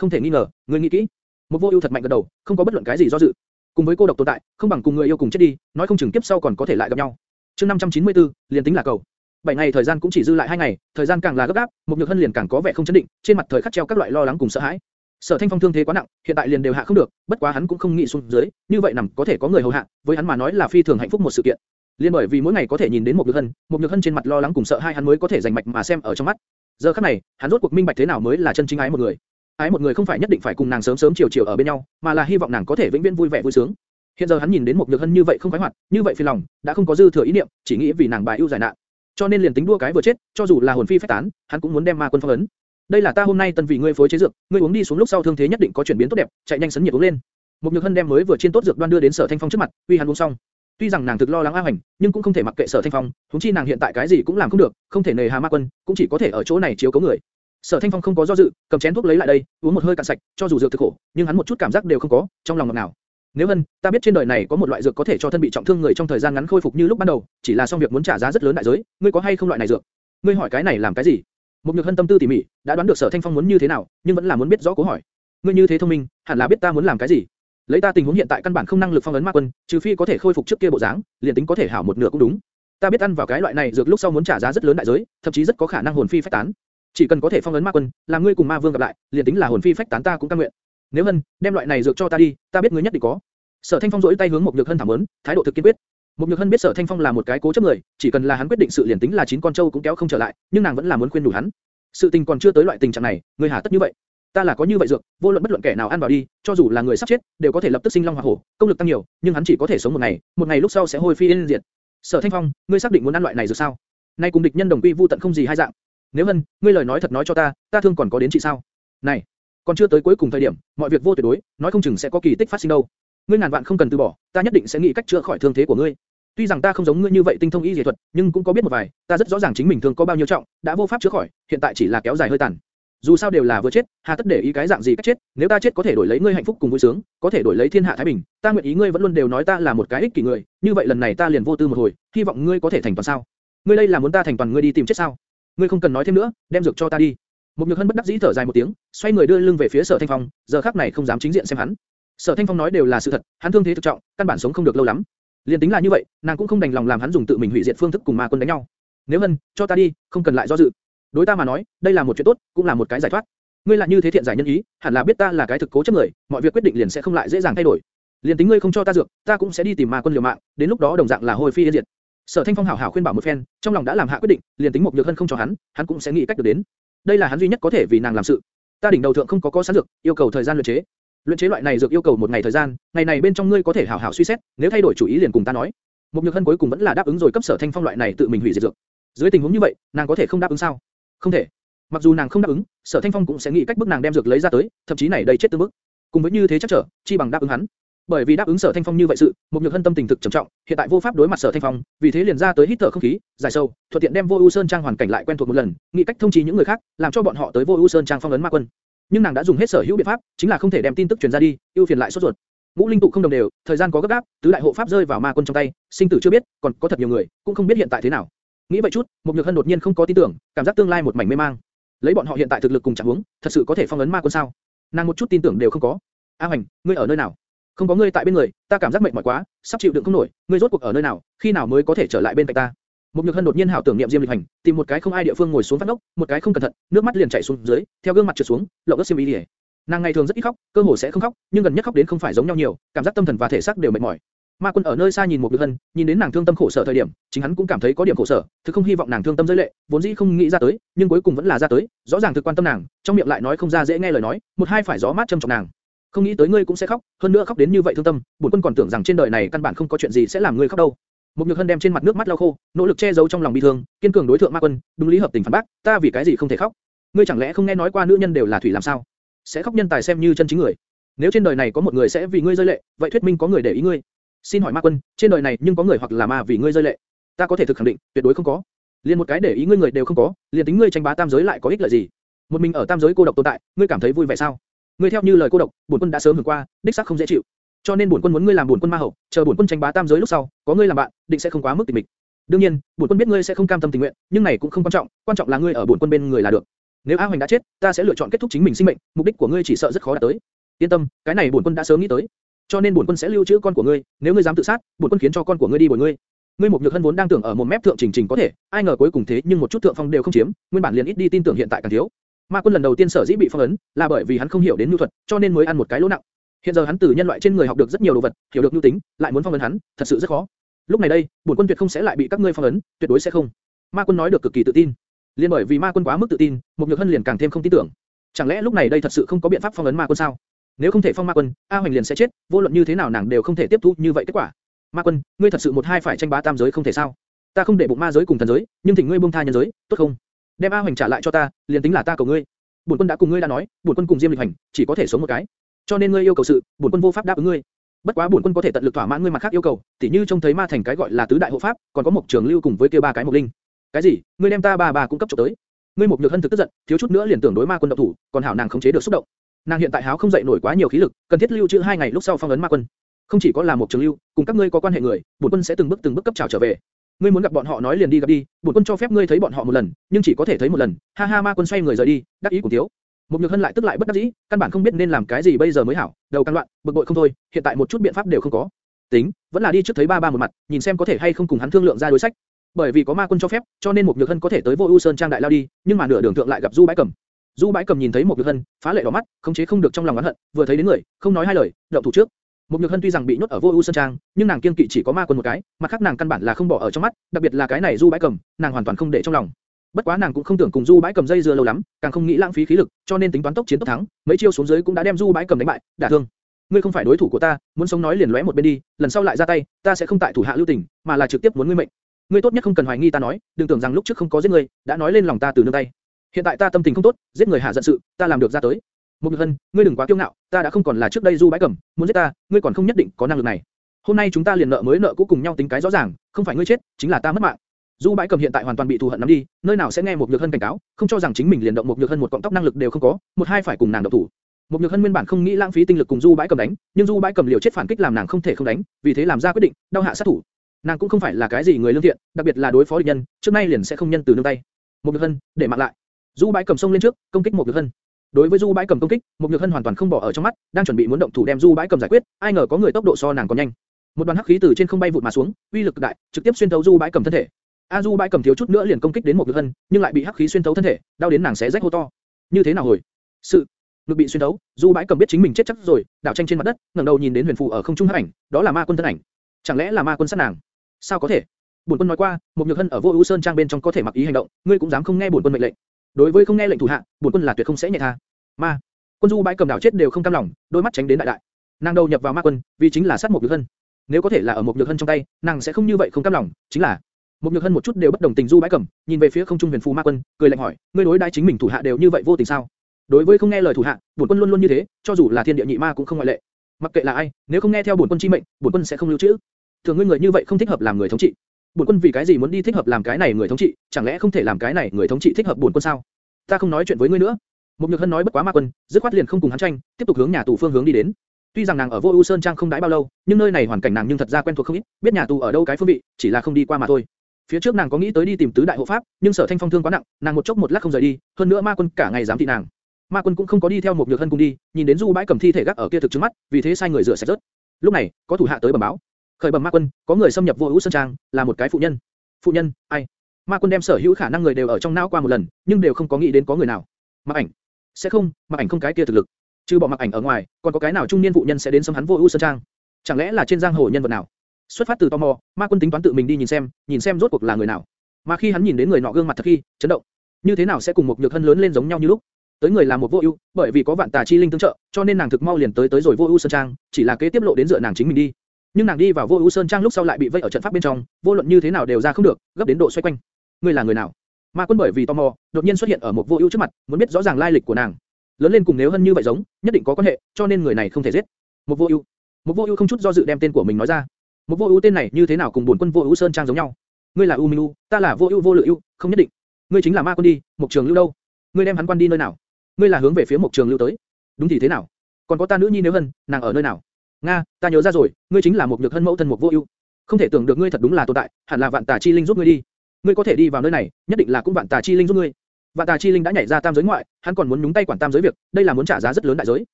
không thể nghi ngờ, ngươi nghĩ kỹ. Một vô ưu thật mạnh gật đầu, không có bất luận cái gì do dự. Cùng với cô độc tồn tại, không bằng cùng người yêu cùng chết đi, nói không chừng kiếp sau còn có thể lại gặp nhau. Chương 594, liền tính là cầu. 7 ngày thời gian cũng chỉ dư lại 2 ngày, thời gian càng là gấp gáp, mục nhược hân liền càng có vẻ không chấn định, trên mặt thời khắc treo các loại lo lắng cùng sợ hãi. Sở Thanh Phong thương thế quá nặng, hiện tại liền đều hạ không được, bất quá hắn cũng không nghĩ xuống dưới, như vậy nằm có thể có người hầu hạ, với hắn mà nói là phi thường hạnh phúc một sự kiện. Liên bởi vì mỗi ngày có thể nhìn đến một nhược hân, một nhược hân trên mặt lo lắng cùng sợ hãi hắn mới có thể dành mạch mà xem ở trong mắt. Giờ khắc này, hắn rốt cuộc minh bạch thế nào mới là chân chính ái một người. Ái một người không phải nhất định phải cùng nàng sớm sớm chiều chiều ở bên nhau, mà là hy vọng nàng có thể vĩnh viễn vui vẻ vui sướng. Hiện giờ hắn nhìn đến một nhược hân như vậy không khoái hoạt, như vậy phi lòng, đã không có dư thừa ý niệm, chỉ nghĩ vì nàng bài ưu giải nạn. Cho nên liền tính đua cái vừa chết, cho dù là hồn phi phách tán, hắn cũng muốn đem ma quân phong ấn. Đây là ta hôm nay tân vị ngươi phối chế dược, ngươi uống đi xuống lúc sau thương thế nhất định có chuyển biến tốt đẹp, chạy nhanh sấn nhiệt uống lên. Một nhược hân đem mới vừa chiên tốt dược đoan đưa đến sở thanh phong trước mặt, uy hắn uống xong. Tuy rằng nàng thực lo lắng A Hoành, nhưng cũng không thể mặc kệ Sở Thanh Phong, huống chi nàng hiện tại cái gì cũng làm không được, không thể nề hà ma quân, cũng chỉ có thể ở chỗ này chiếu cố người. Sở Thanh Phong không có do dự, cầm chén thuốc lấy lại đây, uống một hơi cạn sạch, cho dù dược thực khổ, nhưng hắn một chút cảm giác đều không có, trong lòng ngọt nào. Nếu Vân, ta biết trên đời này có một loại dược có thể cho thân bị trọng thương người trong thời gian ngắn khôi phục như lúc ban đầu, chỉ là xong việc muốn trả giá rất lớn đại giới, ngươi có hay không loại này dược? Ngươi hỏi cái này làm cái gì? Một nhược hân tâm tư tỉ mỉ, đã đoán được Sở Thanh Phong muốn như thế nào, nhưng vẫn là muốn biết rõ cố hỏi. Ngươi như thế thông minh, hẳn là biết ta muốn làm cái gì. Lấy ta tình huống hiện tại căn bản không năng lực phong ấn ma quân, trừ phi có thể khôi phục trước kia bộ dáng, liền tính có thể hảo một nửa cũng đúng. Ta biết ăn vào cái loại này dược lúc sau muốn trả giá rất lớn đại giới, thậm chí rất có khả năng hồn phi phách tán. Chỉ cần có thể phong ấn ma quân, làm ngươi cùng ma vương gặp lại, liền tính là hồn phi phách tán ta cũng cam nguyện. Nếu hân, đem loại này dược cho ta đi, ta biết ngươi nhất định có. Sở Thanh Phong duỗi tay hướng một nhược hân thảm ấn, thái độ thực kiên quyết. Một nhược hân biết Sở Thanh Phong là một cái cố chấp người, chỉ cần là hắn quyết định sự liền tính là chín con trâu cũng kéo không trở lại, nhưng nàng vẫn là muốn khuyên đủ hắn. Sự tình còn chưa tới loại tình trạng này, ngươi hà tất như vậy. Ta là có như vậy dược, vô luận bất luận kẻ nào ăn vào đi, cho dù là người sắp chết, đều có thể lập tức sinh long hỏa hổ, công lực tăng nhiều, nhưng hắn chỉ có thể sống một ngày, một ngày lúc sau sẽ hôi phi yên diệt. Sở Thanh Phong, ngươi xác định muốn ăn loại này dược sao? Nay cùng địch nhân đồng quy vu tận không gì hai dạng. Nếu hân, ngươi lời nói thật nói cho ta, ta thương còn có đến chị sao? Này, còn chưa tới cuối cùng thời điểm, mọi việc vô tuyệt đối, nói không chừng sẽ có kỳ tích phát sinh đâu. Ngươi ngàn vạn không cần từ bỏ, ta nhất định sẽ nghĩ cách chữa khỏi thương thế của ngươi. Tuy rằng ta không giống ngươi như vậy tinh thông y y thuật, nhưng cũng có biết một vài, ta rất rõ ràng chính mình thương có bao nhiêu trọng, đã vô pháp chữa khỏi, hiện tại chỉ là kéo dài hơi tàn. dù sao đều là vừa chết, hà tất để ý cái dạng gì cách chết, nếu ta chết có thể đổi lấy ngươi hạnh phúc cùng vui sướng, có thể đổi lấy thiên hạ thái bình, ta nguyện ý ngươi vẫn luôn đều nói ta là một cái ích kỷ người, như vậy lần này ta liền vô tư một hồi, hy vọng ngươi có thể thành toàn sao? Ngươi đây là muốn ta thành toàn ngươi đi tìm chết sao? Ngươi không cần nói thêm nữa, đem dược cho ta đi. Một nhược hân bất đắc dĩ thở dài một tiếng, xoay người đưa lưng về phía sở thanh phong, giờ khắc này không dám chính diện xem hắn. sở thanh phong nói đều là sự thật, hắn thương thế thực trọng, căn bản sống không được lâu lắm. Liên tính là như vậy, nàng cũng không đành lòng làm hắn dùng tự mình hủy diệt phương thức cùng ma quân đánh nhau. Nếu hân, cho ta đi, không cần lại do dự. Đối ta mà nói, đây là một chuyện tốt, cũng là một cái giải thoát. Ngươi là như thế thiện giải nhân ý, hẳn là biết ta là cái thực cố chấp người, mọi việc quyết định liền sẽ không lại dễ dàng thay đổi. Liên tính ngươi không cho ta dược, ta cũng sẽ đi tìm ma quân liều mạng, đến lúc đó đồng dạng là hồi phi yên diệt. Sở Thanh Phong hảo hảo khuyên bảo một phen, trong lòng đã làm hạ quyết định, liền tính một nhược hân không cho hắn, hắn cũng sẽ nghĩ cách được đến. Đây là hắn duy nhất có thể vì nàng làm sự. Ta đỉnh đầu thượng không có có sẵn dược, yêu cầu thời gian luyện chế. Luyện chế loại này dược yêu cầu một ngày thời gian, ngày này bên trong ngươi có thể hảo hảo suy xét, nếu thay đổi chủ ý liền cùng ta nói. Một nhược hân cuối cùng vẫn là đáp ứng rồi cấp Sở Thanh Phong loại này tự mình hủy diệt dược. Dưới tình huống như vậy, nàng có thể không đáp ứng sao? Không thể. Mặc dù nàng không đáp ứng, Sở Thanh Phong cũng sẽ nghĩ cách bức nàng đem dược lấy ra tới, thậm chí này đây chết tương bức. Cùng với như thế chắc trở, chi bằng đáp ứng hắn. Bởi vì đáp ứng Sở Thanh Phong như vậy sự, một nhược hân tâm tình thực trầm trọng, hiện tại vô pháp đối mặt Sở Thanh Phong, vì thế liền ra tới hít thở không khí, giải sâu, thuận tiện đem Vô ưu Sơn Trang hoàn cảnh lại quen thuộc một lần, nghĩ cách thông trì những người khác, làm cho bọn họ tới Vô ưu Sơn Trang phong ấn ma quân. Nhưng nàng đã dùng hết sở hữu biện pháp, chính là không thể đem tin tức truyền ra đi, ưu phiền lại sốt ruột. Ngũ linh tụ không đồng đều, thời gian có gấp gáp, tứ đại hộ pháp rơi vào ma quân trong tay, sinh tử chưa biết, còn có thật nhiều người, cũng không biết hiện tại thế nào. Nghĩ vậy chút, một nhược hân đột nhiên không có tin tưởng, cảm giác tương lai một mảnh mê mang. Lấy bọn họ hiện tại thực lực cùng trạng huống, thật sự có thể phong ấn ma quân sao? Nàng một chút tin tưởng đều không có. A Hoành, ngươi ở nơi nào? Không có ngươi tại bên người, ta cảm giác mệt mỏi quá, sắp chịu đựng không nổi. Ngươi rốt cuộc ở nơi nào? Khi nào mới có thể trở lại bên cạnh ta? Một nhược hân đột nhiên hảo tưởng niệm Diêm Lịch Hành, tìm một cái không ai địa phương ngồi xuống phát ngốc, một cái không cẩn thận, nước mắt liền chảy xuống dưới, theo gương mặt trượt xuống, lộ ướt xiêm y lìa. Nàng ngày thường rất ít khóc, cơ hồ sẽ không khóc, nhưng gần nhất khóc đến không phải giống nhau nhiều, cảm giác tâm thần và thể xác đều mệt mỏi. Ma Quân ở nơi xa nhìn một nhược hân, nhìn đến nàng thương tâm khổ sở thời điểm, chính hắn cũng cảm thấy có điểm khổ sở, thực không hy vọng nàng thương tâm rơi lệ, vốn dĩ không nghĩ ra tới, nhưng cuối cùng vẫn là ra tới, rõ ràng thực quan tâm nàng, trong miệng lại nói không ra dễ nghe lời nói, một hai phải gió mát châm trọng nàng. Không nghĩ tới ngươi cũng sẽ khóc, hơn nữa khóc đến như vậy thương tâm, bổn quân còn tưởng rằng trên đời này căn bản không có chuyện gì sẽ làm ngươi khóc đâu. Một nhược hân đem trên mặt nước mắt lau khô, nỗ lực che giấu trong lòng bi thương, kiên cường đối thượng Ma Quân, đúng lý hợp tình phản bác, ta vì cái gì không thể khóc? Ngươi chẳng lẽ không nghe nói qua nữ nhân đều là thủy làm sao? Sẽ khóc nhân tài xem như chân chính người. Nếu trên đời này có một người sẽ vì ngươi rơi lệ, vậy thuyết minh có người để ý ngươi. Xin hỏi Ma Quân, trên đời này nhưng có người hoặc là ma vì ngươi rơi lệ? Ta có thể thực khẳng định, tuyệt đối không có. Liên một cái để ý ngươi người đều không có, liền tính ngươi tranh bá tam giới lại có ích lợi gì? Một mình ở tam giới cô độc tồn tại, ngươi cảm thấy vui vẻ sao? Ngươi theo như lời cô độc, bổn quân đã sớm hưởng qua, đích xác không dễ chịu. Cho nên bổn quân muốn ngươi làm bổn quân ma hậu, chờ bổn quân tranh bá tam giới lúc sau, có ngươi làm bạn, định sẽ không quá mức tình mịch. đương nhiên, bổn quân biết ngươi sẽ không cam tâm tình nguyện, nhưng này cũng không quan trọng, quan trọng là ngươi ở bổn quân bên người là được. Nếu A Hoành đã chết, ta sẽ lựa chọn kết thúc chính mình sinh mệnh, mục đích của ngươi chỉ sợ rất khó đạt tới. Yên tâm, cái này bổn quân đã sớm nghĩ tới. Cho nên bổn quân sẽ lưu trữ con của ngươi, nếu ngươi dám tự sát, bổn quân khiến cho con của ngươi đi bồi ngươi. Ngươi một nhược hân vốn đang tưởng ở một mép thượng trình trình có thể, ai ngờ cuối cùng thế nhưng một chút thượng phong đều không chiếm, nguyên bản liền ít đi tin tưởng hiện tại càng thiếu. Ma quân lần đầu tiên sở dĩ bị phong ấn, là bởi vì hắn không hiểu đến nhu thuật, cho nên mới ăn một cái lỗ nặng. Hiện giờ hắn từ nhân loại trên người học được rất nhiều đồ vật, hiểu được nhu tính, lại muốn phong ấn hắn, thật sự rất khó. Lúc này đây, bổn quân tuyệt không sẽ lại bị các ngươi phong ấn, tuyệt đối sẽ không. Ma quân nói được cực kỳ tự tin. Liên bởi vì ma quân quá mức tự tin, một nhược hân liền càng thêm không tin tưởng. Chẳng lẽ lúc này đây thật sự không có biện pháp phong ấn ma quân sao? Nếu không thể phong ma quân, A Hoành liền sẽ chết, vô luận như thế nào nàng đều không thể tiếp thu như vậy kết quả. Ma quân, ngươi thật sự một hai phải tranh bá tam giới không thể sao? Ta không để bụng ma giới cùng thần giới, nhưng thỉnh ngươi buông tha nhân giới, tốt không? Đem A Hoành trả lại cho ta, liền tính là ta cầu ngươi. Bổn quân đã cùng ngươi đã nói, bổn quân cùng Diêm Lịch Hành, chỉ có thể sống một cái. Cho nên ngươi yêu cầu sự, bổn quân vô pháp đáp ứng ngươi. Bất quá bổn quân có thể tận lực thỏa mãn ngươi mặt khác yêu cầu, tỉ như trông thấy ma thành cái gọi là tứ đại hộ pháp, còn có một trường lưu cùng với kia ba cái mục linh. Cái gì? Ngươi đem ta bà bà cung cấp cho tới? Ngươi một nhược hân thực tức giận, thiếu chút nữa liền tưởng đối ma quân động thủ, còn hảo nàng khống chế được xúc động. Nàng hiện tại háo không dậy nổi quá nhiều khí lực, cần thiết lưu trữ hai ngày lúc sau phong ấn ma quân. Không chỉ có là một trường lưu, cùng các ngươi có quan hệ người, bổn quân sẽ từng bước từng bước cấp trào trở về. Ngươi muốn gặp bọn họ nói liền đi gặp đi, bổn quân cho phép ngươi thấy bọn họ một lần, nhưng chỉ có thể thấy một lần. Ha ha ma quân xoay người rời đi, đắc ý cùng thiếu. Một nhược hân lại tức lại bất đắc dĩ, căn bản không biết nên làm cái gì bây giờ mới hảo, đầu căng loạn, bực bội không thôi, hiện tại một chút biện pháp đều không có. Tính, vẫn là đi trước thấy ba ba một mặt, nhìn xem có thể hay không cùng hắn thương lượng ra đối sách. Bởi vì có ma quân cho phép, cho nên một nhược hân có thể tới vô ưu sơn trang đại lao đi, nhưng mà nửa đường thượng lại gặp du bãi cầm. Du bãi cầm nhìn thấy một nhược hân, phá lệ đỏ mắt, khống chế không được trong lòng oán hận, vừa thấy đến người, không nói hai lời, động thủ trước. Một nhược hân tuy rằng bị nhốt ở vô ưu sơn trang, nhưng nàng kiên kỵ chỉ có ma quân một cái, mặt khác nàng căn bản là không bỏ ở trong mắt, đặc biệt là cái này du bãi cầm, nàng hoàn toàn không để trong lòng. Bất quá nàng cũng không tưởng cùng Du Bãi Cầm dây dưa lâu lắm, càng không nghĩ lãng phí khí lực, cho nên tính toán tốc chiến tốc thắng, mấy chiêu xuống dưới cũng đã đem Du Bãi Cầm đánh bại, đả thương. Ngươi không phải đối thủ của ta, muốn sống nói liền lóe một bên đi, lần sau lại ra tay, ta sẽ không tại thủ hạ lưu tình, mà là trực tiếp muốn ngươi mệnh. Ngươi tốt nhất không cần hoài nghi ta nói, đừng tưởng rằng lúc trước không có giết ngươi, đã nói lên lòng ta từ nương tay. Hiện tại ta tâm tình không tốt, giết người hạ giận sự, ta làm được ra tới. Một Nhược Hân, ngươi đừng quá kiêu ngạo, ta đã không còn là trước đây Du Bãi Cầm, muốn giết ta, ngươi còn không nhất định có năng lực này. Hôm nay chúng ta liền nợ mới nợ cũ cùng nhau tính cái rõ ràng, không phải ngươi chết, chính là ta mất mạng. Du Bãi Cầm hiện tại hoàn toàn bị thù hận nắm đi, nơi nào sẽ nghe một Nhược Hân cảnh cáo, không cho rằng chính mình liền động một Nhược Hân một cọng tóc năng lực đều không có, một hai phải cùng nàng động thủ. Một Nhược Hân nguyên bản không nghĩ lãng phí tinh lực cùng Du Bãi Cầm đánh, nhưng Du Bãi Cầm liều chết phản kích làm nàng không thể không đánh, vì thế làm ra quyết định, đau hạ sát thủ. Nàng cũng không phải là cái gì người lương thiện, đặc biệt là đối phó địch nhân, trước nay liền sẽ không nhân từ nương tay. Một Nhược Hân, để mạng lại. Du Bãi Cầm xông lên trước, công kích một Nhược Hân. Đối với Du Bãi Cầm công kích, một Nhược Hân hoàn toàn không bỏ ở trong mắt, đang chuẩn bị muốn động thủ đem Du Bãi Cầm giải quyết, ai ngờ có người tốc độ so nàng còn nhanh. Một đoàn hắc khí từ trên không bay vụt mà xuống, uy lực đại, trực tiếp xuyên thấu Du Bãi Cầm thân thể. A Du Bãi Cầm thiếu chút nữa liền công kích đến một Nhược Hân, nhưng lại bị hắc khí xuyên thấu thân thể, đau đến nàng xé rách hô to. Như thế nào hồi? Sự ngực bị xuyên thấu, Du Bãi Cầm biết chính mình chết chắc rồi, đảo tranh trên mặt đất, ngẩng đầu nhìn đến Huyền Phù ở không trung hắc ảnh, đó là ma quân thân ảnh. Chẳng lẽ là ma quân sát nàng? Sao có thể? Bổn quân nói qua, một nhược hân ở vô ưu sơn trang bên trong có thể mặc ý hành động, ngươi cũng dám không nghe bổn quân mệnh lệnh. Đối với không nghe lệnh thủ hạ, bổn quân là tuyệt không sẽ nhẹ tha. Ma, quân du bãi cầm đảo chết đều không cam lòng, đôi mắt tránh đến đại đại. Nàng đầu nhập vào ma quân, vì chính là sát một nhược hân. Nếu có thể là ở một nhược hân trong tay, nàng sẽ không như vậy không cam lòng, chính là một nhược hân một chút đều bất đồng tình du bãi cầm, nhìn về phía không trung huyền phù ma quân, cười lạnh hỏi, ngươi đối đãi chính mình thủ hạ đều như vậy vô tình sao? Đối với không nghe lời thủ hạ, bổn quân luôn luôn như thế, cho dù là thiên địa nhị ma cũng không ngoại lệ. Mặc kệ là ai, nếu không nghe theo bổn quân chi mệnh, bổn quân sẽ không lưu trữ. Thường ngươi người như vậy không thích hợp làm người thống trị. Bổn quân vì cái gì muốn đi thích hợp làm cái này người thống trị, chẳng lẽ không thể làm cái này người thống trị thích hợp bổn quân sao? Ta không nói chuyện với ngươi nữa. Một nhược hân nói bất quá ma quân, dứt khoát liền không cùng hắn tranh, tiếp tục hướng nhà tù phương hướng đi đến. Tuy rằng nàng ở Vô U Sơn Trang không đãi bao lâu, nhưng nơi này hoàn cảnh nàng nhưng thật ra quen thuộc không ít, biết nhà tù ở đâu cái phương vị, chỉ là không đi qua mà thôi. Phía trước nàng có nghĩ tới đi tìm tứ đại hộ pháp, nhưng sở thanh phong thương quá nặng, nàng một chốc một lát không rời đi, hơn nữa ma quân cả ngày dám thị nàng. Ma quân cũng không có đi theo một nhược hân cùng đi, nhìn đến du bãi cầm thi thể gác ở kia thực trước mắt, vì thế sai người rửa sạch rớt. Lúc này, có thủ hạ tới bẩm báo, khởi bẩm ma quân, có người xâm nhập vô ưu sơn trang, là một cái phụ nhân. Phụ nhân, ai? Ma quân đem sở hữu khả năng người đều ở trong não qua một lần, nhưng đều không có nghĩ đến có người nào. Mặc ảnh, sẽ không, mặc ảnh không cái kia thực lực. Trừ bỏ mặc ảnh ở ngoài, còn có cái nào trung niên phụ nhân sẽ đến xâm hắn vô ưu sơn trang? Chẳng lẽ là trên giang hồ nhân vật nào? Xuất phát từ tò mò, ma quân tính toán tự mình đi nhìn xem, nhìn xem rốt cuộc là người nào. Mà khi hắn nhìn đến người nọ gương mặt thật khi, chấn động. Như thế nào sẽ cùng một nhược thân lớn lên giống nhau như lúc? Tới người là một vô ưu, bởi vì có vạn tà chi linh tương trợ, cho nên nàng thực mau liền tới tới rồi vô ưu sơn trang, chỉ là kế tiếp lộ đến dựa nàng chính mình đi. Nhưng nàng đi vào vô ưu sơn trang lúc sau lại bị vây ở trận pháp bên trong, vô luận như thế nào đều ra không được, gấp đến độ xoay quanh. Ngươi là người nào? Ma quân bởi vì tò mò, đột nhiên xuất hiện ở một vô ưu trước mặt, muốn biết rõ ràng lai lịch của nàng. Lớn lên cùng nếu hơn như vậy giống, nhất định có quan hệ, cho nên người này không thể giết. Một vô ưu, một vô ưu không chút do dự đem tên của mình nói ra. Một vô ưu tên này như thế nào cùng buồn quân vô ưu sơn trang giống nhau? Ngươi là U Minh U, ta là vô ưu vô lự ưu, không nhất định. Ngươi chính là ma quân đi, một trường lưu đâu? Ngươi đem hắn quan đi nơi nào? Ngươi là hướng về phía một trường lưu tới. Đúng thì thế nào? Còn có ta nữ nhi nếu hân, nàng ở nơi nào? Nga, ta nhớ ra rồi, ngươi chính là một nhược thân mẫu thân một vô ưu. Không thể tưởng được ngươi thật đúng là tồn tại, hẳn là vạn tà chi linh giúp ngươi đi. Ngươi có thể đi vào nơi này, nhất định là cũng vạn tà chi linh giúp ngươi. Vạn tà chi linh đã nhảy ra tam giới ngoại, hắn còn muốn nhúng tay quản tam giới việc, đây là muốn trả giá rất lớn đại giới.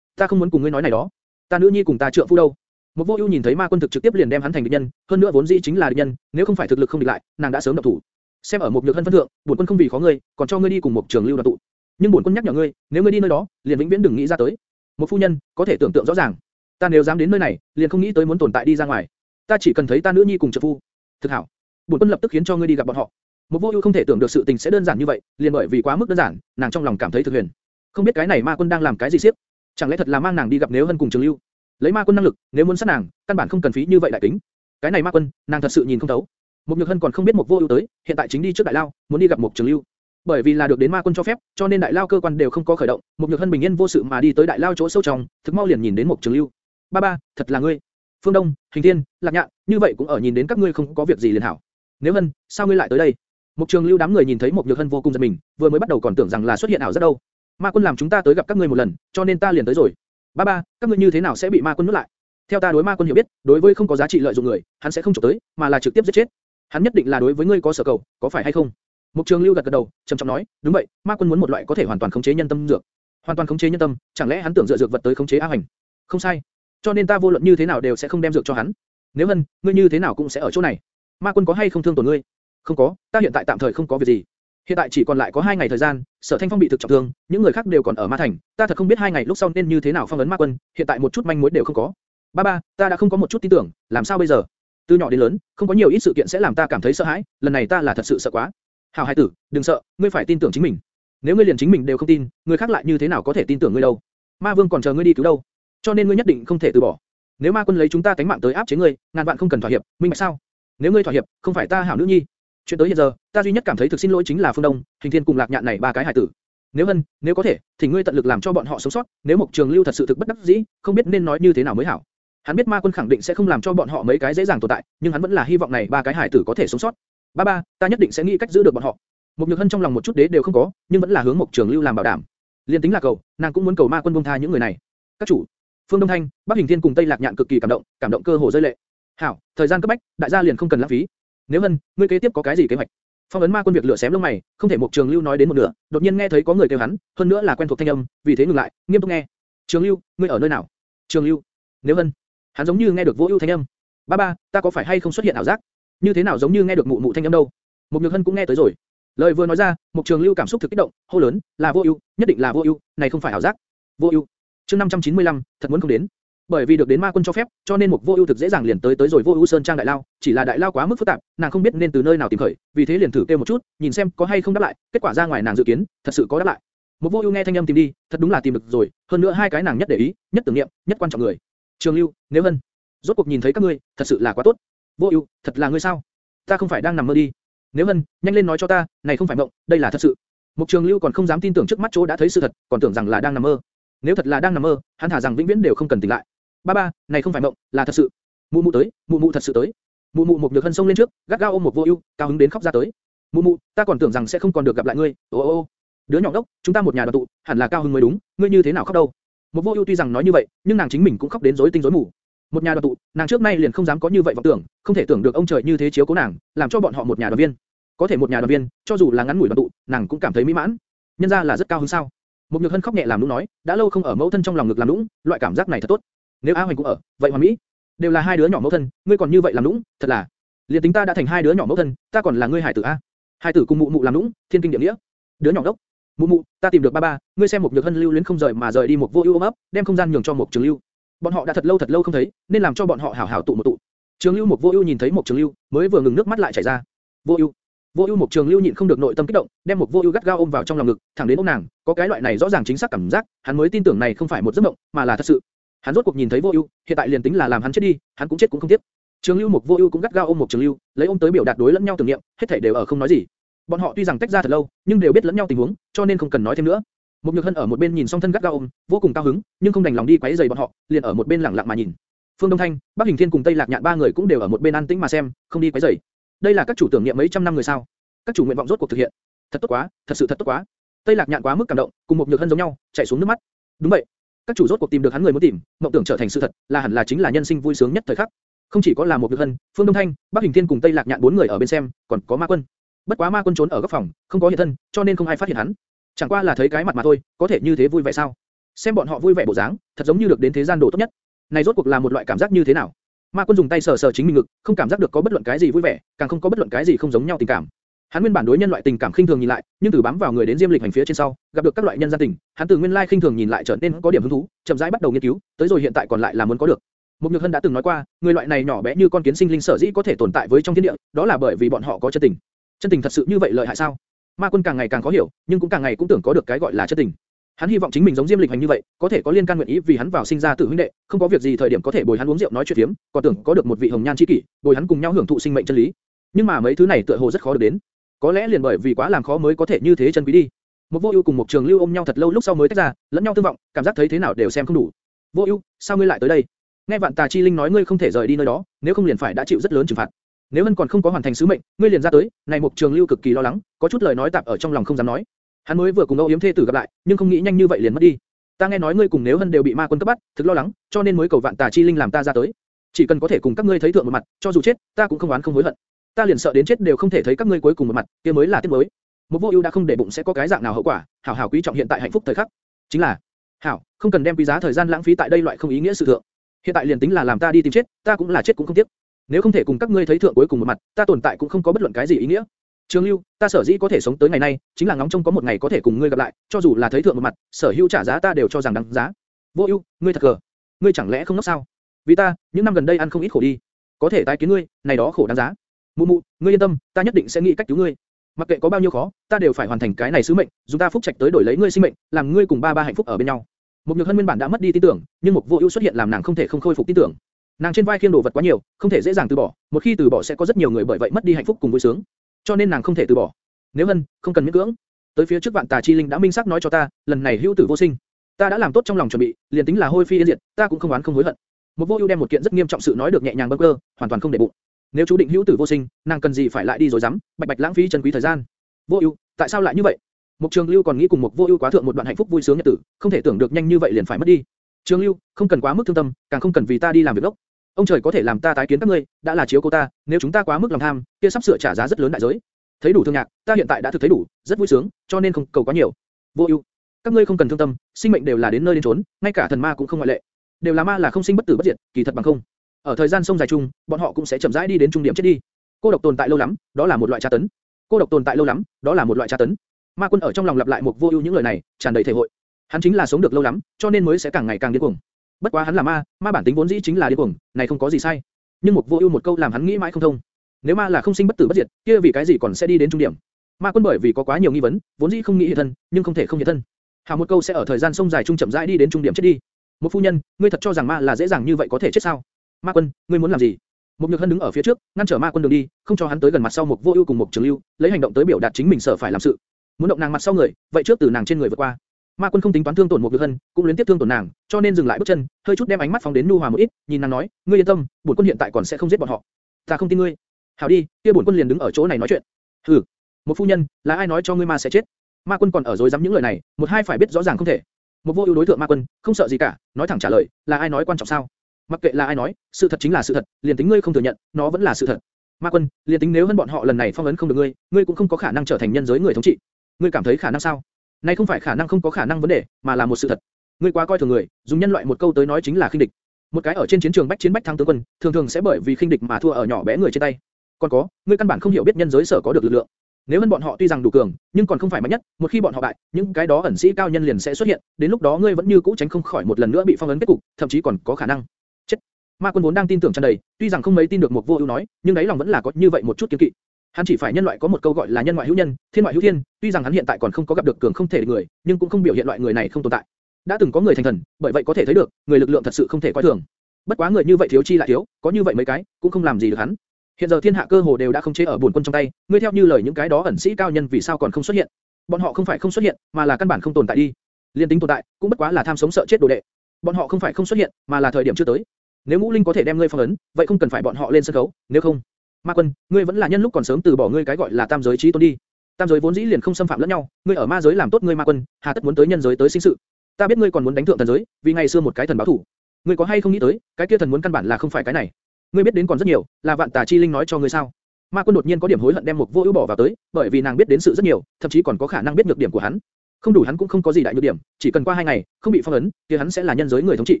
Ta không muốn cùng ngươi nói này đó. Ta nữ nhi cùng ta trượng phu đâu? Một vô ưu nhìn thấy ma quân thực trực tiếp liền đem hắn thành địch nhân, hơn nữa vốn dĩ chính là địch nhân, nếu không phải thực lực không địch lại, nàng đã sớm động thủ. Xem ở một nhược thân phân thượng, bổn quân không vì khó ngươi, còn cho ngươi đi cùng một trường lưu đoàn tụ. Nhưng bổn quân nhắc nhở ngươi, nếu ngươi đi nơi đó, liền vĩnh viễn đừng nghĩ ra tới. Một phu nhân, có thể tưởng tượng rõ ràng. Ta nếu dám đến nơi này, liền không nghĩ tới muốn tồn tại đi ra ngoài. Ta chỉ cần thấy ta nữ nhi cùng trợ phu. Thực hảo. Bổn quân lập tức khiến cho ngươi đi gặp bọn họ. Một vô ưu không thể tưởng được sự tình sẽ đơn giản như vậy, liền bởi vì quá mức đơn giản, nàng trong lòng cảm thấy thực huyền. Không biết cái này ma quân đang làm cái gì siếp. Chẳng lẽ thật là mang nàng đi gặp nếu hân cùng trường lưu? Lấy ma quân năng lực, nếu muốn sát nàng, căn bản không cần phí như vậy đại tính. Cái này ma quân, nàng thật sự nhìn không thấu. Một nhược hân còn không biết một vô ưu tới, hiện tại chính đi trước đại lao, muốn đi gặp một trường lưu. Bởi vì là được đến ma quân cho phép, cho nên đại lao cơ quan đều không có khởi động. Một nhược hân bình yên vô sự mà đi tới đại lao chỗ sâu trong, thực mau liền nhìn đến một trường lưu. Ba ba, thật là ngươi. Phương Đông, Hình Thiên, Lạc Nhạn, như vậy cũng ở nhìn đến các ngươi không có việc gì liền hảo. Nếu hân, sao ngươi lại tới đây? Một trường lưu đám người nhìn thấy một nhược hân vô cùng giật mình, vừa mới bắt đầu còn tưởng rằng là xuất hiện ảo rất đâu. Ma quân làm chúng ta tới gặp các ngươi một lần, cho nên ta liền tới rồi. Ba ba, các ngươi như thế nào sẽ bị ma quân nuốt lại? Theo ta đối ma quân hiểu biết, đối với không có giá trị lợi dụng người, hắn sẽ không chụp tới, mà là trực tiếp giết chết. Hắn nhất định là đối với ngươi có sở cầu, có phải hay không? Mục Trường Lưu gật gật đầu, trầm trọng nói, đúng vậy, ma quân muốn một loại có thể hoàn toàn khống chế nhân tâm dược. Hoàn toàn khống chế nhân tâm, chẳng lẽ hắn tưởng dựa dược vật tới khống chế A Hành? Không sai. Cho nên ta vô luận như thế nào đều sẽ không đem dược cho hắn. Nếu hân, ngươi như thế nào cũng sẽ ở chỗ này. Ma quân có hay không thương tổn ngươi? Không có, ta hiện tại tạm thời không có việc gì. Hiện tại chỉ còn lại có hai ngày thời gian, Sở Thanh Phong bị thực trọng thương, những người khác đều còn ở Ma Thành, ta thật không biết hai ngày lúc sau nên như thế nào phong ấn Ma Quân, hiện tại một chút manh mối đều không có. Ba ba, ta đã không có một chút tin tưởng, làm sao bây giờ? Từ nhỏ đến lớn, không có nhiều ít sự kiện sẽ làm ta cảm thấy sợ hãi, lần này ta là thật sự sợ quá. Hảo Hải tử, đừng sợ, ngươi phải tin tưởng chính mình. Nếu ngươi liền chính mình đều không tin, người khác lại như thế nào có thể tin tưởng ngươi đâu? Ma Vương còn chờ ngươi đi cứu đâu? Cho nên ngươi nhất định không thể từ bỏ. Nếu Ma Quân lấy chúng ta cánh mạng tới áp chế ngươi, ngàn vạn không cần thỏa hiệp, minh bạch sao? Nếu ngươi thỏa hiệp, không phải ta hảo nữ nhi. Chuyện tới hiện giờ, ta duy nhất cảm thấy thực xin lỗi chính là Phương Đông, Hình Thiên cùng Lạc Nhạn này ba cái hải tử. Nếu hân, nếu có thể, thì ngươi tận lực làm cho bọn họ sống sót. Nếu Mục Trường Lưu thật sự thực bất đắc dĩ, không biết nên nói như thế nào mới hảo. Hắn biết Ma Quân khẳng định sẽ không làm cho bọn họ mấy cái dễ dàng tồn tại, nhưng hắn vẫn là hy vọng này ba cái hải tử có thể sống sót. Ba ba, ta nhất định sẽ nghĩ cách giữ được bọn họ. Một Nhược Hân trong lòng một chút đế đều không có, nhưng vẫn là hướng Mục Trường Lưu làm bảo đảm. Liên tính là cầu, nàng cũng muốn cầu Ma Quân buông tha những người này. Các chủ, Phương Đông Thanh, Bắc Hình Thiên cùng Tây Lạc Nhạn cực kỳ cảm động, cảm động cơ hồ rơi lệ. Hảo, thời gian cấp bách, đại gia liền không cần lãng phí. Nếu Hân, ngươi kế tiếp có cái gì kế hoạch? Phong ấn ma quân việc lửa xém lông mày, không thể một trường lưu nói đến một nửa, đột nhiên nghe thấy có người kêu hắn, hơn nữa là quen thuộc thanh âm, vì thế ngừng lại, nghiêm túc nghe. Trường lưu, ngươi ở nơi nào? Trường lưu, nếu Hân, hắn giống như nghe được vô ưu thanh âm. Ba ba, ta có phải hay không xuất hiện ảo giác? Như thế nào giống như nghe được mụ mụ thanh âm đâu? Một nhược hân cũng nghe tới rồi. Lời vừa nói ra, một trường lưu cảm xúc thực kích động, hô lớn, là vô ưu, nhất định là vô ưu, này không phải ảo giác. Vô ưu. Chương 595, thật muốn không đến. Bởi vì được đến ma quân cho phép, cho nên một vô ưu thực dễ dàng liền tới tới rồi vô ưu sơn trang đại lao, chỉ là đại lao quá mức phức tạp, nàng không biết nên từ nơi nào tìm khởi, vì thế liền thử kêu một chút, nhìn xem có hay không đáp lại, kết quả ra ngoài nàng dự kiến, thật sự có đáp lại. Một vô ưu nghe thanh âm tìm đi, thật đúng là tìm được rồi, hơn nữa hai cái nàng nhất để ý, nhất tưởng niệm, nhất quan trọng người. Trường Lưu, nếu Hân, rốt cuộc nhìn thấy các ngươi, thật sự là quá tốt. Vô ưu, thật là ngươi sao? Ta không phải đang nằm mơ đi. Nếu Hân, nhanh lên nói cho ta, này không phải mộng, đây là thật sự. Mục Trường Lưu còn không dám tin tưởng trước mắt chỗ đã thấy sự thật, còn tưởng rằng là đang nằm mơ. Nếu thật là đang nằm mơ, hắn thả rằng vĩnh viễn đều không cần tỉnh lại ba ba, này không phải mộng, là thật sự. Mụ mụ tới, mụ mụ thật sự tới. Mụ mụ một nhược hân sông lên trước, gắt gao ôm một vô ưu, cao hứng đến khóc ra tới. Mụ mụ, ta còn tưởng rằng sẽ không còn được gặp lại ngươi. Ô ô ô, đứa nhỏ đốc, chúng ta một nhà đoàn tụ, hẳn là cao hứng mới đúng, ngươi như thế nào khóc đâu? Một vô ưu tuy rằng nói như vậy, nhưng nàng chính mình cũng khóc đến rối tinh rối mù. Một nhà đoàn tụ, nàng trước nay liền không dám có như vậy vọng tưởng, không thể tưởng được ông trời như thế chiếu cố nàng, làm cho bọn họ một nhà đoàn viên. Có thể một nhà đoàn viên, cho dù là ngắn ngủi đoàn tụ, nàng cũng cảm thấy mỹ mãn. Nhân ra là rất cao hứng sao? Một nhược hân khóc nhẹ làm nũng nói, đã lâu không ở mẫu thân trong lòng ngực làm nũng, loại cảm giác này thật tốt. Nếu A Hoành cũng ở, vậy hoàn mỹ. Đều là hai đứa nhỏ mẫu thân, ngươi còn như vậy làm nũng, thật là. Liên tính ta đã thành hai đứa nhỏ mẫu thân, ta còn là ngươi hải tử a. Hải tử cùng mụ mụ làm nũng, thiên kinh địa nghĩa. Đứa nhỏ đốc. Mụ mụ, ta tìm được ba ba, ngươi xem một nhược hân lưu luyến không rời mà rời đi một vô ưu ôm ấp, đem không gian nhường cho một trường lưu. Bọn họ đã thật lâu thật lâu không thấy, nên làm cho bọn họ hảo hảo tụ một tụ. Trường lưu một vô ưu nhìn thấy một trường lưu, mới vừa ngừng nước mắt lại chảy ra. Vô ưu, vô ưu một trường lưu nhịn không được nội tâm kích động, đem một vô ưu gắt gao ôm vào trong lòng ngực, thẳng đến ôm nàng, có cái loại này rõ ràng chính xác cảm giác, hắn mới tin tưởng này không phải một giấc mộng, mà là thật sự. Hắn rốt cuộc nhìn thấy Vô Ưu, hiện tại liền tính là làm hắn chết đi, hắn cũng chết cũng không tiếc. Trường Lưu một Vô Ưu cũng gắt gao ôm một Trường Lưu, lấy ôm tới biểu đạt đối lẫn nhau tưởng niệm, hết thảy đều ở không nói gì. Bọn họ tuy rằng tách ra thật lâu, nhưng đều biết lẫn nhau tình huống, cho nên không cần nói thêm nữa. Một Nhược Hân ở một bên nhìn song thân gắt gao ôm, vô cùng cao hứng, nhưng không đành lòng đi quấy rầy bọn họ, liền ở một bên lặng lặng mà nhìn. Phương Đông Thanh, Bắc Hình Thiên cùng Tây Lạc Nhạn ba người cũng đều ở một bên an tĩnh mà xem, không đi quấy rầy. Đây là các chủ tưởng niệm mấy trăm năm người sao? Các chủ nguyện vọng rốt cuộc thực hiện. Thật tốt quá, thật sự thật tốt quá. Tây Lạc Nhạn quá mức cảm động, cùng một Nhược Hân giống nhau, chảy xuống nước mắt. Đúng vậy, các chủ rốt cuộc tìm được hắn người muốn tìm, mộng tưởng trở thành sự thật, là hẳn là chính là nhân sinh vui sướng nhất thời khắc. Không chỉ có là một Nhược Hân, Phương Đông Thanh, Bắc Hình Thiên cùng Tây Lạc Nhạn bốn người ở bên xem, còn có Ma Quân. Bất quá Ma Quân trốn ở góc phòng, không có hiện thân, cho nên không ai phát hiện hắn. Chẳng qua là thấy cái mặt mà thôi, có thể như thế vui vẻ sao? Xem bọn họ vui vẻ bộ dáng, thật giống như được đến thế gian đồ tốt nhất. Này rốt cuộc là một loại cảm giác như thế nào? Ma Quân dùng tay sờ sờ chính mình ngực, không cảm giác được có bất luận cái gì vui vẻ, càng không có bất luận cái gì không giống nhau tình cảm. Hắn nguyên bản đối nhân loại tình cảm khinh thường nhìn lại, nhưng từ bám vào người đến Diêm Lịch hành phía trên sau, gặp được các loại nhân gian tình, hắn từ nguyên lai khinh thường nhìn lại trở nên có điểm hứng thú, chậm rãi bắt đầu nghiên cứu, tới rồi hiện tại còn lại là muốn có được. Mục Nhược Hân đã từng nói qua, người loại này nhỏ bé như con kiến sinh linh sở dĩ có thể tồn tại với trong thiên địa, đó là bởi vì bọn họ có chân tình. Chân tình thật sự như vậy lợi hại sao? Ma Quân càng ngày càng khó hiểu, nhưng cũng càng ngày cũng tưởng có được cái gọi là chân tình. Hắn hy vọng chính mình giống Diêm Lịch hành như vậy, có thể có liên can nguyện ý vì hắn vào sinh ra tử huynh đệ, không có việc gì thời điểm có thể bồi hắn uống rượu nói chuyện phiếm, còn tưởng có được một vị hồng nhan chi kỷ, bồi hắn cùng nhau hưởng thụ sinh mệnh chân lý. Nhưng mà mấy thứ này tựa hồ rất khó được đến. Có lẽ liền bởi vì quá làm khó mới có thể như thế chân quý đi. Một vô ưu cùng một trường lưu ôm nhau thật lâu lúc sau mới tách ra, lẫn nhau tương vọng, cảm giác thấy thế nào đều xem không đủ. Vô ưu, sao ngươi lại tới đây? Nghe vạn tà chi linh nói ngươi không thể rời đi nơi đó, nếu không liền phải đã chịu rất lớn trừng phạt. Nếu hân còn không có hoàn thành sứ mệnh, ngươi liền ra tới, này một trường lưu cực kỳ lo lắng, có chút lời nói tạm ở trong lòng không dám nói. Hắn mới vừa cùng Âu Yếm thê tử gặp lại, nhưng không nghĩ nhanh như vậy liền mất đi. Ta nghe nói ngươi cùng nếu hân đều bị ma quân cấp bắt, thực lo lắng, cho nên mới cầu vạn tà chi linh làm ta ra tới. Chỉ cần có thể cùng các ngươi thấy thượng một mặt, cho dù chết, ta cũng không oán không hối hận ta liền sợ đến chết đều không thể thấy các ngươi cuối cùng một mặt, kia mới là tiếc mới. Một vô ưu đã không để bụng sẽ có cái dạng nào hậu quả, hảo hảo quý trọng hiện tại hạnh phúc thời khắc. Chính là, hảo, không cần đem quý giá thời gian lãng phí tại đây loại không ý nghĩa sự thượng. Hiện tại liền tính là làm ta đi tìm chết, ta cũng là chết cũng không tiếc. Nếu không thể cùng các ngươi thấy thượng cuối cùng một mặt, ta tồn tại cũng không có bất luận cái gì ý nghĩa. Trường Lưu, ta sở dĩ có thể sống tới ngày nay, chính là ngóng trông có một ngày có thể cùng ngươi gặp lại, cho dù là thấy thượng một mặt, sở hữu trả giá ta đều cho rằng đáng giá. Vô Ưu, ngươi thật cờ, ngươi chẳng lẽ không nốc sao? Vì ta, những năm gần đây ăn không ít khổ đi, có thể tái kiến ngươi, này đó khổ đáng giá. Mụ mụ, ngươi yên tâm, ta nhất định sẽ nghĩ cách cứu ngươi. Mặc kệ có bao nhiêu khó, ta đều phải hoàn thành cái này sứ mệnh, dùng ta phúc trạch tới đổi lấy ngươi sinh mệnh, làm ngươi cùng ba ba hạnh phúc ở bên nhau. Một nhược hân nguyên bản đã mất đi tin tưởng, nhưng một vô ưu xuất hiện làm nàng không thể không khôi phục tin tưởng. Nàng trên vai khiêng đồ vật quá nhiều, không thể dễ dàng từ bỏ, một khi từ bỏ sẽ có rất nhiều người bởi vậy mất đi hạnh phúc cùng vui sướng. Cho nên nàng không thể từ bỏ. Nếu hân, không cần miễn cưỡng. Tới phía trước vạn tà chi linh đã minh xác nói cho ta, lần này hữu tử vô sinh. Ta đã làm tốt trong lòng chuẩn bị, liền tính là hôi phi yên diệt, ta cũng không oán không hối hận. Một vô ưu đem một kiện rất nghiêm trọng sự nói được nhẹ nhàng bâng cơ, hoàn toàn không để bụng. Nếu chú định hữu tử vô sinh, nàng cần gì phải lại đi rồi dám, bạch bạch lãng phí chân quý thời gian. Vô ưu, tại sao lại như vậy? Mục Trường Lưu còn nghĩ cùng một Vô Ưu quá thượng một đoạn hạnh phúc vui sướng nhật tử, không thể tưởng được nhanh như vậy liền phải mất đi. Trường Lưu, không cần quá mức thương tâm, càng không cần vì ta đi làm việc ốc. Ông trời có thể làm ta tái kiến các ngươi, đã là chiếu cố ta, nếu chúng ta quá mức lòng tham, kia sắp sửa trả giá rất lớn đại giới. Thấy đủ thương nhạc, ta hiện tại đã thực thấy đủ, rất vui sướng, cho nên không cầu quá nhiều. Vô Ưu, các ngươi không cần thương tâm, sinh mệnh đều là đến nơi đến chốn, ngay cả thần ma cũng không ngoại lệ. Đều là ma là không sinh bất tử bất diệt, kỳ thật bằng không. Ở thời gian sông dài chung, bọn họ cũng sẽ chậm rãi đi đến trung điểm chết đi. Cô độc tồn tại lâu lắm, đó là một loại tra tấn. Cô độc tồn tại lâu lắm, đó là một loại tra tấn. Ma Quân ở trong lòng lặp lại một vô ưu những lời này, tràn đầy thể hội. Hắn chính là sống được lâu lắm, cho nên mới sẽ càng ngày càng điên cuồng. Bất quá hắn là ma, ma bản tính vốn dĩ chính là điên cuồng, này không có gì sai. Nhưng một vô ưu một câu làm hắn nghĩ mãi không thông. Nếu ma là không sinh bất tử bất diệt, kia vì cái gì còn sẽ đi đến trung điểm? Ma Quân bởi vì có quá nhiều nghi vấn, vốn dĩ không nghĩ hiện thân, nhưng không thể không hiện thân. Hảo một câu sẽ ở thời gian sông dài trung chậm rãi đi đến trung điểm chết đi. Một phu nhân, ngươi thật cho rằng ma là dễ dàng như vậy có thể chết sao? Ma Quân, ngươi muốn làm gì? Một Nhược Hân đứng ở phía trước, ngăn trở Ma Quân đường đi, không cho hắn tới gần mặt sau một Vô Ưu cùng một Trường Lưu, lấy hành động tới biểu đạt chính mình sở phải làm sự. Muốn động nàng mặt sau người, vậy trước từ nàng trên người vượt qua. Ma Quân không tính toán thương tổn một Nhược Hân, cũng liên tiếp thương tổn nàng, cho nên dừng lại bước chân, hơi chút đem ánh mắt phóng đến nu hòa một ít, nhìn nàng nói, ngươi yên tâm, bổn quân hiện tại còn sẽ không giết bọn họ. Ta không tin ngươi. Hảo đi, kia bổn quân liền đứng ở chỗ này nói chuyện. Hừ, một phu nhân, là ai nói cho ngươi ma sẽ chết? Ma Quân còn ở dối dám những lời này, một hai phải biết rõ ràng không thể. Một vô ưu đối thượng Ma Quân, không sợ gì cả, nói thẳng trả lời, là ai nói quan trọng sao? Mặc kệ là ai nói, sự thật chính là sự thật, liền tính ngươi không thừa nhận, nó vẫn là sự thật. Ma Quân, liền tính nếu hơn bọn họ lần này phong ấn không được ngươi, ngươi cũng không có khả năng trở thành nhân giới người thống trị. Ngươi cảm thấy khả năng sao? Này không phải khả năng không có khả năng vấn đề, mà là một sự thật. Ngươi quá coi thường người, dùng nhân loại một câu tới nói chính là khinh địch. Một cái ở trên chiến trường bách chiến bách thắng tướng quân, thường thường sẽ bởi vì khinh địch mà thua ở nhỏ bé người trên tay. Còn có, ngươi căn bản không hiểu biết nhân giới sở có được lực lượng. Nếu hơn bọn họ tuy rằng đủ cường, nhưng còn không phải mạnh nhất, một khi bọn họ bại, những cái đó ẩn sĩ cao nhân liền sẽ xuất hiện, đến lúc đó ngươi vẫn như cũ tránh không khỏi một lần nữa bị phong ấn kết cục, thậm chí còn có khả năng chết. Ma Quân vốn đang tin tưởng tràn đầy, tuy rằng không mấy tin được một vô ưu nói, nhưng đáy lòng vẫn là có như vậy một chút kiêng kỵ. Hắn chỉ phải nhân loại có một câu gọi là nhân ngoại hữu nhân, thiên ngoại hữu thiên, tuy rằng hắn hiện tại còn không có gặp được cường không thể địch người, nhưng cũng không biểu hiện loại người này không tồn tại. Đã từng có người thành thần, bởi vậy có thể thấy được, người lực lượng thật sự không thể coi thường. Bất quá người như vậy thiếu chi lại thiếu, có như vậy mấy cái, cũng không làm gì được hắn. Hiện giờ thiên hạ cơ hồ đều đã không chế ở bổn quân trong tay, ngươi theo như lời những cái đó ẩn sĩ cao nhân vì sao còn không xuất hiện? Bọn họ không phải không xuất hiện, mà là căn bản không tồn tại đi. Liên tính tồn tại, cũng bất quá là tham sống sợ chết đồ đệ. Bọn họ không phải không xuất hiện, mà là thời điểm chưa tới. Nếu Ngũ Linh có thể đem ngươi phong ấn, vậy không cần phải bọn họ lên sân khấu, nếu không, Ma Quân, ngươi vẫn là nhân lúc còn sớm từ bỏ ngươi cái gọi là tam giới trí tôn đi. Tam giới vốn dĩ liền không xâm phạm lẫn nhau, ngươi ở ma giới làm tốt ngươi Ma Quân, hà tất muốn tới nhân giới tới sinh sự? Ta biết ngươi còn muốn đánh thượng thần giới, vì ngày xưa một cái thần báo thủ. Ngươi có hay không nghĩ tới, cái kia thần muốn căn bản là không phải cái này. Ngươi biết đến còn rất nhiều, là vạn tà chi linh nói cho ngươi sao? Ma Quân đột nhiên có điểm hối hận đem một vô ưu bỏ vào tới, bởi vì nàng biết đến sự rất nhiều, thậm chí còn có khả năng biết nhược điểm của hắn. Không đủ hắn cũng không có gì đại nhược điểm, chỉ cần qua hai ngày, không bị phong ấn, kia hắn sẽ là nhân giới người thống trị.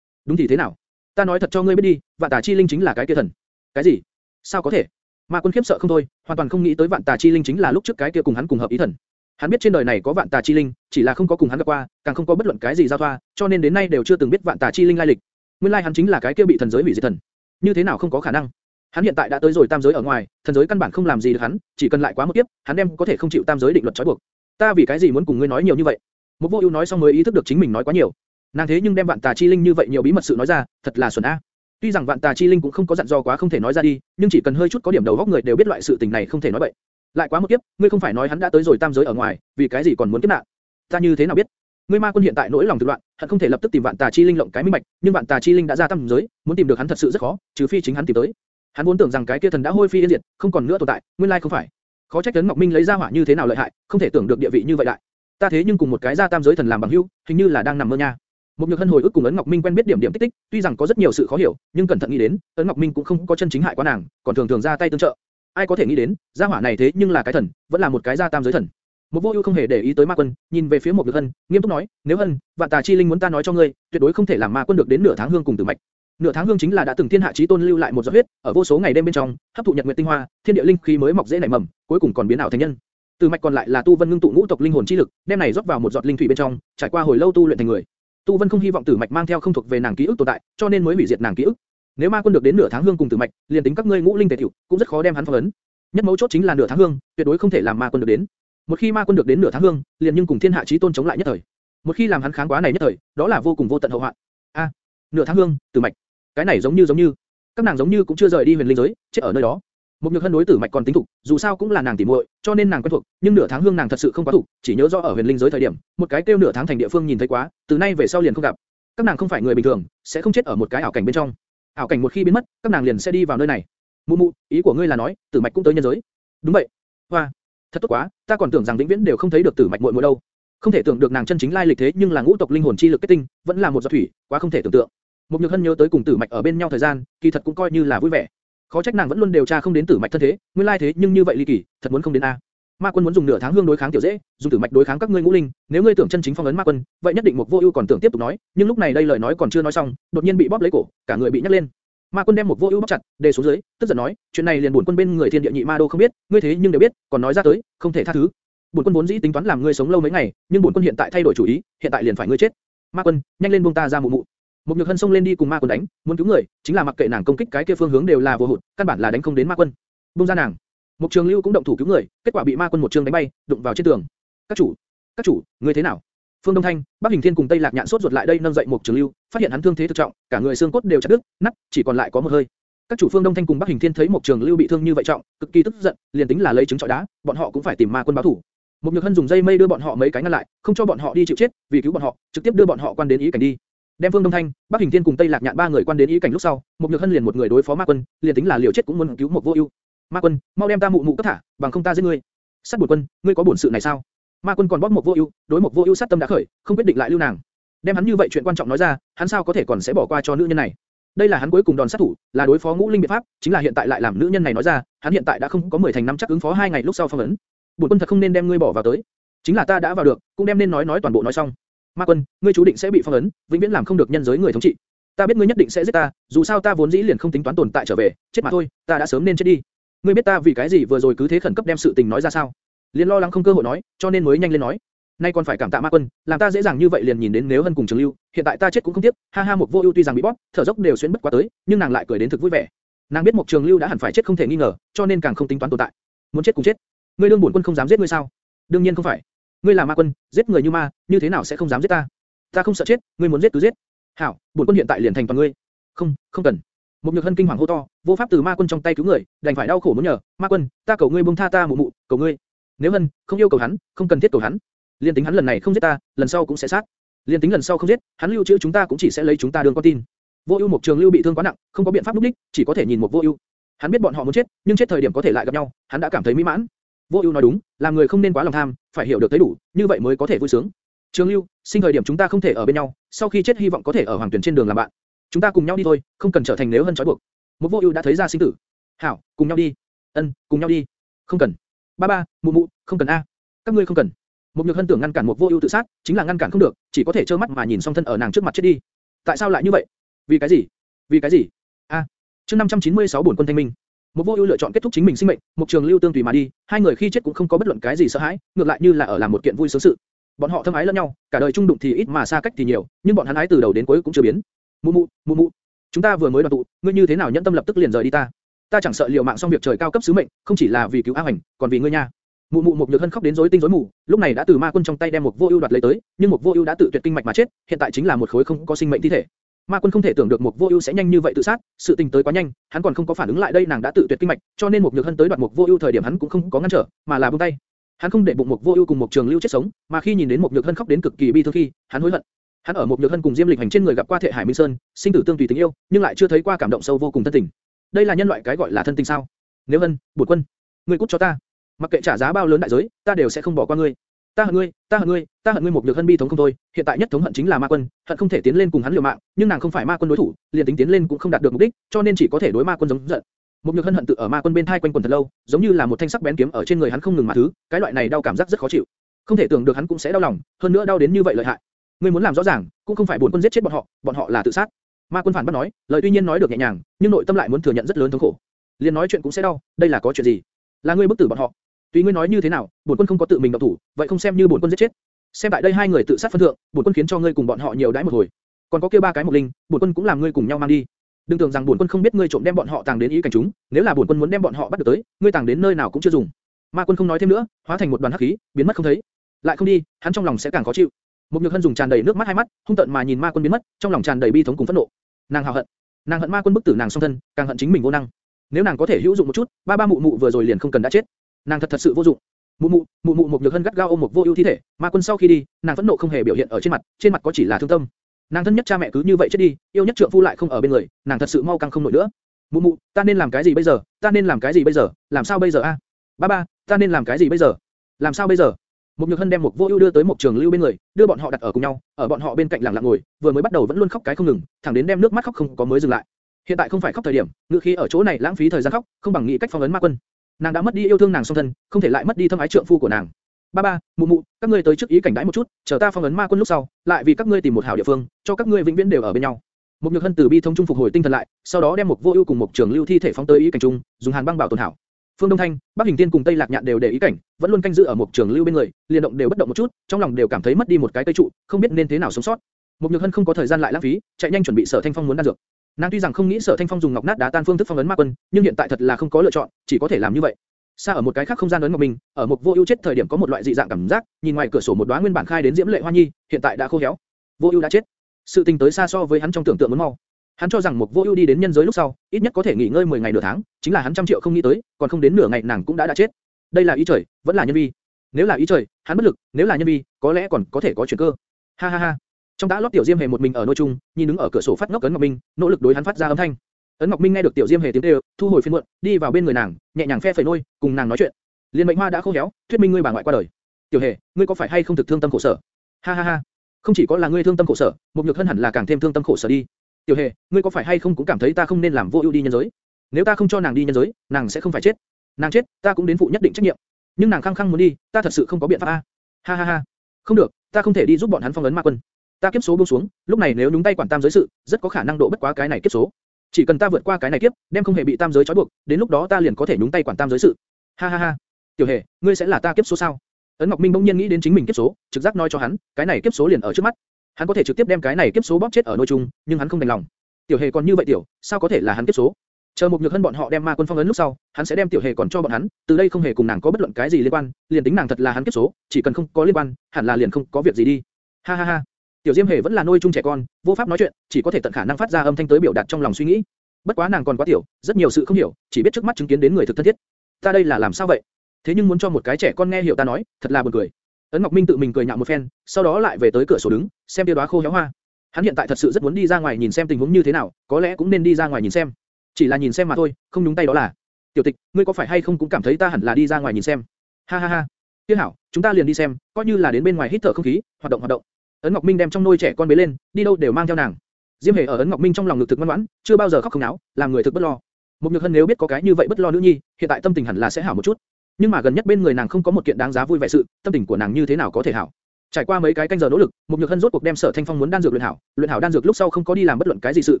Đúng thì thế nào? Ta nói thật cho ngươi biết đi, vạn tà chi linh chính là cái kia thần. Cái gì? Sao có thể? Ma Quân khiếp sợ không thôi, hoàn toàn không nghĩ tới vạn tà chi linh chính là lúc trước cái kia cùng hắn cùng hợp ý thần. Hắn biết trên đời này có vạn tà chi linh, chỉ là không có cùng hắn gặp qua, càng không có bất luận cái gì giao thoa, cho nên đến nay đều chưa từng biết vạn tà chi linh lai lịch. Nguyên lai hắn chính là cái kia bị thần giới hủy diệt thần. Như thế nào không có khả năng? Hắn hiện tại đã tới rồi tam giới ở ngoài, thần giới căn bản không làm gì được hắn, chỉ cần lại quá một tiếp, hắn đem có thể không chịu tam giới định luật trói buộc. Ta vì cái gì muốn cùng ngươi nói nhiều như vậy? Một vô ưu nói xong mới ý thức được chính mình nói quá nhiều. Nàng thế nhưng đem vạn tà chi linh như vậy nhiều bí mật sự nói ra, thật là xuẩn a. Tuy rằng vạn tà chi linh cũng không có dặn dò quá không thể nói ra đi, nhưng chỉ cần hơi chút có điểm đầu góc người đều biết loại sự tình này không thể nói bậy. Lại quá một kiếp, ngươi không phải nói hắn đã tới rồi tam giới ở ngoài, vì cái gì còn muốn kiếp nạn? Ta như thế nào biết? Ngươi ma quân hiện tại nỗi lòng thực loạn, hắn không thể lập tức tìm vạn tà chi linh lộng cái minh bạch, nhưng vạn tà chi linh đã ra tam giới, muốn tìm được hắn thật sự rất khó, trừ phi chính hắn tìm tới. Hắn vốn tưởng rằng cái kia thần đã hôi phi yên diệt, không còn nữa tồn tại, nguyên lai không phải. Khó trách Tấn Ngọc Minh lấy ra hỏa như thế nào lợi hại, không thể tưởng được địa vị như vậy đại. Ta thế nhưng cùng một cái gia tam giới thần làm bằng hữu, hình như là đang nằm mơ nha. Một nhược hân hồi ức cùng ấn Ngọc Minh quen biết điểm điểm tích tích, tuy rằng có rất nhiều sự khó hiểu, nhưng cẩn thận nghĩ đến, ấn Ngọc Minh cũng không có chân chính hại quá nàng, còn thường thường ra tay tương trợ. Ai có thể nghĩ đến, gia hỏa này thế nhưng là cái thần, vẫn là một cái gia tam giới thần. Một vô ưu không hề để ý tới ma quân, nhìn về phía một nhược hân, nghiêm túc nói, nếu hân, vạn tà chi linh muốn ta nói cho ngươi, tuyệt đối không thể làm ma quân được đến nửa tháng hương cùng tử mạch. Nửa tháng hương chính là đã từng thiên hạ chí tôn lưu lại một giọt huyết, ở vô số ngày đêm bên trong, hấp thụ nhật nguyệt tinh hoa, thiên địa linh khí mới mọc dễ nảy mầm, cuối cùng còn biến ảo thành nhân. Tử mạch còn lại là tu vân ngưng tụ ngũ tộc linh hồn chi lực, đem này rót vào một giọt linh thủy bên trong, trải qua hồi lâu tu luyện thành người. Tu Vân không hy vọng Tử Mạch mang theo không thuộc về nàng ký ức tồn tại, cho nên mới hủy diệt nàng ký ức. Nếu Ma Quân được đến nửa tháng hương cùng Tử Mạch, liền tính các ngươi ngũ linh tề tiểu, cũng rất khó đem hắn phong ấn. Nhất mấu chốt chính là nửa tháng hương, tuyệt đối không thể làm Ma Quân được đến. Một khi Ma Quân được đến nửa tháng hương, liền nhưng cùng thiên hạ chí tôn chống lại nhất thời. Một khi làm hắn kháng quá này nhất thời, đó là vô cùng vô tận hậu hoạn. A, nửa tháng hương, Tử Mạch, cái này giống như giống như, các nàng giống như cũng chưa rời đi huyền linh giới, chết ở nơi đó. Một nhược hân đối tử mạch còn tính thủ, dù sao cũng là nàng tỉ muội, cho nên nàng quen thuộc, nhưng nửa tháng hương nàng thật sự không quá thủ, chỉ nhớ rõ ở huyền linh giới thời điểm, một cái tiêu nửa tháng thành địa phương nhìn thấy quá, từ nay về sau liền không gặp. Các nàng không phải người bình thường, sẽ không chết ở một cái ảo cảnh bên trong. Ảo cảnh một khi biến mất, các nàng liền sẽ đi vào nơi này. Mụ mụ, ý của ngươi là nói, tử mạch cũng tới nhân giới? Đúng vậy. Hoa, thật tốt quá, ta còn tưởng rằng vĩnh viễn đều không thấy được tử mạch muội muội đâu. Không thể tưởng được nàng chân chính lai lịch thế nhưng là ngũ tộc linh hồn chi lực kết tinh, vẫn là một giọt thủy, quá không thể tưởng tượng. Một nhược hân nhớ tới cùng tử mạch ở bên nhau thời gian, kỳ thật cũng coi như là vui vẻ. Khó trách nàng vẫn luôn điều tra không đến tử mạch thân thế, nguyên lai thế nhưng như vậy ly kỳ, thật muốn không đến a. Ma quân muốn dùng nửa tháng hương đối kháng tiểu dễ, dùng tử mạch đối kháng các ngươi ngũ linh, nếu ngươi tưởng chân chính phong ấn ma quân, vậy nhất định một vô ưu còn tưởng tiếp tục nói, nhưng lúc này đây lời nói còn chưa nói xong, đột nhiên bị bóp lấy cổ, cả người bị nhấc lên. Ma quân đem một vô ưu bóp chặt, đề xuống dưới, tức giận nói, chuyện này liền buồn quân bên người thiên địa nhị ma đô không biết, ngươi thế nhưng đều biết, còn nói ra tới, không thể tha thứ. Buồn quân vốn dĩ tính toán làm ngươi sống lâu mấy ngày, nhưng buồn quân hiện tại thay đổi chủ ý, hiện tại liền phải ngươi chết. Ma quân, nhanh lên buông ta ra mụ mụ. Một nhược hân xông lên đi cùng ma quân đánh, muốn cứu người, chính là mặc kệ nàng công kích cái kia phương hướng đều là vô hụt, căn bản là đánh không đến ma quân. Buông ra nàng. Một trường lưu cũng động thủ cứu người, kết quả bị ma quân một trường đánh bay, đụng vào trên tường. Các chủ, các chủ, người thế nào? Phương Đông Thanh, Bắc Hình Thiên cùng Tây Lạc Nhạn sốt ruột lại đây nâng dậy một trường lưu, phát hiện hắn thương thế thực trọng, cả người xương cốt đều chặt đứt, nát, chỉ còn lại có một hơi. Các chủ Phương Đông Thanh cùng Bắc Hình Thiên thấy một trường lưu bị thương như vậy trọng, cực kỳ tức giận, liền tính là lấy trứng trọi đá, bọn họ cũng phải tìm ma quân báo thù. Một Nhược Hân dùng dây mây đưa bọn họ mấy cái ngăn lại, không cho bọn họ đi chịu chết, vì cứu bọn họ, trực tiếp đưa bọn họ quan đến ý cảnh đi. Đem Phương Đông Thanh, Bắc Hình Thiên cùng Tây Lạc Nhạn ba người quan đến ý cảnh lúc sau, một Nhược Hân liền một người đối phó Ma Quân, liền tính là liều chết cũng muốn cứu một vô ưu. Ma Quân, mau đem ta mụ mụ cấp thả, bằng không ta giết ngươi. Sát Bổn Quân, ngươi có bổn sự này sao? Ma Quân còn bóp một vô ưu, đối một vô ưu sát tâm đã khởi, không quyết định lại lưu nàng. Đem hắn như vậy chuyện quan trọng nói ra, hắn sao có thể còn sẽ bỏ qua cho nữ nhân này? Đây là hắn cuối cùng đòn sát thủ, là đối phó ngũ linh biện pháp, chính là hiện tại lại làm nữ nhân này nói ra, hắn hiện tại đã không có 10 thành năm chắc ứng phó hai ngày lúc sau phong ấn. Bổn quân thật không nên đem ngươi bỏ vào tới. Chính là ta đã vào được, cũng đem nên nói nói toàn bộ nói xong. Ma Quân, ngươi chú định sẽ bị phong ấn, vĩnh viễn làm không được nhân giới người thống trị. Ta biết ngươi nhất định sẽ giết ta, dù sao ta vốn dĩ liền không tính toán tồn tại trở về, chết mà thôi, ta đã sớm nên chết đi. Ngươi biết ta vì cái gì vừa rồi cứ thế khẩn cấp đem sự tình nói ra sao? Liên lo lắng không cơ hội nói, cho nên mới nhanh lên nói. Nay còn phải cảm tạ Ma Quân, làm ta dễ dàng như vậy liền nhìn đến nếu hân cùng Trường Lưu, hiện tại ta chết cũng không tiếc. Ha ha một vô ưu tuy rằng bị bóp, thở dốc đều xuyên bất quá tới, nhưng nàng lại cười đến thực vui vẻ. Nàng biết một Trường Lưu đã hẳn phải chết không thể nghi ngờ, cho nên càng không tính toán tồn tại. Muốn chết cũng chết. Ngươi đương bổn quân không dám giết ngươi sao? Đương nhiên không phải. Ngươi là Ma Quân, giết người như ma, như thế nào sẽ không dám giết ta? Ta không sợ chết, ngươi muốn giết cứ giết. Hảo, bổn quân hiện tại liền thành toàn ngươi. Không, không cần. Một nhược hân kinh hoàng hô to, vô pháp từ ma quân trong tay cứu người, đành phải đau khổ muốn nhờ, ma quân, ta cầu ngươi buông tha ta mụ mụ, cầu ngươi. Nếu hân, không yêu cầu hắn, không cần thiết cầu hắn. Liên tính hắn lần này không giết ta, lần sau cũng sẽ sát. Liên tính lần sau không giết, hắn lưu trữ chúng ta cũng chỉ sẽ lấy chúng ta đương con tin. Vô ưu một trường lưu bị thương quá nặng, không có biện pháp lúc đích, chỉ có thể nhìn một vô ưu. Hắn biết bọn họ muốn chết, nhưng chết thời điểm có thể lại gặp nhau, hắn đã cảm thấy mỹ mãn. Vô ưu nói đúng, làm người không nên quá lòng tham, phải hiểu được thấy đủ, như vậy mới có thể vui sướng. Trường Lưu, sinh thời điểm chúng ta không thể ở bên nhau, sau khi chết hy vọng có thể ở hoàng tuyển trên đường làm bạn. Chúng ta cùng nhau đi thôi, không cần trở thành nếu hơn trói buộc. Một vô ưu đã thấy ra sinh tử. Hảo, cùng nhau đi. Ân, cùng nhau đi. Không cần. Ba ba, mụ mụ, không cần a. Các ngươi không cần. Một nhược hân tưởng ngăn cản một vô ưu tự sát, chính là ngăn cản không được, chỉ có thể trơ mắt mà nhìn song thân ở nàng trước mặt chết đi. Tại sao lại như vậy? Vì cái gì? Vì cái gì? A. À, chương 596 buồn quân thanh minh. Một vô ưu lựa chọn kết thúc chính mình sinh mệnh, một trường lưu tương tùy mà đi, hai người khi chết cũng không có bất luận cái gì sợ hãi, ngược lại như là ở làm một kiện vui sướng sự. Bọn họ thâm ái lẫn nhau, cả đời chung đụng thì ít mà xa cách thì nhiều, nhưng bọn hắn ái từ đầu đến cuối cũng chưa biến. Mụ mụ, mụ mụ, chúng ta vừa mới đoàn tụ, ngươi như thế nào nhẫn tâm lập tức liền rời đi ta? Ta chẳng sợ liều mạng xong việc trời cao cấp sứ mệnh, không chỉ là vì cứu A Hoành, còn vì ngươi nha. Mụ mụ một nhược hân khóc đến rối tinh rối mù, lúc này đã từ ma quân trong tay đem một vô ưu đoạt lấy tới, nhưng một vô ưu đã tự tuyệt kinh mạch mà chết, hiện tại chính là một khối không có sinh mệnh thi thể. Ma quân không thể tưởng được một vô ưu sẽ nhanh như vậy tự sát, sự tình tới quá nhanh, hắn còn không có phản ứng lại đây nàng đã tự tuyệt kinh mạch, cho nên một nhược hân tới đoạt một vô ưu thời điểm hắn cũng không có ngăn trở, mà là buông tay. Hắn không để bụng một vô ưu cùng một trường lưu chết sống, mà khi nhìn đến một nhược hân khóc đến cực kỳ bi thương khi, hắn hối hận. Hắn ở một nhược hân cùng Diêm Lịch hành trên người gặp qua Thệ Hải Minh Sơn, sinh tử tương tùy tình yêu, nhưng lại chưa thấy qua cảm động sâu vô cùng thân tình. Đây là nhân loại cái gọi là thân tình sao? Nếu hân, bổn quân, ngươi cút cho ta. Mặc kệ trả giá bao lớn đại giới, ta đều sẽ không bỏ qua ngươi. Ta hận ngươi, ta hận ngươi, ta hận ngươi một nhược hân bi thống không thôi. Hiện tại nhất thống hận chính là ma quân, hận không thể tiến lên cùng hắn liều mạng, nhưng nàng không phải ma quân đối thủ, liền tính tiến lên cũng không đạt được mục đích, cho nên chỉ có thể đối ma quân giống giận. Một nhược hân hận tự ở ma quân bên thai quanh quần thật lâu, giống như là một thanh sắc bén kiếm ở trên người hắn không ngừng mà thứ, cái loại này đau cảm giác rất khó chịu. Không thể tưởng được hắn cũng sẽ đau lòng, hơn nữa đau đến như vậy lợi hại. Ngươi muốn làm rõ ràng, cũng không phải buồn quân giết chết bọn họ, bọn họ là tự sát. Ma quân phản bác nói, lời tuy nhiên nói được nhẹ nhàng, nhưng nội tâm lại muốn thừa nhận rất lớn thống khổ. Liên nói chuyện cũng sẽ đau, đây là có chuyện gì? Là ngươi bức tử bọn họ. Tùy ngươi nói như thế nào, bổn quân không có tự mình động thủ, vậy không xem như bổn quân giết chết. Xem tại đây hai người tự sát phân thượng, bổn quân khiến cho ngươi cùng bọn họ nhiều đãi một hồi. Còn có kia ba cái mục linh, bổn quân cũng làm ngươi cùng nhau mang đi. Đừng tưởng rằng bổn quân không biết ngươi trộm đem bọn họ tàng đến ý cảnh chúng, nếu là bổn quân muốn đem bọn họ bắt được tới, ngươi tàng đến nơi nào cũng chưa dùng. Ma quân không nói thêm nữa, hóa thành một đoàn hắc khí, biến mất không thấy. Lại không đi, hắn trong lòng sẽ càng khó chịu. Một nhược hân dùng tràn đầy nước mắt hai mắt, hung tỵ mà nhìn ma quân biến mất, trong lòng tràn đầy bi thống cùng phẫn nộ. Nàng hào hận, nàng hận ma quân bức tử nàng song thân, càng hận chính mình vô năng. Nếu nàng có thể hữu dụng một chút, ba ba mụ mụ vừa rồi liền không cần đã chết. Nàng thật thật sự vô dụng. Mụ mụ, mụ mụ một nhược hân gắt gao ôm một vô ưu thi thể, ma quân sau khi đi, nàng phẫn nộ không hề biểu hiện ở trên mặt, trên mặt có chỉ là thương tâm. Nàng thân nhất cha mẹ cứ như vậy chết đi, yêu nhất trượng phu lại không ở bên người, nàng thật sự mau căng không nổi nữa. Mụ mụ, ta nên làm cái gì bây giờ? Ta nên làm cái gì bây giờ? Làm sao bây giờ a? Ba ba, ta nên làm cái gì bây giờ? Làm sao bây giờ? Một Nhược Hân đem một Vô Ưu đưa tới một Trường Lưu bên người, đưa bọn họ đặt ở cùng nhau, ở bọn họ bên cạnh lặng lặng ngồi, vừa mới bắt đầu vẫn luôn khóc cái không ngừng, thẳng đến đem nước mắt khóc không có mới dừng lại. Hiện tại không phải khóc thời điểm, ngựa khí ở chỗ này lãng phí thời gian khóc, không bằng nghĩ cách phong ấn ma quân. Nàng đã mất đi yêu thương nàng song thân, không thể lại mất đi thâm ái trượng phu của nàng. Ba ba, mụ mụ, các ngươi tới trước ý cảnh đãi một chút, chờ ta phong ấn ma quân lúc sau, lại vì các ngươi tìm một hảo địa phương, cho các ngươi vĩnh viễn đều ở bên nhau. Một nhược hân từ bi thông trung phục hồi tinh thần lại, sau đó đem một vô ưu cùng một trường lưu thi thể phóng tới ý cảnh trung, dùng hàn băng bảo tồn hảo. Phương Đông Thanh, Bắc Hình Tiên cùng Tây Lạc Nhạn đều để ý cảnh, vẫn luôn canh giữ ở một trường lưu bên người, liền động đều bất động một chút, trong lòng đều cảm thấy mất đi một cái cây trụ, không biết nên thế nào sống sót. Một nhược hân không có thời gian lại lãng phí, chạy nhanh chuẩn bị Sở Thanh Phong muốn đan dược. Nàng tuy rằng không nghĩ Sở Thanh Phong dùng ngọc nát đá tan phương thức phong ấn ma quân, nhưng hiện tại thật là không có lựa chọn, chỉ có thể làm như vậy. Xa ở một cái khác không gian ấn ngọc mình, ở một vô ưu chết thời điểm có một loại dị dạng cảm giác, nhìn ngoài cửa sổ một đóa nguyên bản khai đến diễm lệ hoa nhi, hiện tại đã khô héo. Vô ưu đã chết. Sự tình tới xa so với hắn trong tưởng tượng muốn mau. Hắn cho rằng một vô ưu đi đến nhân giới lúc sau, ít nhất có thể nghỉ ngơi 10 ngày nửa tháng, chính là hắn trăm triệu không nghĩ tới, còn không đến nửa ngày nàng cũng đã đã chết. Đây là ý trời, vẫn là nhân vi. Nếu là ý trời, hắn bất lực, nếu là nhân vi, có lẽ còn có thể có chuyển cơ. Ha ha ha. Trong đã lót tiểu Diêm hề một mình ở nôi trung, nhìn đứng ở cửa sổ phát ngốc cấn Ngọc Minh, nỗ lực đối hắn phát ra âm thanh. Ấn Ngọc Minh nghe được tiểu Diêm hề tiếng kêu, thu hồi phiên muộn, đi vào bên người nàng, nhẹ nhàng phe phẩy nôi, cùng nàng nói chuyện. Liên mệnh hoa đã khô héo, thuyết minh ngươi bà ngoại qua đời. Tiểu hề, ngươi có phải hay không thực thương tâm khổ sở? Ha ha ha. Không chỉ có là ngươi thương tâm khổ sở, một nhược thân hẳn là càng thêm thương tâm khổ sở đi. Tiểu hề, ngươi có phải hay không cũng cảm thấy ta không nên làm vô ưu đi nhân giới? Nếu ta không cho nàng đi nhân giới, nàng sẽ không phải chết. Nàng chết, ta cũng đến phụ nhất định trách nhiệm. Nhưng nàng khăng khăng muốn đi, ta thật sự không có biện pháp a. Ha ha ha. Không được, ta không thể đi giúp bọn hắn phong ấn ma quân. Ta kiếp số buông xuống, lúc này nếu nhúng tay quản tam giới sự, rất có khả năng độ bất quá cái này kiếp số. Chỉ cần ta vượt qua cái này kiếp, đem không hề bị tam giới trói buộc, đến lúc đó ta liền có thể nhúng tay quản tam giới sự. Ha ha ha. Tiểu hề, ngươi sẽ là ta kiếp số sao? Ấn Ngọc Minh bỗng nhiên nghĩ đến chính mình kiếp số, trực giác nói cho hắn, cái này kiếp số liền ở trước mắt. Hắn có thể trực tiếp đem cái này kiếp số bóp chết ở nôi trung, nhưng hắn không đành lòng. Tiểu hề còn như vậy tiểu, sao có thể là hắn kiếp số? Chờ một nhược hân bọn họ đem ma quân phong ấn lúc sau, hắn sẽ đem tiểu hề còn cho bọn hắn, từ đây không hề cùng nàng có bất luận cái gì liên quan, liền tính nàng thật là hắn kiếp số, chỉ cần không có liên quan, hẳn là liền không có việc gì đi. Ha ha ha. Tiểu Diêm hề vẫn là nuôi chung trẻ con, vô pháp nói chuyện, chỉ có thể tận khả năng phát ra âm thanh tới biểu đạt trong lòng suy nghĩ. Bất quá nàng còn quá tiểu, rất nhiều sự không hiểu, chỉ biết trước mắt chứng kiến đến người thực thân thiết. Ta đây là làm sao vậy? Thế nhưng muốn cho một cái trẻ con nghe hiểu ta nói, thật là buồn cười. Ấn Ngọc Minh tự mình cười nhạo một phen, sau đó lại về tới cửa sổ đứng, xem tiêu đóa khô héo hoa. Hắn hiện tại thật sự rất muốn đi ra ngoài nhìn xem tình huống như thế nào, có lẽ cũng nên đi ra ngoài nhìn xem. Chỉ là nhìn xem mà thôi, không đúng tay đó là. Tiểu Tịch, ngươi có phải hay không cũng cảm thấy ta hẳn là đi ra ngoài nhìn xem? Ha ha ha. Tiếc hảo, chúng ta liền đi xem, coi như là đến bên ngoài hít thở không khí, hoạt động hoạt động. Ấn Ngọc Minh đem trong nôi trẻ con bế lên, đi đâu đều mang theo nàng. Diêm Hề ở Ấn Ngọc Minh trong lòng ngực thực ngoan ngoãn, chưa bao giờ khóc không náo, làm người thực bất lo. Một Nhược Hân nếu biết có cái như vậy bất lo nữ nhi, hiện tại tâm tình hẳn là sẽ hảo một chút. Nhưng mà gần nhất bên người nàng không có một kiện đáng giá vui vẻ sự, tâm tình của nàng như thế nào có thể hảo? Trải qua mấy cái canh giờ nỗ lực, một nhược hân rốt cuộc đem Sở Thanh Phong muốn đan dược luyện hảo, luyện hảo đan dược lúc sau không có đi làm bất luận cái gì sự,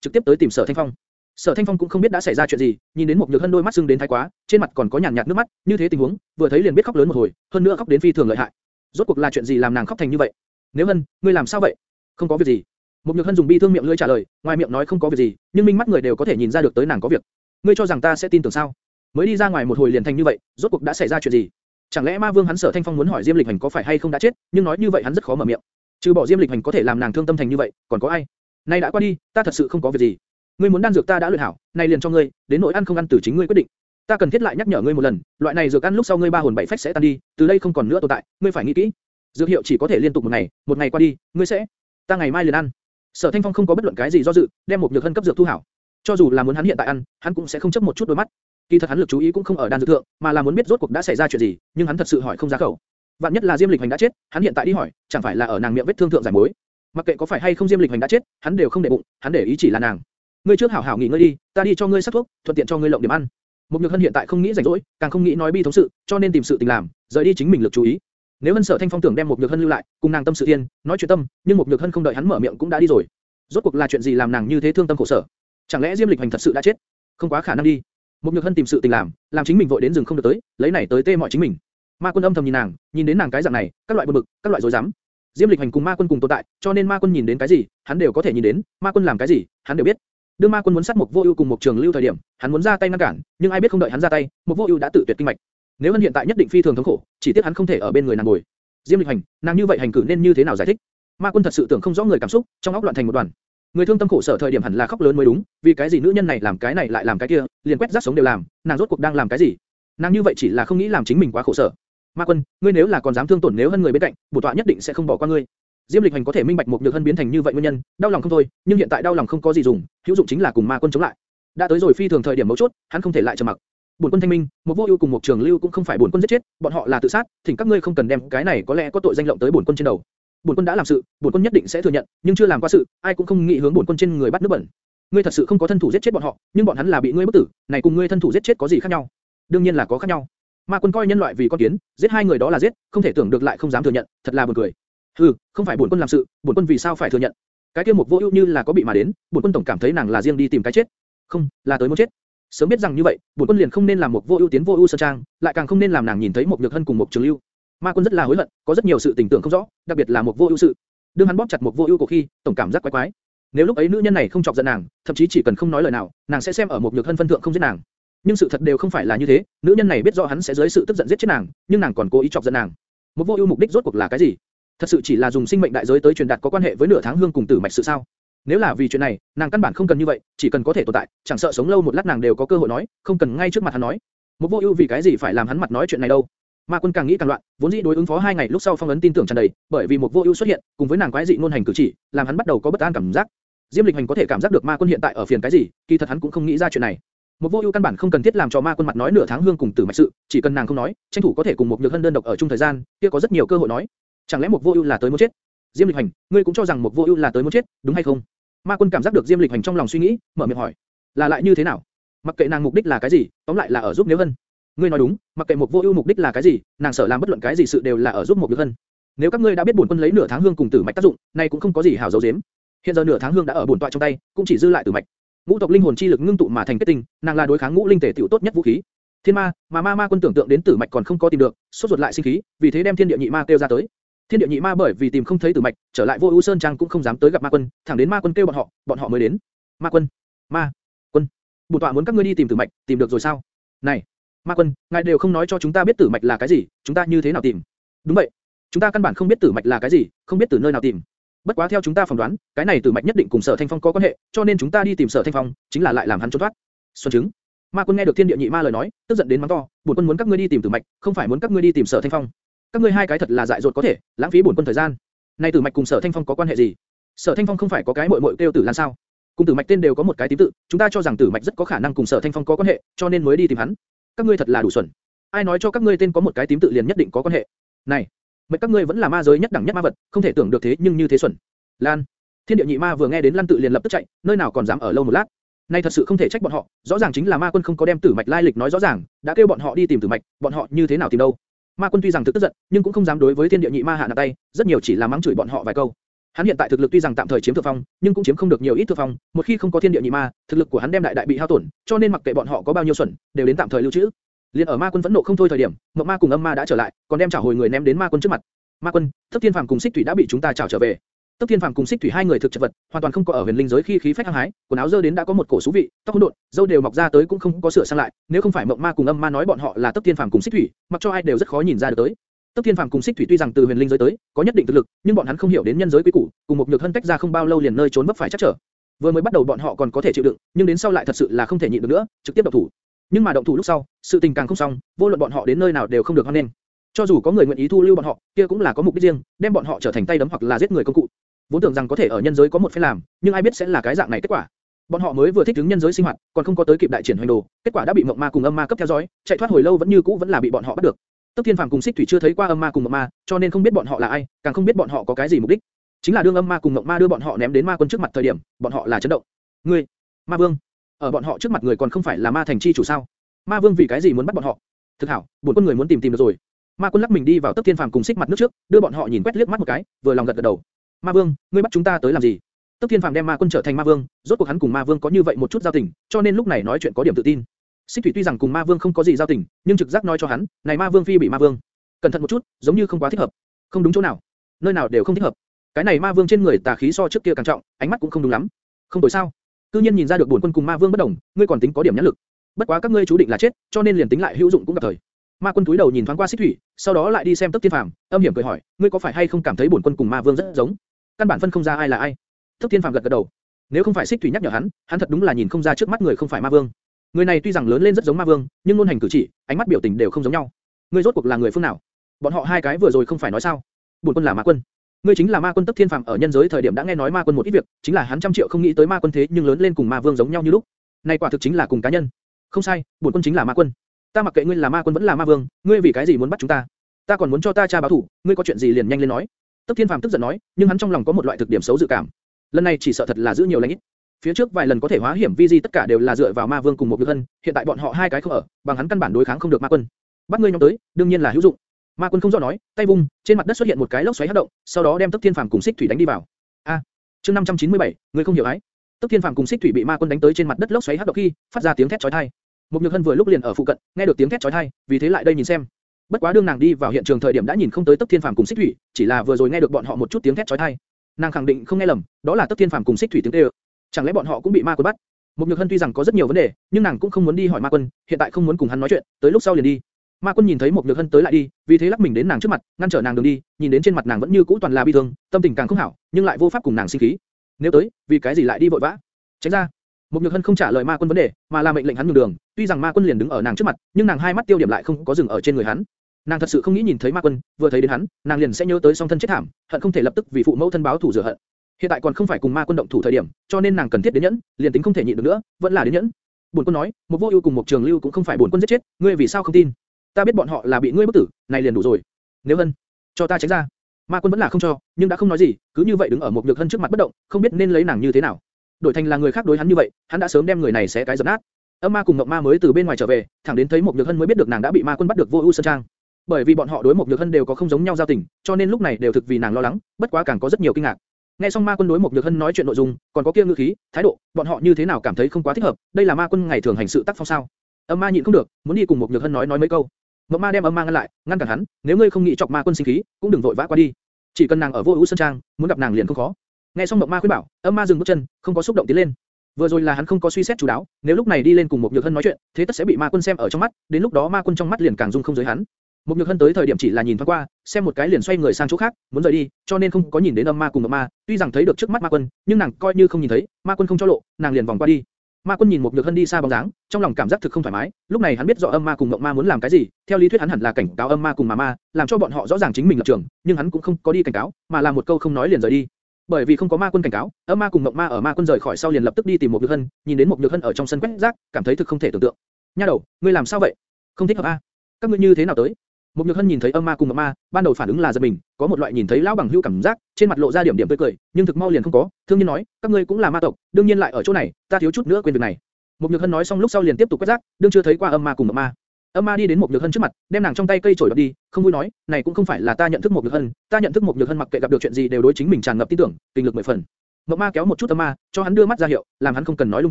trực tiếp tới tìm Sở Thanh Phong. Sở Thanh Phong cũng không biết đã xảy ra chuyện gì, nhìn đến một nhược hân đôi mắt sưng đến thái quá, trên mặt còn có nhàn nhạt nước mắt, như thế tình huống, vừa thấy liền biết khóc lớn một hồi, hơn nữa khóc đến phi thường lợi hại. Rốt cuộc là chuyện gì làm nàng khóc thành như vậy? Nếu hân, ngươi làm sao vậy? Không có việc gì. Một nhược hân dùng bi thương miệng lưỡi trả lời, ngoài miệng nói không có việc gì, nhưng minh mắt người đều có thể nhìn ra được tới nàng có việc. Ngươi cho rằng ta sẽ tin tưởng sao? Mới đi ra ngoài một hồi liền thành như vậy, rốt cuộc đã xảy ra chuyện gì? Chẳng lẽ Ma Vương hắn Sở Thanh Phong muốn hỏi Diêm Lịch Hành có phải hay không đã chết, nhưng nói như vậy hắn rất khó mở miệng. Trừ bỏ Diêm Lịch Hành có thể làm nàng thương tâm thành như vậy, còn có ai? Nay đã qua đi, ta thật sự không có việc gì. Ngươi muốn đan dược ta đã luyện hảo, nay liền cho ngươi, đến nỗi ăn không ăn từ chính ngươi quyết định. Ta cần thiết lại nhắc nhở ngươi một lần, loại này dược ăn lúc sau ngươi ba hồn bảy phách sẽ tan đi, từ đây không còn nữa tồn tại, ngươi phải nghĩ kỹ. Dược hiệu chỉ có thể liên tục một ngày, một ngày qua đi, ngươi sẽ, ta ngày mai liền ăn. Sở Thanh Phong không có bất luận cái gì do dự, đem một nhược hân cấp dược thu hảo. Cho dù là muốn hắn hiện tại ăn, hắn cũng sẽ không chấp một chút đôi mắt. Kỳ thật hắn lực chú ý cũng không ở đan dược thượng, mà là muốn biết rốt cuộc đã xảy ra chuyện gì, nhưng hắn thật sự hỏi không ra khẩu. Vạn nhất là Diêm Lịch Hành đã chết, hắn hiện tại đi hỏi, chẳng phải là ở nàng miệng vết thương thượng giải mối. Mặc kệ có phải hay không Diêm Lịch Hành đã chết, hắn đều không để bụng, hắn để ý chỉ là nàng. Ngươi trước hảo hảo nghỉ ngơi đi, ta đi cho ngươi sắc thuốc, thuận tiện cho ngươi lộng điểm ăn. Mục Nhược Hân hiện tại không nghĩ rảnh rỗi, càng không nghĩ nói bi thống sự, cho nên tìm sự tình làm, rời đi chính mình lực chú ý. Nếu Hân Sở Thanh Phong tưởng đem Mục Nhược Hân lưu lại, cùng nàng tâm sự thiên, nói chuyện tâm, nhưng Mục Nhược Hân không đợi hắn mở miệng cũng đã đi rồi. Rốt cuộc là chuyện gì làm nàng như thế thương tâm khổ sở? Chẳng lẽ Diêm Lịch Hành thật sự đã chết? Không quá khả năng đi. Một nhược hân tìm sự tình làm, làm chính mình vội đến rừng không được tới, lấy này tới tê mọi chính mình. Ma quân âm thầm nhìn nàng, nhìn đến nàng cái dạng này, các loại bực bực, các loại rối rắm. Diêm Lịch Hành cùng Ma quân cùng tồn tại, cho nên Ma quân nhìn đến cái gì, hắn đều có thể nhìn đến, Ma quân làm cái gì, hắn đều biết. Đương Ma quân muốn sát một vô ưu cùng một trường lưu thời điểm, hắn muốn ra tay ngăn cản, nhưng ai biết không đợi hắn ra tay, một vô ưu đã tự tuyệt kinh mạch. Nếu hắn hiện tại nhất định phi thường thống khổ, chỉ tiếc hắn không thể ở bên người nàng ngồi. Diêm Lịch Hành, nàng như vậy hành cử nên như thế nào giải thích? Ma quân thật sự tưởng không rõ người cảm xúc, trong óc loạn thành một đoàn. Người thương tâm khổ sở thời điểm hẳn là khóc lớn mới đúng, vì cái gì nữ nhân này làm cái này lại làm cái kia, liền quét rác sống đều làm, nàng rốt cuộc đang làm cái gì? Nàng như vậy chỉ là không nghĩ làm chính mình quá khổ sở. Ma Quân, ngươi nếu là còn dám thương tổn nếu hơn người bên cạnh, bổ tọa nhất định sẽ không bỏ qua ngươi. Diêm Lịch Hành có thể minh bạch một nhược hân biến thành như vậy nguyên nhân, đau lòng không thôi, nhưng hiện tại đau lòng không có gì dùng, hữu dụng chính là cùng Ma Quân chống lại. đã tới rồi phi thường thời điểm mấu chốt, hắn không thể lại trầm mặc. Bổn quân thanh minh, một vô ưu cùng một trường lưu cũng không phải bổn quân giết chết, bọn họ là tự sát, thỉnh các ngươi không cần đem cái này có lẽ có tội danh lộng tới bổn quân trên đầu. Bổn quân đã làm sự, bổn quân nhất định sẽ thừa nhận, nhưng chưa làm qua sự, ai cũng không nghĩ hướng bổn quân trên người bắt nước bẩn. Ngươi thật sự không có thân thủ giết chết bọn họ, nhưng bọn hắn là bị ngươi bức tử, này cùng ngươi thân thủ giết chết có gì khác nhau? Đương nhiên là có khác nhau. Ma quân coi nhân loại vì con kiến, giết hai người đó là giết, không thể tưởng được lại không dám thừa nhận, thật là buồn cười. Hừ, không phải bổn quân làm sự, bổn quân vì sao phải thừa nhận? Cái kia một vô ưu như là có bị mà đến, bổn quân tổng cảm thấy nàng là riêng đi tìm cái chết. Không, là tới muốn chết. Sớm biết rằng như vậy, bổn quân liền không nên làm một vô ưu tiến vô ưu sơn trang, lại càng không nên làm nàng nhìn thấy một nhược hân cùng một trường lưu. Ma quân rất là hối hận, có rất nhiều sự tình tưởng không rõ, đặc biệt là một vô ưu sự. Đương hắn bóp chặt một vô ưu cổ khi, tổng cảm giác quái quái. Nếu lúc ấy nữ nhân này không chọc giận nàng, thậm chí chỉ cần không nói lời nào, nàng sẽ xem ở một nhược hân phân thượng không giết nàng. Nhưng sự thật đều không phải là như thế, nữ nhân này biết rõ hắn sẽ dưới sự tức giận giết chết nàng, nhưng nàng còn cố ý chọc giận nàng. Một vô ưu mục đích rốt cuộc là cái gì? Thật sự chỉ là dùng sinh mệnh đại giới tới truyền đạt có quan hệ với nửa tháng hương cùng tử mạch sự sao? Nếu là vì chuyện này, nàng căn bản không cần như vậy, chỉ cần có thể tồn tại, chẳng sợ sống lâu một lát nàng đều có cơ hội nói, không cần ngay trước mặt hắn nói. Một vô ưu vì cái gì phải làm hắn mặt nói chuyện này đâu? Ma Quân càng nghĩ càng loạn, vốn dĩ đối ứng phó hai ngày lúc sau phong ấn tin tưởng tràn đầy, bởi vì một vô ưu xuất hiện, cùng với nàng quái dị ngôn hành cử chỉ, làm hắn bắt đầu có bất an cảm giác. Diêm Lịch Hành có thể cảm giác được Ma Quân hiện tại ở phiền cái gì, kỳ thật hắn cũng không nghĩ ra chuyện này. Một vô ưu căn bản không cần thiết làm cho Ma Quân mặt nói nửa tháng hương cùng tử mạch sự, chỉ cần nàng không nói, tranh thủ có thể cùng một nhược hân đơn độc ở chung thời gian, kia có rất nhiều cơ hội nói. Chẳng lẽ một vô ưu là tới muốn chết? Diêm Lịch Hành, ngươi cũng cho rằng một vô ưu là tới muốn chết, đúng hay không? Ma Quân cảm giác được Diêm Lịch Hành trong lòng suy nghĩ, mở miệng hỏi, là lại như thế nào? Mặc kệ nàng mục đích là cái gì, tóm lại là ở giúp Nếu Hân. Ngươi nói đúng, mặc kệ một vô ưu mục đích là cái gì, nàng sợ làm bất luận cái gì sự đều là ở giúp một Nhược Hân. Nếu các ngươi đã biết bổn quân lấy nửa tháng hương cùng tử mạch tác dụng, nay cũng không có gì hảo dấu dếm. Hiện giờ nửa tháng hương đã ở bổn tọa trong tay, cũng chỉ dư lại tử mạch. Ngũ tộc linh hồn chi lực ngưng tụ mà thành kết tinh, nàng là đối kháng ngũ linh thể tiểu tốt nhất vũ khí. Thiên ma, mà ma ma quân tưởng tượng đến tử mạch còn không có tìm được, sốt ruột lại sinh khí, vì thế đem thiên địa nhị ma tiêu ra tới. Thiên địa nhị ma bởi vì tìm không thấy tử mạch, trở lại vô ưu sơn trang cũng không dám tới gặp ma quân, thẳng đến ma quân kêu bọn họ, bọn họ mới đến. Ma quân, ma quân, bổn tọa muốn các ngươi đi tìm tử mạch, tìm được rồi sao? Này, ma quân, ngài đều không nói cho chúng ta biết tử mạch là cái gì, chúng ta như thế nào tìm? Đúng vậy, chúng ta căn bản không biết tử mạch là cái gì, không biết từ nơi nào tìm. Bất quá theo chúng ta phỏng đoán, cái này tử mạch nhất định cùng Sở Thanh Phong có quan hệ, cho nên chúng ta đi tìm Sở Thanh Phong, chính là lại làm hắn trốn thoát. Xuân chứng. Ma quân nghe được thiên địa nhị ma lời nói, tức giận đến mắng to, bổn quân muốn các ngươi đi tìm tử mạch, không phải muốn các ngươi đi tìm Sở Thanh Phong. Các ngươi hai cái thật là dại dột có thể, lãng phí bổn quân thời gian. Nay tử mạch cùng Sở Thanh Phong có quan hệ gì? Sở Thanh Phong không phải có cái muội muội kêu Tử Lan sao? Cùng Tử Mạch tên đều có một cái tím tự, chúng ta cho rằng Tử Mạch rất có khả năng cùng Sở Thanh Phong có quan hệ, cho nên mới đi tìm hắn. Các ngươi thật là đủ xuẩn. Ai nói cho các ngươi tên có một cái tím tự liền nhất định có quan hệ? Này, mệnh các ngươi vẫn là ma giới nhất đẳng nhất ma vật, không thể tưởng được thế nhưng như thế xuẩn. Lan, Thiên địa nhị ma vừa nghe đến Lan tự liền lập tức chạy, nơi nào còn dám ở lâu một lát. Nay thật sự không thể trách bọn họ, rõ ràng chính là ma quân không có đem Tử Mạch lai lịch nói rõ ràng, đã kêu bọn họ đi tìm Tử Mạch, bọn họ như thế nào tìm đâu? Ma quân tuy rằng thực tức giận, nhưng cũng không dám đối với thiên địa nhị ma hạ nặng tay, rất nhiều chỉ là mắng chửi bọn họ vài câu. Hắn hiện tại thực lực tuy rằng tạm thời chiếm thượng phong, nhưng cũng chiếm không được nhiều ít thượng phong. Một khi không có thiên địa nhị ma, thực lực của hắn đem đại đại bị hao tổn, cho nên mặc kệ bọn họ có bao nhiêu xuẩn, đều đến tạm thời lưu trữ. Liên ở ma quân vẫn nộ không thôi thời điểm, mộng ma cùng âm ma đã trở lại, còn đem trả hồi người ném đến ma quân trước mặt. Ma quân, thất thiên phàm cùng xích thủy đã bị chúng ta trả trở về. Tốc Thiên Phàm cùng Xích Thủy hai người thực chất vật, hoàn toàn không có ở huyền linh giới khi khí phách hăng hái, quần áo dơ đến đã có một cổ xú vị, tóc hỗn độn, dâu đều mọc ra tới cũng không có sửa sang lại, nếu không phải Mộng Ma cùng Âm Ma nói bọn họ là Tốc Thiên Phàm cùng Xích Thủy, mặc cho ai đều rất khó nhìn ra được tới. Tốc Thiên Phàm cùng Xích Thủy tuy rằng từ huyền linh giới tới, có nhất định thực lực, nhưng bọn hắn không hiểu đến nhân giới quy củ, cùng một nhược thân tách ra không bao lâu liền nơi trốn vấp phải chắc trở. Vừa mới bắt đầu bọn họ còn có thể chịu đựng, nhưng đến sau lại thật sự là không thể nhịn được nữa, trực tiếp động thủ. Nhưng mà động thủ lúc sau, sự tình càng không xong, vô luận bọn họ đến nơi nào đều không được hoan nghênh. Cho dù có người nguyện ý thu lưu bọn họ, kia cũng là có mục đích riêng, đem bọn họ trở thành tay đấm hoặc là giết người công cụ. Vốn tưởng rằng có thể ở nhân giới có một phép làm, nhưng ai biết sẽ là cái dạng này kết quả. Bọn họ mới vừa thích ứng nhân giới sinh hoạt, còn không có tới kịp đại triển hoành đồ, kết quả đã bị mộng ma cùng âm ma cấp theo dõi, chạy thoát hồi lâu vẫn như cũ vẫn là bị bọn họ bắt được. Tức Thiên Phàm cùng Sích Thủy chưa thấy qua âm ma cùng mộng ma, cho nên không biết bọn họ là ai, càng không biết bọn họ có cái gì mục đích. Chính là đương âm ma cùng mộng ma đưa bọn họ ném đến ma quân trước mặt thời điểm, bọn họ là chấn động. Ngươi, ma vương, ở bọn họ trước mặt người còn không phải là ma thành chi chủ sao? Ma vương vì cái gì muốn bắt bọn họ? Thực hảo, buồn quân người muốn tìm tìm được rồi. Ma quân lắc mình đi vào Tức Thiên Phàm cùng Sích mặt nước trước, đưa bọn họ nhìn quét liếc mắt một cái, vừa lòng gật gật đầu. Ma vương, ngươi bắt chúng ta tới làm gì? Tức Thiên Phàm đem Ma Quân trở thành Ma Vương, rốt cuộc hắn cùng Ma Vương có như vậy một chút giao tình, cho nên lúc này nói chuyện có điểm tự tin. Xích Thủy tuy rằng cùng Ma Vương không có gì giao tình, nhưng trực giác nói cho hắn, này Ma Vương phi bị Ma Vương. Cẩn thận một chút, giống như không quá thích hợp. Không đúng chỗ nào, nơi nào đều không thích hợp. Cái này Ma Vương trên người tà khí so trước kia càng trọng, ánh mắt cũng không đúng lắm. Không đổi sao? Cư nhiên nhìn ra được bổn quân cùng Ma Vương bất đồng, ngươi còn tính có điểm nhãn lực. Bất quá các ngươi chú định là chết, cho nên liền tính lại hữu dụng cũng gặp thời. Ma Quân túi đầu nhìn thoáng qua Xích Thủy, sau đó lại đi xem Tức Thiên Phàm, âm hiểm cười hỏi, ngươi có phải hay không cảm thấy bổn quân cùng Ma Vương rất giống? Căn bản phân không ra ai là ai. Thất Thiên Phàm gật gật đầu. Nếu không phải Sích Thủy nhắc nhở hắn, hắn thật đúng là nhìn không ra trước mắt người không phải Ma Vương. Người này tuy rằng lớn lên rất giống Ma Vương, nhưng ngôn hành cử chỉ, ánh mắt biểu tình đều không giống nhau. Ngươi rốt cuộc là người phương nào? Bọn họ hai cái vừa rồi không phải nói sao? Bổn quân là Ma Quân. Ngươi chính là Ma Quân Tức Thiên Phàm ở nhân giới thời điểm đã nghe nói Ma Quân một ít việc, chính là hắn trăm triệu không nghĩ tới Ma Quân thế nhưng lớn lên cùng Ma Vương giống nhau như lúc. Này quả thực chính là cùng cá nhân. Không sai, bổn quân chính là ma quân. Ta mặc kệ ngươi là ma quân vẫn là ma vương, ngươi vì cái gì muốn bắt chúng ta? Ta còn muốn cho ta cha báo thủ, ngươi có chuyện gì liền nhanh lên nói. Tức Thiên Phàm tức giận nói, nhưng hắn trong lòng có một loại thực điểm xấu dự cảm. Lần này chỉ sợ thật là giữ nhiều lãnh ít. Phía trước vài lần có thể hóa hiểm vi di tất cả đều là dựa vào ma vương cùng một nhược hân, hiện tại bọn họ hai cái không ở, bằng hắn căn bản đối kháng không được ma quân. Bắt ngươi nhóm tới, đương nhiên là hữu dụng. Ma quân không rõ nói, tay vung, trên mặt đất xuất hiện một cái lốc xoáy hất động, sau đó đem Tức Thiên Phàm cùng Xích Thủy đánh đi vào. A, chương 597, người không hiểu ấy. Tức Thiên Phàm cùng Xích Thủy bị Ma quân đánh tới trên mặt đất lốc xoáy hất động khi, phát ra tiếng thét chói tai. Một Nhược Hân vừa lúc liền ở phụ cận, nghe được tiếng thét chói tai, vì thế lại đây nhìn xem. Bất quá đương nàng đi vào hiện trường thời điểm đã nhìn không tới Tấp Thiên Phàm cùng Xích Thủy, chỉ là vừa rồi nghe được bọn họ một chút tiếng thét chói tai. Nàng khẳng định không nghe lầm, đó là Tấp Thiên Phàm cùng Xích Thủy tiếng kêu. Chẳng lẽ bọn họ cũng bị ma quân bắt? Mục Nhược Hân tuy rằng có rất nhiều vấn đề, nhưng nàng cũng không muốn đi hỏi ma quân, hiện tại không muốn cùng hắn nói chuyện, tới lúc sau liền đi. Ma quân nhìn thấy Mục Nhược Hân tới lại đi, vì thế lắc mình đến nàng trước mặt, ngăn trở nàng đường đi, nhìn đến trên mặt nàng vẫn như cũ toàn là bi thương, tâm tình càng không hảo, nhưng lại vô pháp cùng nàng sinh khí. Nếu tới, vì cái gì lại đi vội vã? Tránh ra. Mục Nhược Hân không trả lời Ma quân vấn đề, mà là mệnh lệnh hắn nhường đường. Tuy rằng Ma quân liền đứng ở nàng trước mặt, nhưng nàng hai mắt tiêu điểm lại không có dừng ở trên người hắn. Nàng thật sự không nghĩ nhìn thấy Ma quân, vừa thấy đến hắn, nàng liền sẽ nhớ tới song thân chết thảm, hận không thể lập tức vì phụ mẫu thân báo thù rửa hận. Hiện tại còn không phải cùng Ma quân động thủ thời điểm, cho nên nàng cần thiết đến nhẫn, liền tính không thể nhịn được nữa, vẫn là đến nhẫn. Bổn quân nói, một vô ưu cùng một trường lưu cũng không phải bổn quân giết chết, ngươi vì sao không tin? Ta biết bọn họ là bị ngươi bức tử, này liền đủ rồi. Nếu hân, cho ta tránh ra. Ma quân vẫn là không cho, nhưng đã không nói gì, cứ như vậy đứng ở một nhược hân trước mặt bất động, không biết nên lấy nàng như thế nào. Đổi thành là người khác đối hắn như vậy, hắn đã sớm đem người này xé cái dập nát. Âm ma cùng Ngọc Ma mới từ bên ngoài trở về, thẳng đến thấy một nhược hân mới biết được nàng đã bị ma quân bắt được vô ưu sơn trang. Bởi vì bọn họ đối một nhược hân đều có không giống nhau giao tình, cho nên lúc này đều thực vì nàng lo lắng, bất quá càng có rất nhiều kinh ngạc. Nghe xong ma quân đối một nhược hân nói chuyện nội dung, còn có kia ngữ khí, thái độ, bọn họ như thế nào cảm thấy không quá thích hợp, đây là ma quân ngày thường hành sự tác phong sao? Âm ma nhịn không được, muốn đi cùng một nhược hân nói nói mấy câu. Mộng ma đem âm ma ngăn lại, ngăn cản hắn, nếu ngươi không nghĩ chọc ma quân sinh khí, cũng đừng vội vã qua đi. Chỉ cần nàng ở vô ưu sơn trang, muốn gặp nàng liền không khó. Nghe xong mộng ma khuyên bảo, âm ma dừng bước chân, không có xúc động tiến lên. Vừa rồi là hắn không có suy xét chú đáo, nếu lúc này đi lên cùng một nhược hân nói chuyện, thế tất sẽ bị ma quân xem ở trong mắt, đến lúc đó ma quân trong mắt liền càng dung không giới hắn. Một nhược hân tới thời điểm chỉ là nhìn thoáng qua, xem một cái liền xoay người sang chỗ khác, muốn rời đi, cho nên không có nhìn đến âm ma cùng âm ma. Tuy rằng thấy được trước mắt ma quân, nhưng nàng coi như không nhìn thấy, ma quân không cho lộ, nàng liền vòng qua đi. Ma quân nhìn một nhược hân đi xa bóng dáng, trong lòng cảm giác thực không thoải mái. Lúc này hắn biết rõ âm ma cùng mộng ma muốn làm cái gì, theo lý thuyết hắn hẳn là cảnh cáo âm ma cùng mà ma, làm cho bọn họ rõ ràng chính mình lập trường, nhưng hắn cũng không có đi cảnh cáo, mà làm một câu không nói liền rời đi. Bởi vì không có ma quân cảnh cáo, âm ma cùng mộng ma ở ma quân rời khỏi sau liền lập tức đi tìm một nhược hân, nhìn đến một nhược hân ở trong sân quét rác, cảm thấy thực không thể tưởng tượng. Nha đầu, ngươi làm sao vậy? Không thích hợp a? Các ngươi như thế nào tới? Một nhược hân nhìn thấy âm ma cùng ngọc ma, ban đầu phản ứng là giật mình, có một loại nhìn thấy lão bằng hữu cảm giác, trên mặt lộ ra điểm điểm tươi cười, nhưng thực mau liền không có. Thương nhiên nói, các ngươi cũng là ma tộc, đương nhiên lại ở chỗ này, ta thiếu chút nữa quên việc này. Một nhược hân nói xong lúc sau liền tiếp tục quét rác, đương chưa thấy qua âm ma cùng ngọc ma. Âm ma đi đến một nhược hân trước mặt, đem nàng trong tay cây chổi đoạt đi, không vui nói, này cũng không phải là ta nhận thức một nhược hân, ta nhận thức một nhược hân mặc kệ gặp được chuyện gì đều đối chính mình tràn ngập tin tưởng, kinh lực mười phần. Ngọc ma kéo một chút âm ma, cho hắn đưa mắt ra hiệu, làm hắn không cần nói lung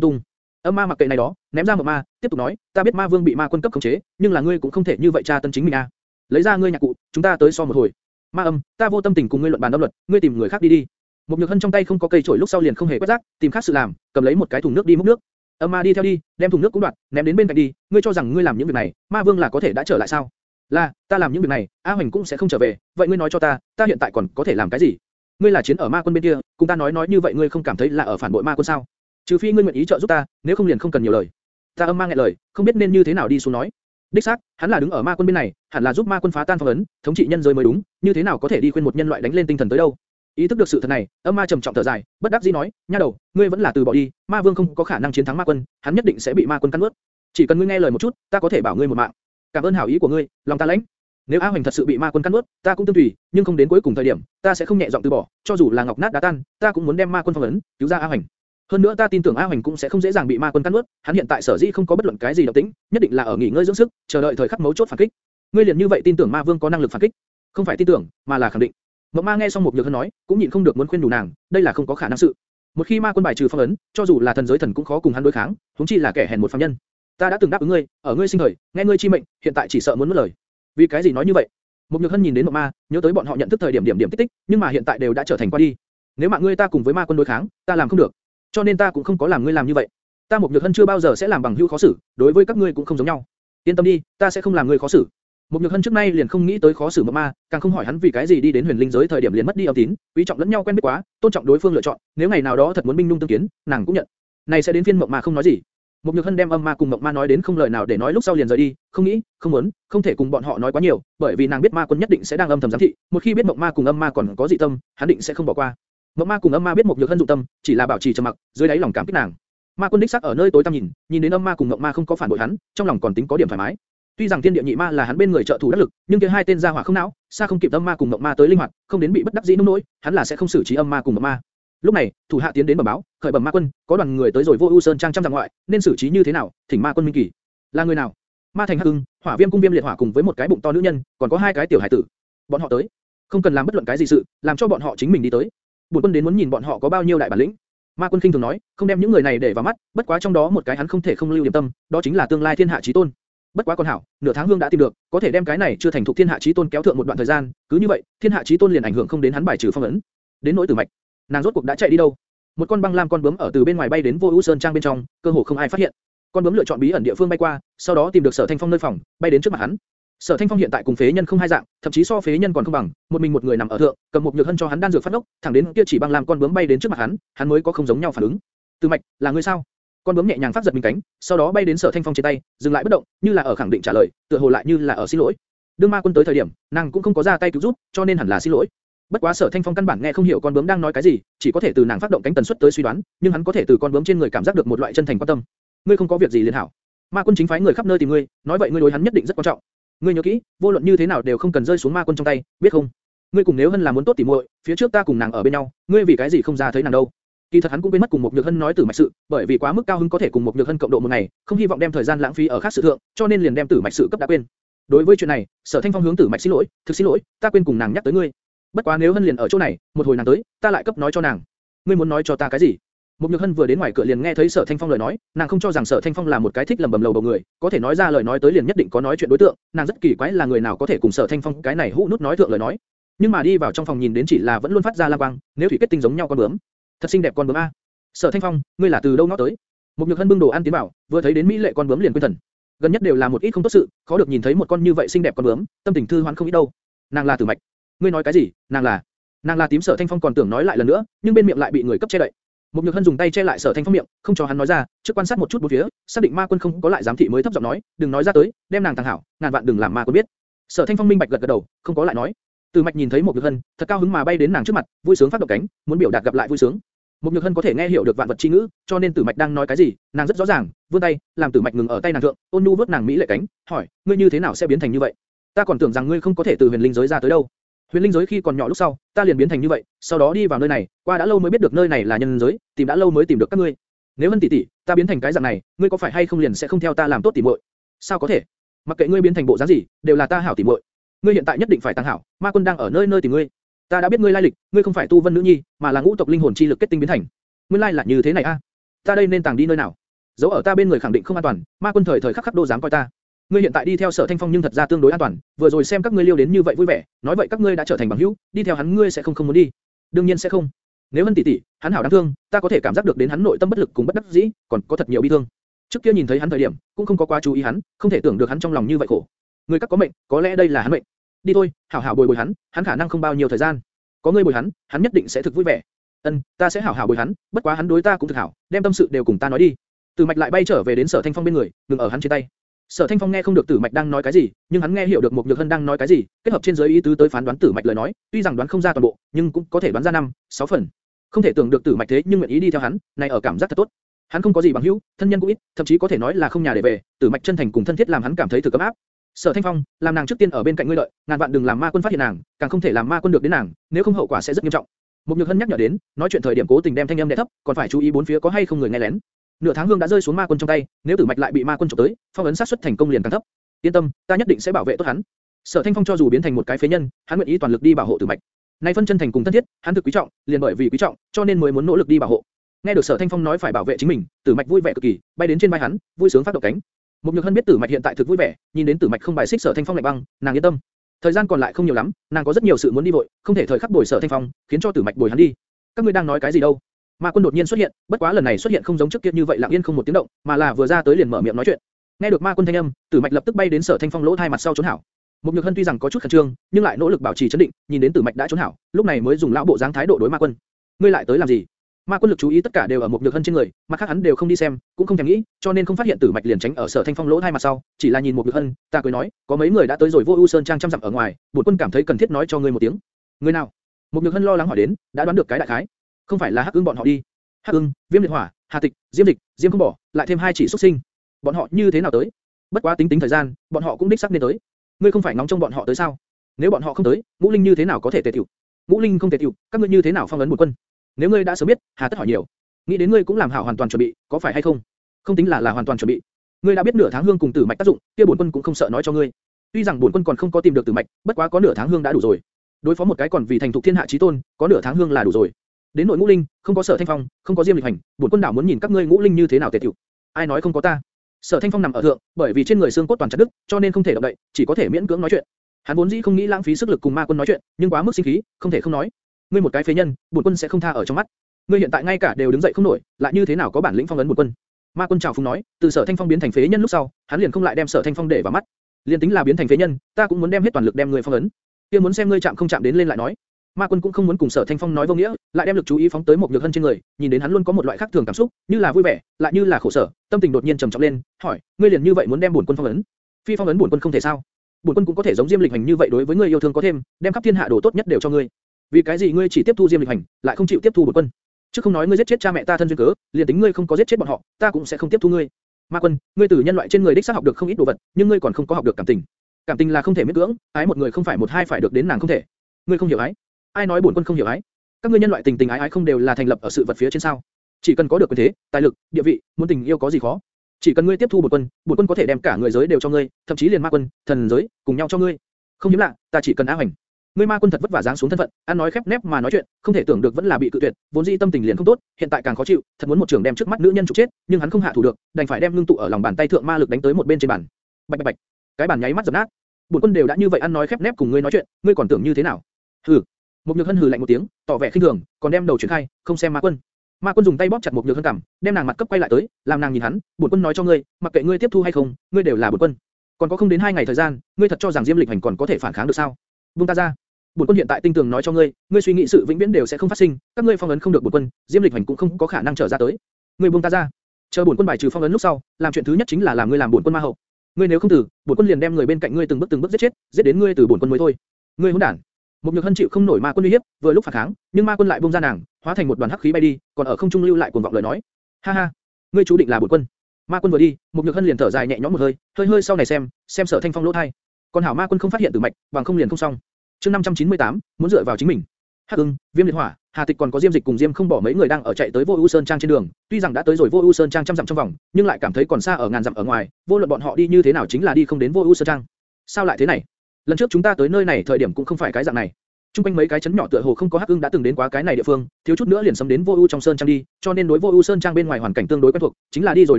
tung. Âm ma mặc kệ này đó, ném ra mộng ma, tiếp tục nói, ta biết ma vương bị ma quân cấp khống chế, nhưng là ngươi cũng không thể như vậy tra tân chính mình a. Lấy ra ngươi nhạc cụ, chúng ta tới so một hồi. Ma âm, ta vô tâm tình cùng ngươi luận bàn âm luật, ngươi tìm người khác đi đi. Một nhược hân trong tay không có cây chổi lúc sau liền không hề quét rác, tìm khác sự làm, cầm lấy một cái thùng nước đi múc nước. Âm ma đi theo đi, đem thùng nước cũng đoạt, ném đến bên cạnh đi. Ngươi cho rằng ngươi làm những việc này, ma vương là có thể đã trở lại sao? Là, ta làm những việc này, A Hoành cũng sẽ không trở về. Vậy ngươi nói cho ta, ta hiện tại còn có thể làm cái gì? Ngươi là chiến ở ma quân bên kia, cùng ta nói nói như vậy ngươi không cảm thấy là ở phản bội ma quân sao? Trừ phi ngươi nguyện ý trợ giúp ta, nếu không liền không cần nhiều lời. Ta âm ma nghe lời, không biết nên như thế nào đi xuống nói. Đích xác, hắn là đứng ở ma quân bên này, hẳn là giúp ma quân phá tan phong ấn, thống trị nhân giới mới đúng, như thế nào có thể đi khuyên một nhân loại đánh lên tinh thần tới đâu? Ý thức được sự thật này, âm ma trầm trọng thở dài, bất đắc dĩ nói, nha đầu, ngươi vẫn là từ bỏ đi, ma vương không có khả năng chiến thắng ma quân, hắn nhất định sẽ bị ma quân cắn nuốt. Chỉ cần ngươi nghe lời một chút, ta có thể bảo ngươi một mạng. Cảm ơn hảo ý của ngươi, lòng ta lãnh. Nếu A Hoành thật sự bị ma quân cắn nuốt, ta cũng tương tùy, nhưng không đến cuối cùng thời điểm, ta sẽ không nhẹ giọng từ bỏ, cho dù là ngọc nát đá tan, ta cũng muốn đem ma quân phong ấn, cứu ra A Hoành. Hơn nữa ta tin tưởng A Hoành cũng sẽ không dễ dàng bị ma quân cắn nuốt, hắn hiện tại sở dĩ không có bất luận cái gì động tĩnh, nhất định là ở nghỉ ngơi dưỡng sức, chờ đợi thời khắc mấu chốt phản kích. Ngươi liền như vậy tin tưởng ma vương có năng lực phản kích? Không phải tin tưởng, mà là khẳng định. Mộng Ma nghe xong một nhược hân nói, cũng nhịn không được muốn khuyên đủ nàng, đây là không có khả năng sự. Một khi ma quân bài trừ phong ấn, cho dù là thần giới thần cũng khó cùng hắn đối kháng, huống chi là kẻ hèn một phàm nhân. Ta đã từng đáp ứng ngươi, ở ngươi sinh thời, nghe ngươi chi mệnh, hiện tại chỉ sợ muốn mất lời. Vì cái gì nói như vậy? Một nhược hân nhìn đến Mộng Ma, nhớ tới bọn họ nhận thức thời điểm điểm điểm tích tích, nhưng mà hiện tại đều đã trở thành qua đi. Nếu mạng ngươi ta cùng với ma quân đối kháng, ta làm không được, cho nên ta cũng không có làm ngươi làm như vậy. Ta một nhược hân chưa bao giờ sẽ làm bằng hữu khó xử, đối với các ngươi cũng không giống nhau. Yên tâm đi, ta sẽ không làm ngươi khó xử. Một nhược hân trước nay liền không nghĩ tới khó xử mộng ma, càng không hỏi hắn vì cái gì đi đến huyền linh giới thời điểm liền mất đi âm tín, quý trọng lẫn nhau quen biết quá, tôn trọng đối phương lựa chọn, nếu ngày nào đó thật muốn binh nung tương kiến, nàng cũng nhận. Này sẽ đến phiên mộng ma không nói gì. Một nhược hân đem âm ma cùng mộng ma nói đến không lời nào để nói lúc sau liền rời đi, không nghĩ, không muốn, không thể cùng bọn họ nói quá nhiều, bởi vì nàng biết ma quân nhất định sẽ đang âm thầm giám thị, một khi biết mộng ma cùng âm ma còn có dị tâm, hắn định sẽ không bỏ qua. Mộng ma cùng âm ma biết một nhược hân dụng tâm, chỉ là bảo trì trầm mặc, dưới đáy lòng cảm kích nàng. Ma quân đích xác ở nơi tối tăm nhìn, nhìn đến âm ma cùng ngộng ma không có phản bội hắn, trong lòng còn tính có điểm thoải mái. Tuy rằng thiên địa nhị ma là hắn bên người trợ thủ đắc lực, nhưng kia hai tên gia hỏa không não, xa không kịp âm ma cùng ngộng ma tới linh hoạt, không đến bị bất đắc dĩ nông nỗi, hắn là sẽ không xử trí âm ma cùng ngộng ma. Lúc này, thủ hạ tiến đến bẩm báo, khởi bẩm ma quân, có đoàn người tới rồi vô ưu sơn trang trăm dặm ngoại, nên xử trí như thế nào? Thỉnh ma quân minh kỳ. Là người nào? Ma thành hắc ưng, hỏa viêm cung viêm liệt hỏa cùng với một cái bụng to nữ nhân, còn có hai cái tiểu hải tử. Bọn họ tới, không cần làm bất luận cái gì sự, làm cho bọn họ chính mình đi tới. Bổn quân đến muốn nhìn bọn họ có bao nhiêu đại bản lĩnh. Ma quân kinh thường nói, không đem những người này để vào mắt, bất quá trong đó một cái hắn không thể không lưu điểm tâm, đó chính là tương lai thiên hạ chí tôn. Bất quá con hảo, nửa tháng hương đã tìm được, có thể đem cái này chưa thành thục thiên hạ chí tôn kéo thượng một đoạn thời gian, cứ như vậy, thiên hạ chí tôn liền ảnh hưởng không đến hắn bài trừ phong ấn. Đến nỗi tử mạch, nàng rốt cuộc đã chạy đi đâu? Một con băng lam con bướm ở từ bên ngoài bay đến vô ưu sơn trang bên trong, cơ hồ không ai phát hiện. Con bướm lựa chọn bí ẩn địa phương bay qua, sau đó tìm được sở thanh phong nơi phòng, bay đến trước mặt hắn. Sở Thanh Phong hiện tại cùng phế nhân không hai dạng, thậm chí so phế nhân còn không bằng, một mình một người nằm ở thượng, cầm một nhược hân cho hắn đan dược phát ngốc, thẳng đến kia chỉ băng làm con bướm bay đến trước mặt hắn, hắn mới có không giống nhau phản ứng. Từ mạch, là ngươi sao? Con bướm nhẹ nhàng phát giật mình cánh, sau đó bay đến Sở Thanh Phong trên tay, dừng lại bất động, như là ở khẳng định trả lời, tựa hồ lại như là ở xin lỗi. Đương ma quân tới thời điểm, nàng cũng không có ra tay cứu giúp, cho nên hẳn là xin lỗi. Bất quá Sở Thanh Phong căn bản nghe không hiểu con bướm đang nói cái gì, chỉ có thể từ nàng phát động cánh tần suất tới suy đoán, nhưng hắn có thể từ con bướm trên người cảm giác được một loại chân thành quan tâm. Ngươi không có việc gì liền hảo. Ma quân chính phái người khắp nơi tìm ngươi, nói vậy ngươi đối hắn nhất định rất quan trọng. Ngươi nhớ kỹ, vô luận như thế nào đều không cần rơi xuống ma quân trong tay, biết không? Ngươi cùng nếu hân là muốn tốt tỉ muội, phía trước ta cùng nàng ở bên nhau, ngươi vì cái gì không ra thấy nàng đâu? Kỳ thật hắn cũng quên mất cùng một nhược hân nói tử mạch sự, bởi vì quá mức cao hứng có thể cùng một nhược hân cộng độ một ngày, không hy vọng đem thời gian lãng phí ở khác sự thượng, cho nên liền đem tử mạch sự cấp đã quên. Đối với chuyện này, Sở Thanh Phong hướng tử mạch xin lỗi, thực xin lỗi, ta quên cùng nàng nhắc tới ngươi. Bất quá nếu hân liền ở chỗ này, một hồi nàng tới, ta lại cấp nói cho nàng. Ngươi muốn nói cho ta cái gì? Một Nhược Hân vừa đến ngoài cửa liền nghe thấy Sở Thanh Phong lời nói, nàng không cho rằng Sở Thanh Phong là một cái thích lầm bầm lầu bầu người, có thể nói ra lời nói tới liền nhất định có nói chuyện đối tượng, nàng rất kỳ quái là người nào có thể cùng Sở Thanh Phong cái này hũ nút nói thượng lời nói. Nhưng mà đi vào trong phòng nhìn đến chỉ là vẫn luôn phát ra la quang, nếu thủy kết tinh giống nhau con bướm. Thật xinh đẹp con bướm a. Sở Thanh Phong, ngươi là từ đâu nó tới? Một Nhược Hân bưng đồ ăn tiến bảo, vừa thấy đến mỹ lệ con bướm liền quên thần. Gần nhất đều là một ít không tốt sự, khó được nhìn thấy một con như vậy xinh đẹp con bướm, tâm tình thư hoán không ít đâu. Nàng là Tử Mạch. Ngươi nói cái gì? Nàng là? Nàng là tím Sở Thanh Phong còn tưởng nói lại lần nữa, nhưng bên miệng lại bị người cấp che đậy. Một Nhược Hân dùng tay che lại Sở Thanh Phong miệng, không cho hắn nói ra, trước quan sát một chút bốn phía, xác định Ma Quân không có lại giám thị mới thấp giọng nói, đừng nói ra tới, đem nàng thằng hảo, ngàn vạn đừng làm Ma Quân biết. Sở Thanh Phong minh bạch gật gật đầu, không có lại nói. Từ Mạch nhìn thấy một Nhược Hân, thật cao hứng mà bay đến nàng trước mặt, vui sướng phát động cánh, muốn biểu đạt gặp lại vui sướng. Một Nhược Hân có thể nghe hiểu được vạn vật chi ngữ, cho nên Tử Mạch đang nói cái gì, nàng rất rõ ràng, vươn tay, làm Tử Mạch ngừng ở tay nàng thượng, ôn nhu vuốt nàng mỹ lệ cánh, hỏi, ngươi như thế nào sẽ biến thành như vậy? Ta còn tưởng rằng ngươi không có thể từ huyền linh giới ra tới đâu. Huyền linh giới khi còn nhỏ lúc sau, ta liền biến thành như vậy, sau đó đi vào nơi này, qua đã lâu mới biết được nơi này là nhân giới, tìm đã lâu mới tìm được các ngươi. Nếu vân tỷ tỷ, ta biến thành cái dạng này, ngươi có phải hay không liền sẽ không theo ta làm tốt tỉ muội? Sao có thể? Mặc kệ ngươi biến thành bộ dáng gì, đều là ta hảo tỉ muội. Ngươi hiện tại nhất định phải tăng hảo, ma quân đang ở nơi nơi tìm ngươi. Ta đã biết ngươi lai lịch, ngươi không phải tu vân nữ nhi, mà là ngũ tộc linh hồn chi lực kết tinh biến thành. Nguyên lai là như thế này a. Ta đây nên tàng đi nơi nào? Giấu ở ta bên người khẳng định không an toàn, ma quân thời thời khắc khắc đô dám coi ta. Ngươi hiện tại đi theo Sở Thanh Phong nhưng thật ra tương đối an toàn, vừa rồi xem các ngươi liêu đến như vậy vui vẻ, nói vậy các ngươi đã trở thành bằng hữu, đi theo hắn ngươi sẽ không không muốn đi. Đương nhiên sẽ không. Nếu Hân tỷ tỷ, hắn hảo đáng thương, ta có thể cảm giác được đến hắn nội tâm bất lực cùng bất đắc dĩ, còn có thật nhiều bi thương. Trước kia nhìn thấy hắn thời điểm, cũng không có quá chú ý hắn, không thể tưởng được hắn trong lòng như vậy khổ. Người các có mệnh, có lẽ đây là hắn mệnh. Đi thôi, hảo hảo bồi bồi hắn, hắn khả năng không bao nhiêu thời gian. Có ngươi bồi hắn, hắn nhất định sẽ thực vui vẻ. Ân, ta sẽ hảo hảo bồi hắn, bất quá hắn đối ta cũng thực hảo, đem tâm sự đều cùng ta nói đi. Từ mạch lại bay trở về đến Sở Thanh Phong bên người, đừng ở hắn trên tay. Sở Thanh Phong nghe không được Tử Mạch đang nói cái gì, nhưng hắn nghe hiểu được Mục Nhược Hân đang nói cái gì, kết hợp trên dưới ý tứ tới phán đoán Tử Mạch lời nói, tuy rằng đoán không ra toàn bộ, nhưng cũng có thể đoán ra năm, sáu phần. Không thể tưởng được Tử Mạch thế nhưng nguyện ý đi theo hắn, này ở cảm giác thật tốt. Hắn không có gì bằng hữu, thân nhân cũng ít, thậm chí có thể nói là không nhà để về, Tử Mạch chân thành cùng thân thiết làm hắn cảm thấy thực ấm áp. Sở Thanh Phong, làm nàng trước tiên ở bên cạnh ngươi lợi, ngàn vạn đừng làm ma quân phát hiện nàng, càng không thể làm ma quân được đến nàng, nếu không hậu quả sẽ rất nghiêm trọng. Mục Nhược Hân nhắc nhở đến, nói chuyện thời điểm cố tình đem thanh âm đè thấp, còn phải chú ý bốn phía có hay không người nghe lén. Nửa tháng hương đã rơi xuống ma quân trong tay, nếu tử mạch lại bị ma quân chụp tới, phong ấn sát suất thành công liền càng thấp. Yên tâm, ta nhất định sẽ bảo vệ tốt hắn. Sở Thanh Phong cho dù biến thành một cái phế nhân, hắn nguyện ý toàn lực đi bảo hộ tử mạch. Nay phân chân thành cùng thân thiết, hắn thực quý trọng, liền bởi vì quý trọng, cho nên mới muốn nỗ lực đi bảo hộ. Nghe được Sở Thanh Phong nói phải bảo vệ chính mình, Tử Mạch vui vẻ cực kỳ, bay đến trên vai hắn, vui sướng phát động cánh. Một Nhược Hân biết Tử Mạch hiện tại thực vui vẻ, nhìn đến Tử Mạch không bài xích Sở Thanh Phong lạnh băng, nàng yên tâm. Thời gian còn lại không nhiều lắm, nàng có rất nhiều sự muốn đi vội, không thể thời khắc bồi Sở Thanh Phong, khiến cho Tử Mạch bồi hắn đi. Các ngươi đang nói cái gì đâu? Ma Quân đột nhiên xuất hiện, bất quá lần này xuất hiện không giống trước kia như vậy lặng yên không một tiếng động, mà là vừa ra tới liền mở miệng nói chuyện. Nghe được Ma Quân thanh âm, Tử Mạch lập tức bay đến Sở Thanh Phong lỗ thay mặt sau trốn hảo. Một Nhược Hân tuy rằng có chút khẩn trương, nhưng lại nỗ lực bảo trì trấn định, nhìn đến Tử Mạch đã trốn hảo, lúc này mới dùng lão bộ dáng thái độ đối Ma Quân. Ngươi lại tới làm gì? Ma Quân lực chú ý tất cả đều ở một Nhược Hân trên người, mà khác hắn đều không đi xem, cũng không thèm nghĩ, cho nên không phát hiện Tử Mạch liền tránh ở Sở Thanh Phong lỗ thay mặt sau, chỉ là nhìn một Nhược Hân, ta cười nói, có mấy người đã tới rồi Vô ưu Sơn trang trăm dặm ở ngoài, bổn quân cảm thấy cần thiết nói cho ngươi một tiếng. Người nào? Một Nhược Hân lo lắng hỏi đến, đã đoán được cái đại khái. Không phải là Hắc ương bọn họ đi? Hắc ương, Viêm Liệt Hỏa, Hà Tịch, Diêm dịch, Diêm không bỏ, lại thêm hai chỉ xuất sinh. Bọn họ như thế nào tới? Bất quá tính tính thời gian, bọn họ cũng đích xác nên tới. Ngươi không phải ngóng trông bọn họ tới sao? Nếu bọn họ không tới, Ngũ Linh như thế nào có thể tề tiểu? Ngũ Linh không tề tiểu, các ngươi như thế nào phong ấn một quân? Nếu ngươi đã sớm biết, hà tất hỏi nhiều. Nghĩ đến ngươi cũng làm hảo hoàn toàn chuẩn bị, có phải hay không? Không tính là là hoàn toàn chuẩn bị. Ngươi đã biết nửa tháng hương cùng tử mạch tác dụng, kia bổn quân cũng không sợ nói cho ngươi. Tuy rằng bổn quân còn không có tìm được tử mạch, bất quá có nửa tháng hương đã đủ rồi. Đối phó một cái còn vì thành thục thiên hạ chí tôn, có nửa tháng hương là đủ rồi. Đến nội ngũ linh, không có sở thanh phong, không có diêm lịch hành, bổn quân đảo muốn nhìn các ngươi ngũ linh như thế nào tề tiểu. Ai nói không có ta? Sở Thanh Phong nằm ở thượng, bởi vì trên người xương cốt toàn chặt đứt, cho nên không thể động đậy, chỉ có thể miễn cưỡng nói chuyện. Hắn vốn dĩ không nghĩ lãng phí sức lực cùng Ma Quân nói chuyện, nhưng quá mức sinh khí, không thể không nói. Ngươi một cái phế nhân, bổn quân sẽ không tha ở trong mắt. Ngươi hiện tại ngay cả đều đứng dậy không nổi, lại như thế nào có bản lĩnh phong ấn bổn quân? Ma Quân chào phúng nói, từ Sở Thanh Phong biến thành phế nhân lúc sau, hắn liền không lại đem Sở Thanh Phong để vào mắt. liền tính là biến thành phế nhân, ta cũng muốn đem hết toàn lực đem ngươi phong ấn. Kia muốn xem ngươi chạm không chạm đến lên lại nói. Ma Quân cũng không muốn cùng Sở Thanh Phong nói vô nghĩa, lại đem lực chú ý phóng tới một nhược hân trên người, nhìn đến hắn luôn có một loại khác thường cảm xúc, như là vui vẻ, lại như là khổ sở, tâm tình đột nhiên trầm trọng lên, hỏi, ngươi liền như vậy muốn đem bổn quân phong ấn? Phi phong ấn bổn quân không thể sao? Bổn quân cũng có thể giống Diêm Lịch Hành như vậy đối với ngươi yêu thương có thêm, đem khắp thiên hạ đồ tốt nhất đều cho ngươi. Vì cái gì ngươi chỉ tiếp thu Diêm Lịch Hành, lại không chịu tiếp thu bổn quân? Chứ không nói ngươi giết chết cha mẹ ta thân duyên cớ, liền tính ngươi không có giết chết bọn họ, ta cũng sẽ không tiếp thu ngươi. Ma Quân, ngươi từ nhân loại trên người đích xác học được không ít đồ vật, nhưng ngươi còn không có học được cảm tình. Cảm tình là không thể miễn cưỡng, ái một người không phải một hai phải được đến nàng không thể. Ngươi không hiểu ái, ai nói bổn quân không hiểu ái? Các ngươi nhân loại tình tình ái ái không đều là thành lập ở sự vật phía trên sao? Chỉ cần có được quyền thế, tài lực, địa vị, muốn tình yêu có gì khó? Chỉ cần ngươi tiếp thu bổn quân, bổn quân có thể đem cả người giới đều cho ngươi, thậm chí liền ma quân, thần giới, cùng nhau cho ngươi. Không hiếm lạ, ta chỉ cần á hoành. Ngươi ma quân thật vất vả giáng xuống thân phận, ăn nói khép nép mà nói chuyện, không thể tưởng được vẫn là bị cự tuyệt, vốn dĩ tâm tình liền không tốt, hiện tại càng khó chịu, thật muốn một trường đem trước mắt nữ nhân trục chết, nhưng hắn không hạ thủ được, đành phải đem ngưng tụ ở lòng bàn tay thượng ma lực đánh tới một bên trên bàn. Bạch bạch bạch, cái bàn nháy mắt dập nát. Bổn quân đều đã như vậy ăn nói khép nép cùng ngươi nói chuyện, ngươi còn tưởng như thế nào? Hừ, một nhược hân hừ lạnh một tiếng, tỏ vẻ khinh thường, còn đem đầu chuyển khai, không xem ma quân. Ma quân dùng tay bóp chặt một nhược hân cằm, đem nàng mặt cấp quay lại tới, làm nàng nhìn hắn. Bổn quân nói cho ngươi, mặc kệ ngươi tiếp thu hay không, ngươi đều là bổn quân. Còn có không đến hai ngày thời gian, ngươi thật cho rằng Diêm Lịch Hành còn có thể phản kháng được sao? Buông ta ra. Bổn quân hiện tại tinh tường nói cho ngươi, ngươi suy nghĩ sự vĩnh viễn đều sẽ không phát sinh, các ngươi phong ấn không được bổn quân, Diêm Lịch Hành cũng không có khả năng trở ra tới. Ngươi buông ta ra. Chờ bổn quân bài trừ phong ấn lúc sau, làm chuyện thứ nhất chính là làm ngươi làm bổn quân ma hậu. Ngươi nếu không tử, bổn quân liền đem người bên cạnh ngươi từng bước từng bước giết chết, giết đến ngươi từ bổn quân mới thôi. Ngươi hỗn đản. Một nhược hân chịu không nổi ma quân uy hiếp, vừa lúc phản kháng, nhưng ma quân lại buông ra nàng, hóa thành một đoàn hắc khí bay đi, còn ở không trung lưu lại cuồng vọng lời nói. Ha ha, ngươi chú định là bổn quân. Ma quân vừa đi, một nhược hân liền thở dài nhẹ nhõm một hơi, hơi hơi sau này xem, xem sở thanh phong lỗ thay. Còn hảo ma quân không phát hiện tử mạch, bằng không liền không xong. Chương 598, muốn dựa vào chính mình. Hắc Ưng, Viêm Liệt Hỏa, Hà Tịch còn có Diêm Dịch cùng Diêm không bỏ mấy người đang ở chạy tới Vô U Sơn Trang trên đường, tuy rằng đã tới rồi Vô U Sơn Trang trăm dặm trong vòng, nhưng lại cảm thấy còn xa ở ngàn dặm ở ngoài, vô luận bọn họ đi như thế nào chính là đi không đến Vô U Sơn Trang. Sao lại thế này? Lần trước chúng ta tới nơi này thời điểm cũng không phải cái dạng này. Trung quanh mấy cái chấn nhỏ tựa hồ không có Hắc Ưng đã từng đến quá cái này địa phương, thiếu chút nữa liền xâm đến Vô ưu trong sơn trang đi, cho nên đối Vô ưu Sơn Trang bên ngoài hoàn cảnh tương đối quen thuộc, chính là đi rồi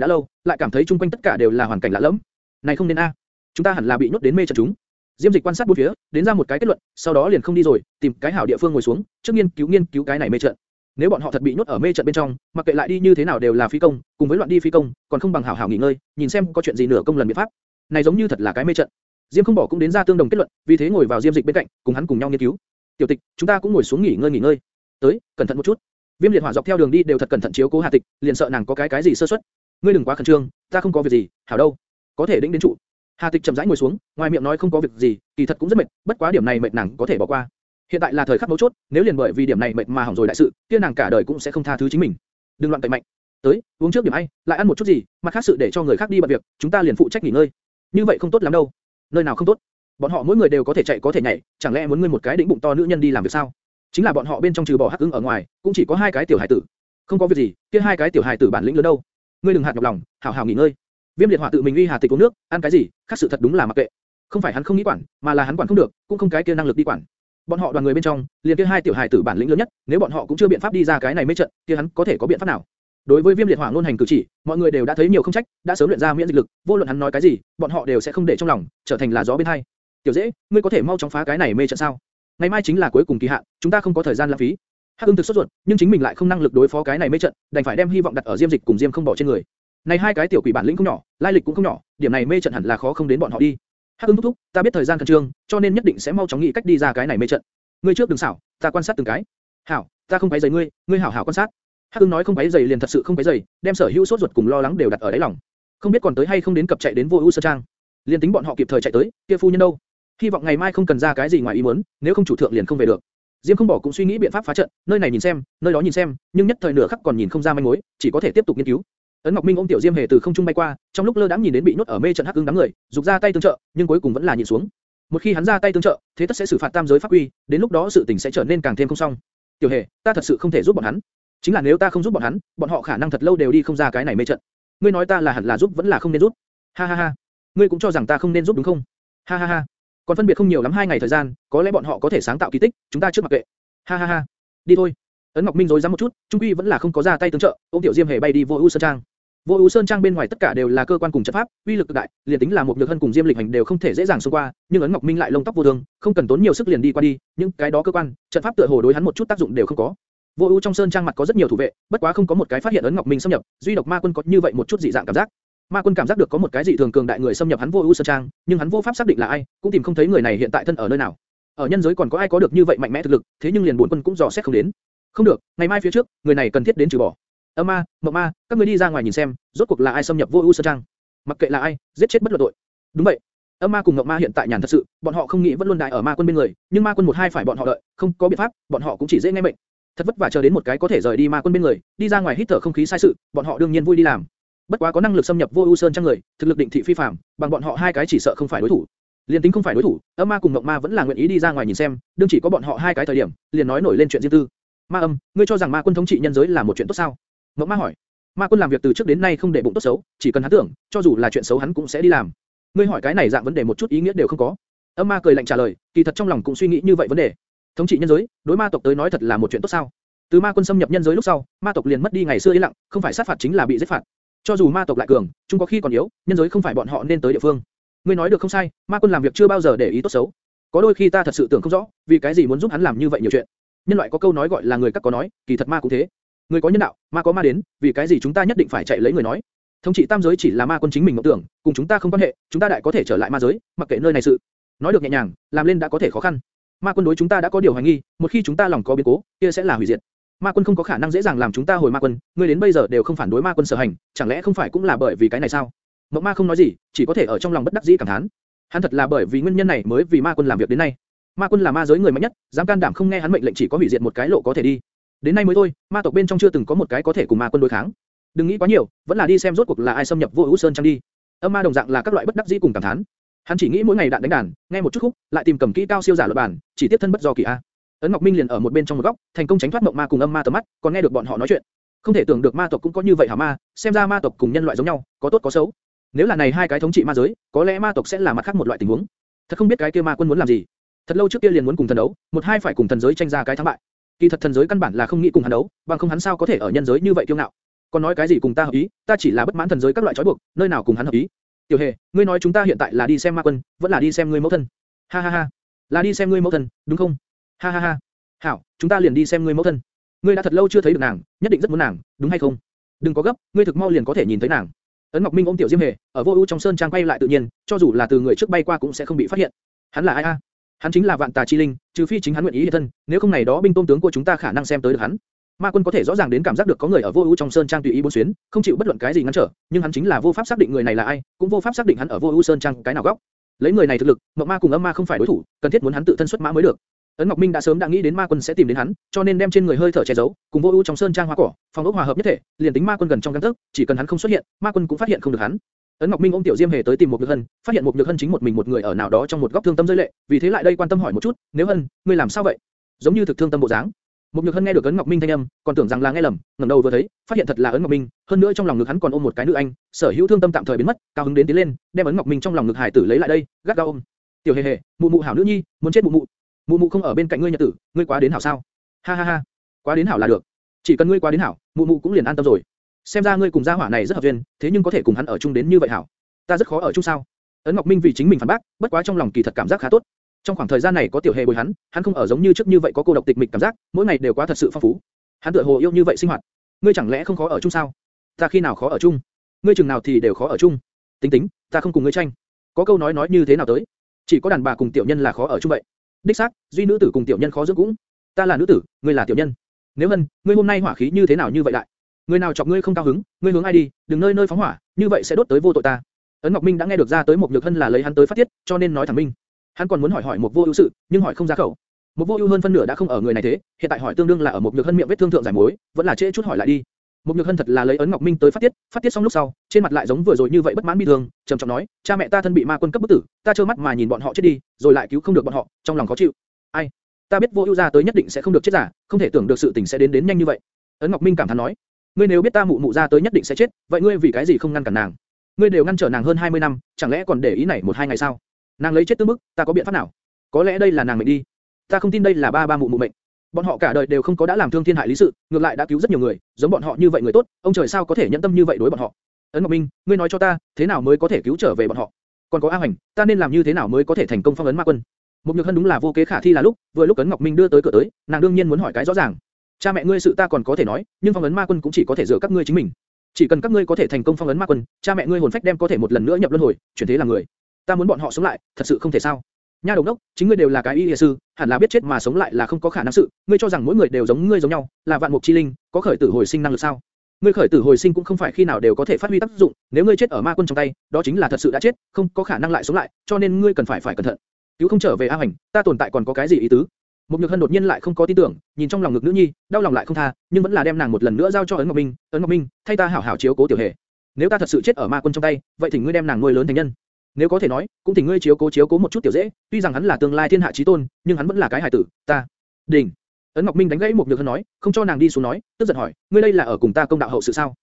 đã lâu, lại cảm thấy trung quanh tất cả đều là hoàn cảnh lạ lẫm. Này không nên a, chúng ta hẳn là bị nhốt đến mê trận chúng. Diêm Dịch quan sát bốn phía, đến ra một cái kết luận, sau đó liền không đi rồi, tìm cái hảo địa phương ngồi xuống, trước nghiên cứu nghiên cứu cái này mê trận. Nếu bọn họ thật bị nhốt ở mê trận bên trong, mặc kệ lại đi như thế nào đều là phi công, cùng với loạn đi phi công, còn không bằng hảo hảo nghỉ ngơi, nhìn xem có chuyện gì nửa công lần biện pháp. Này giống như thật là cái mê trận. Diêm không bỏ cũng đến ra tương đồng kết luận, vì thế ngồi vào Diêm Dịch bên cạnh, cùng hắn cùng nhau nghiên cứu. Tiểu Tịch, chúng ta cũng ngồi xuống nghỉ ngơi nghỉ ngơi. Tới, cẩn thận một chút. Viêm liệt hỏa dọc theo đường đi đều thật cẩn thận chiếu cố Hà Tịch, liền sợ nàng có cái cái gì sơ suất. Ngươi đừng quá khẩn trương, ta không có việc gì, hảo đâu. Có thể đĩnh đến trụ. Hà Tịch chậm rãi ngồi xuống, ngoài miệng nói không có việc gì, kỳ thật cũng rất mệt, bất quá điểm này mệt nàng có thể bỏ qua. Hiện tại là thời khắc mấu chốt, nếu liền bởi vì điểm này mệt mà hỏng rồi đại sự, kia nàng cả đời cũng sẽ không tha thứ chính mình. Đừng loạn tẩy mạnh. Tới, uống trước điểm ai, lại ăn một chút gì, mặt khác sự để cho người khác đi bận việc, chúng ta liền phụ trách nghỉ ngơi. Như vậy không tốt lắm đâu. Nơi nào không tốt? Bọn họ mỗi người đều có thể chạy có thể nhảy, chẳng lẽ muốn ngươi một cái đĩnh bụng to nữ nhân đi làm việc sao? Chính là bọn họ bên trong trừ bỏ hắc Ưng ở ngoài, cũng chỉ có hai cái tiểu hải tử. Không có việc gì, kia hai cái tiểu hải tử bản lĩnh lớn đâu. Ngươi đừng hạt nhọc lòng, hảo hảo nghỉ ngơi. Viêm liệt hỏa tự mình uy hà tịch uống nước, ăn cái gì, khác sự thật đúng là mặc kệ. Không phải hắn không nghĩ quản, mà là hắn quản không được, cũng không cái kia năng lực đi quản. Bọn họ đoàn người bên trong, liền kia hai tiểu hài tử bản lĩnh lớn nhất, nếu bọn họ cũng chưa biện pháp đi ra cái này mê trận, kia hắn có thể có biện pháp nào? Đối với Viêm liệt hỏa ngôn hành cử chỉ, mọi người đều đã thấy nhiều không trách, đã sớm luyện ra miễn dịch lực, vô luận hắn nói cái gì, bọn họ đều sẽ không để trong lòng, trở thành là gió bên hay. Tiểu dễ, ngươi có thể mau chóng phá cái này mê trận sao? Ngày mai chính là cuối cùng kỳ hạn, chúng ta không có thời gian lãng phí. Hắc ương thực sốt ruột, nhưng chính mình lại không năng lực đối phó cái này mê trận, đành phải đem hy vọng đặt ở Diêm Dịch cùng Diêm không bỏ trên người. Này hai cái tiểu quỷ bản lĩnh không nhỏ, lai lịch cũng không nhỏ, điểm này mê trận hẳn là khó không đến bọn họ đi. Hắc ương thúc thúc, ta biết thời gian cần trương, cho nên nhất định sẽ mau chóng nghĩ cách đi ra cái này mê trận. Ngươi trước đừng xảo, ta quan sát từng cái. Hảo, ta không phải giày ngươi, ngươi hảo hảo quan sát. Hắc Ưng nói không quấy giày liền thật sự không quấy giày, đem sở hữu sốt ruột cùng lo lắng đều đặt ở đáy lòng. Không biết còn tới hay không đến cập chạy đến vô ưu sơn trang. Liên tính bọn họ kịp thời chạy tới, kia phu nhân đâu? Hy vọng ngày mai không cần ra cái gì ngoài ý muốn, nếu không chủ thượng liền không về được. Diêm không bỏ cũng suy nghĩ biện pháp phá trận, nơi này nhìn xem, nơi đó nhìn xem, nhưng nhất thời nửa khắc còn nhìn không ra manh mối, chỉ có thể tiếp tục nghiên cứu. Ấn Ngọc Minh ôm Tiểu Diêm Hề từ không trung bay qua, trong lúc lơ đãng nhìn đến bị nhốt ở mê trận hắc ưng đám người, dục ra tay tương trợ, nhưng cuối cùng vẫn là nhìn xuống. Một khi hắn ra tay tương trợ, thế tất sẽ xử phạt tam giới pháp quy, đến lúc đó sự tình sẽ trở nên càng thêm không xong. Tiểu Hề, ta thật sự không thể giúp bọn hắn. Chính là nếu ta không giúp bọn hắn, bọn họ khả năng thật lâu đều đi không ra cái này mê trận. Ngươi nói ta là hẳn là giúp vẫn là không nên giúp? Ha ha ha. Ngươi cũng cho rằng ta không nên giúp đúng không? Ha ha ha. Còn phân biệt không nhiều lắm hai ngày thời gian, có lẽ bọn họ có thể sáng tạo kỳ tích, chúng ta trước mặc kệ. Ha ha ha. Đi thôi. Ấn Ngọc Minh rối rắm một chút, trung quy vẫn là không có ra tay tương trợ, ôm Tiểu Diêm Hề bay đi vô ưu sơn trang. Vô ưu sơn trang bên ngoài tất cả đều là cơ quan cùng trận pháp, uy lực cực đại, liền tính là một nhược hân cùng Diêm Lịch Hành đều không thể dễ dàng xông qua, nhưng ấn Ngọc Minh lại lông tóc vô thường, không cần tốn nhiều sức liền đi qua đi, những cái đó cơ quan, trận pháp tựa hồ đối hắn một chút tác dụng đều không có. Vô ưu trong sơn trang mặt có rất nhiều thủ vệ, bất quá không có một cái phát hiện ấn Ngọc Minh xâm nhập, duy độc Ma Quân có như vậy một chút dị dạng cảm giác. Ma Quân cảm giác được có một cái dị thường cường đại người xâm nhập hắn vô ưu sơn trang, nhưng hắn vô pháp xác định là ai, cũng tìm không thấy người này hiện tại thân ở nơi nào. Ở nhân giới còn có ai có được như vậy mạnh mẽ thực lực, thế nhưng liền bổn quân cũng dò xét không đến. Không được, ngày mai phía trước, người này cần thiết đến trừ bỏ. Âm ma, mộng ma, các ngươi đi ra ngoài nhìn xem, rốt cuộc là ai xâm nhập vô ưu sơn trang. Mặc kệ là ai, giết chết bất luận tội. Đúng vậy. Âm ma cùng Ngọc ma hiện tại nhàn thật sự, bọn họ không nghĩ vẫn luôn đại ở ma quân bên người, nhưng ma quân một hai phải bọn họ đợi, không có biện pháp, bọn họ cũng chỉ dễ nghe mệnh. Thật vất vả chờ đến một cái có thể rời đi ma quân bên người, đi ra ngoài hít thở không khí sai sự, bọn họ đương nhiên vui đi làm. Bất quá có năng lực xâm nhập vô ưu sơn trang người, thực lực định thị phi phàm, bằng bọn họ hai cái chỉ sợ không phải đối thủ. Liên tính không phải đối thủ, âm ma cùng ngọc ma vẫn là nguyện ý đi ra ngoài nhìn xem, đương chỉ có bọn họ hai cái thời điểm, liền nói nổi lên chuyện riêng tư. Ma âm, ngươi cho rằng ma quân thống trị nhân giới là một chuyện tốt sao? Ngọc ma hỏi. Ma quân làm việc từ trước đến nay không để bụng tốt xấu, chỉ cần hắn tưởng, cho dù là chuyện xấu hắn cũng sẽ đi làm. Ngươi hỏi cái này dạng vấn đề một chút ý nghĩa đều không có. Âm ma cười lạnh trả lời, kỳ thật trong lòng cũng suy nghĩ như vậy vấn đề. Thống trị nhân giới, đối ma tộc tới nói thật là một chuyện tốt sao? Từ ma quân xâm nhập nhân giới lúc sau, ma tộc liền mất đi ngày xưa yên lặng, không phải sát phạt chính là bị giết phạt. Cho dù ma tộc lại cường, chúng có khi còn yếu, nhân giới không phải bọn họ nên tới địa phương. Ngươi nói được không sai, ma quân làm việc chưa bao giờ để ý tốt xấu. Có đôi khi ta thật sự tưởng không rõ, vì cái gì muốn giúp hắn làm như vậy nhiều chuyện. Nhân loại có câu nói gọi là người các có nói, kỳ thật ma cũng thế. Người có nhân đạo, ma có ma đến, vì cái gì chúng ta nhất định phải chạy lấy người nói? Thống trị tam giới chỉ là ma quân chính mình mộng tưởng, cùng chúng ta không quan hệ, chúng ta đại có thể trở lại ma giới, mặc kệ nơi này sự. Nói được nhẹ nhàng, làm lên đã có thể khó khăn. Ma quân đối chúng ta đã có điều hoài nghi, một khi chúng ta lòng có biến cố, kia sẽ là hủy diệt. Ma quân không có khả năng dễ dàng làm chúng ta hồi ma quân, ngươi đến bây giờ đều không phản đối ma quân sở hành, chẳng lẽ không phải cũng là bởi vì cái này sao? Mộng ma không nói gì, chỉ có thể ở trong lòng bất đắc dĩ cảm thán. Hắn thật là bởi vì nguyên nhân này mới vì ma quân làm việc đến nay. Ma quân là ma giới người mạnh nhất, dám can đảm không nghe hắn mệnh lệnh chỉ có hủy diệt một cái lộ có thể đi. Đến nay mới thôi, ma tộc bên trong chưa từng có một cái có thể cùng ma quân đối kháng. Đừng nghĩ quá nhiều, vẫn là đi xem rốt cuộc là ai xâm nhập vô ưu sơn trang đi. Âm ma đồng dạng là các loại bất đắc dĩ cùng cảm thán. Hắn chỉ nghĩ mỗi ngày đạn đánh đàn, nghe một chút khúc, lại tìm cầm kỹ cao siêu giả luật bản, chỉ tiếp thân bất do kỳ a. Ấn Ngọc Minh liền ở một bên trong một góc, thành công tránh thoát mộng ma cùng âm ma tầm mắt, còn nghe được bọn họ nói chuyện. Không thể tưởng được ma tộc cũng có như vậy hả ma, xem ra ma tộc cùng nhân loại giống nhau, có tốt có xấu. Nếu là này hai cái thống trị ma giới, có lẽ ma tộc sẽ là mặt khác một loại tình huống. Thật không biết cái kia ma quân muốn làm gì. Thật lâu trước kia liền muốn cùng thần đấu, một hai phải cùng thần giới tranh ra cái thắng bại. Kỳ thật thần giới căn bản là không nghĩ cùng hắn đấu, bằng không hắn sao có thể ở nhân giới như vậy kiêu ngạo. Còn nói cái gì cùng ta hợp ý, ta chỉ là bất mãn thần giới các loại trói buộc, nơi nào cùng hắn hợp ý. Tiểu Hề, ngươi nói chúng ta hiện tại là đi xem ma quân, vẫn là đi xem ngươi mẫu thân? Ha ha ha, là đi xem ngươi mẫu thân, đúng không? Ha ha ha. Hảo, chúng ta liền đi xem ngươi mẫu thân. Ngươi đã thật lâu chưa thấy được nàng, nhất định rất muốn nàng, đúng hay không? Đừng có gấp, ngươi thực mau liền có thể nhìn thấy nàng. Ấn Ngọc Minh ôm Tiểu Diêm Hề, ở vô ưu trong sơn trang quay lại tự nhiên, cho dù là từ người trước bay qua cũng sẽ không bị phát hiện. Hắn là ai a? Hắn chính là Vạn Tà Chi Linh, trừ phi chính hắn nguyện ý hiện thân, nếu không này đó binh tôm tướng của chúng ta khả năng xem tới được hắn. Ma Quân có thể rõ ràng đến cảm giác được có người ở vô ưu trong sơn trang tùy ý bốn xuyến, không chịu bất luận cái gì ngăn trở, nhưng hắn chính là vô pháp xác định người này là ai, cũng vô pháp xác định hắn ở vô ưu sơn trang cái nào góc. Lấy người này thực lực, Mộng Ma cùng Âm Ma không phải đối thủ, cần thiết muốn hắn tự thân xuất mã mới được. Ấn Ngọc Minh đã sớm đã nghĩ đến Ma Quân sẽ tìm đến hắn, cho nên đem trên người hơi thở che giấu, cùng vô ưu trong sơn trang hoa cỏ, phòng ốc hòa hợp nhất thể, liền tính Ma Quân gần trong gang tấc, chỉ cần hắn không xuất hiện, Ma Quân cũng phát hiện không được hắn. Ấn Ngọc Minh ôm Tiểu Diêm Hề tới tìm một Nhược Hân, phát hiện một Nhược Hân chính một mình một người ở nào đó trong một góc thương tâm rơi lệ, vì thế lại đây quan tâm hỏi một chút, nếu Hân, ngươi làm sao vậy? Giống như thực thương tâm bộ dáng. Một Nhược Hân nghe được Ấn Ngọc Minh thanh âm, còn tưởng rằng là nghe lầm, ngẩng đầu vừa thấy, phát hiện thật là Ấn Ngọc Minh, hơn nữa trong lòng ngực hắn còn ôm một cái nữ anh, sở hữu thương tâm tạm thời biến mất, cao hứng đến tiến lên, đem Ấn Ngọc Minh trong lòng ngực hải tử lấy lại đây, gắt gao ôm. Tiểu Hề Hề, mụ mụ hảo nữ nhi, muốn chết mụ mụ. Mụ mụ không ở bên cạnh ngươi nhật tử, ngươi quá đến hảo sao? Ha ha ha, quá đến hảo là được. Chỉ cần ngươi quá đến hảo, mụ mụ cũng liền an tâm rồi. Xem ra ngươi cùng gia hỏa này rất hợp duyên, thế nhưng có thể cùng hắn ở chung đến như vậy hảo. Ta rất khó ở chung sao? Ấn Ngọc Minh vì chính mình phản bác, bất quá trong lòng kỳ thật cảm giác khá tốt. Trong khoảng thời gian này có tiểu hề bồi hắn, hắn không ở giống như trước như vậy có cô độc tịch mịch cảm giác, mỗi ngày đều quá thật sự phong phú. Hắn tựa hồ yêu như vậy sinh hoạt. Ngươi chẳng lẽ không khó ở chung sao? Ta khi nào khó ở chung? Ngươi chừng nào thì đều khó ở chung. Tính tính, ta không cùng ngươi tranh. Có câu nói nói như thế nào tới? Chỉ có đàn bà cùng tiểu nhân là khó ở chung vậy. Đích xác, duy nữ tử cùng tiểu nhân khó dưỡng cũng. Ta là nữ tử, ngươi là tiểu nhân. Nếu hân, ngươi hôm nay hỏa khí như thế nào như vậy lại? Người nào chọc ngươi không cao hứng, ngươi hướng ai đi, đừng nơi nơi phóng hỏa, như vậy sẽ đốt tới vô tội ta. Ấn Ngọc Minh đã nghe được ra tới một nhược hân là lấy hắn tới phát tiết, cho nên nói thẳng minh. Hắn còn muốn hỏi hỏi một vô ưu sự, nhưng hỏi không ra khẩu. Một vô ưu hơn phân nửa đã không ở người này thế, hiện tại hỏi tương đương là ở một nhược hân miệng vết thương thượng giải mối, vẫn là trễ chút hỏi lại đi. Một nhược hân thật là lấy ấn ngọc minh tới phát tiết, phát tiết xong lúc sau, trên mặt lại giống vừa rồi như vậy bất mãn bi thương, trầm trọng nói, cha mẹ ta thân bị ma quân cấp bức tử, ta trơ mắt mà nhìn bọn họ chết đi, rồi lại cứu không được bọn họ, trong lòng khó chịu. Ai? Ta biết vô ưu gia tới nhất định sẽ không được chết giả, không thể tưởng được sự tình sẽ đến đến nhanh như vậy. Ấn Ngọc Minh cảm thán nói, ngươi nếu biết ta mụ mụ gia tới nhất định sẽ chết, vậy ngươi vì cái gì không ngăn cản nàng? Ngươi đều ngăn trở nàng hơn 20 năm, chẳng lẽ còn để ý này một hai ngày sao? Nàng lấy chết tương mức, ta có biện pháp nào? Có lẽ đây là nàng mệnh đi. Ta không tin đây là ba ba mụ mụ mệnh. Bọn họ cả đời đều không có đã làm thương thiên hại lý sự, ngược lại đã cứu rất nhiều người, giống bọn họ như vậy người tốt, ông trời sao có thể nhẫn tâm như vậy đối bọn họ? Ấn Ngọc Minh, ngươi nói cho ta, thế nào mới có thể cứu trở về bọn họ? Còn có A Hoành, ta nên làm như thế nào mới có thể thành công phong ấn ma quân? Một nhược hân đúng là vô kế khả thi là lúc, vừa lúc Ấn Ngọc Minh đưa tới cửa tới, nàng đương nhiên muốn hỏi cái rõ ràng. Cha mẹ ngươi sự ta còn có thể nói, nhưng phong ấn ma quân cũng chỉ có thể dựa các ngươi chính mình. Chỉ cần các ngươi có thể thành công phong ấn ma quân, cha mẹ ngươi hồn phách đem có thể một lần nữa nhập luân hồi, chuyển thế làm người. Ta muốn bọn họ sống lại, thật sự không thể sao? Nha đồng đốc, chính ngươi đều là cái y y sư, hẳn là biết chết mà sống lại là không có khả năng sự, ngươi cho rằng mỗi người đều giống ngươi giống nhau, là vạn mục chi linh, có khởi tử hồi sinh năng lực sao? Ngươi khởi tử hồi sinh cũng không phải khi nào đều có thể phát huy tác dụng, nếu ngươi chết ở ma quân trong tay, đó chính là thật sự đã chết, không có khả năng lại sống lại, cho nên ngươi cần phải phải cẩn thận. Cứu không trở về A Hành, ta tồn tại còn có cái gì ý tứ? Một Nhược Hân đột nhiên lại không có tin tưởng, nhìn trong lòng ngực nữ nhi, đau lòng lại không tha, nhưng vẫn là đem nàng một lần nữa giao cho ấn Ngọc Minh, ấn Ngọc Minh, thay ta hảo hảo chiếu cố tiểu hề. Nếu ta thật sự chết ở ma quân trong tay, vậy thì ngươi đem nàng nuôi lớn thành nhân. Nếu có thể nói, cũng thỉnh ngươi chiếu cố chiếu cố một chút tiểu dễ, tuy rằng hắn là tương lai thiên hạ chí tôn, nhưng hắn vẫn là cái hài tử, ta. Đỉnh. Ấn Ngọc Minh đánh gãy một nhược hân nói, không cho nàng đi xuống nói, tức giận hỏi, ngươi đây là ở cùng ta công đạo hậu sự sao?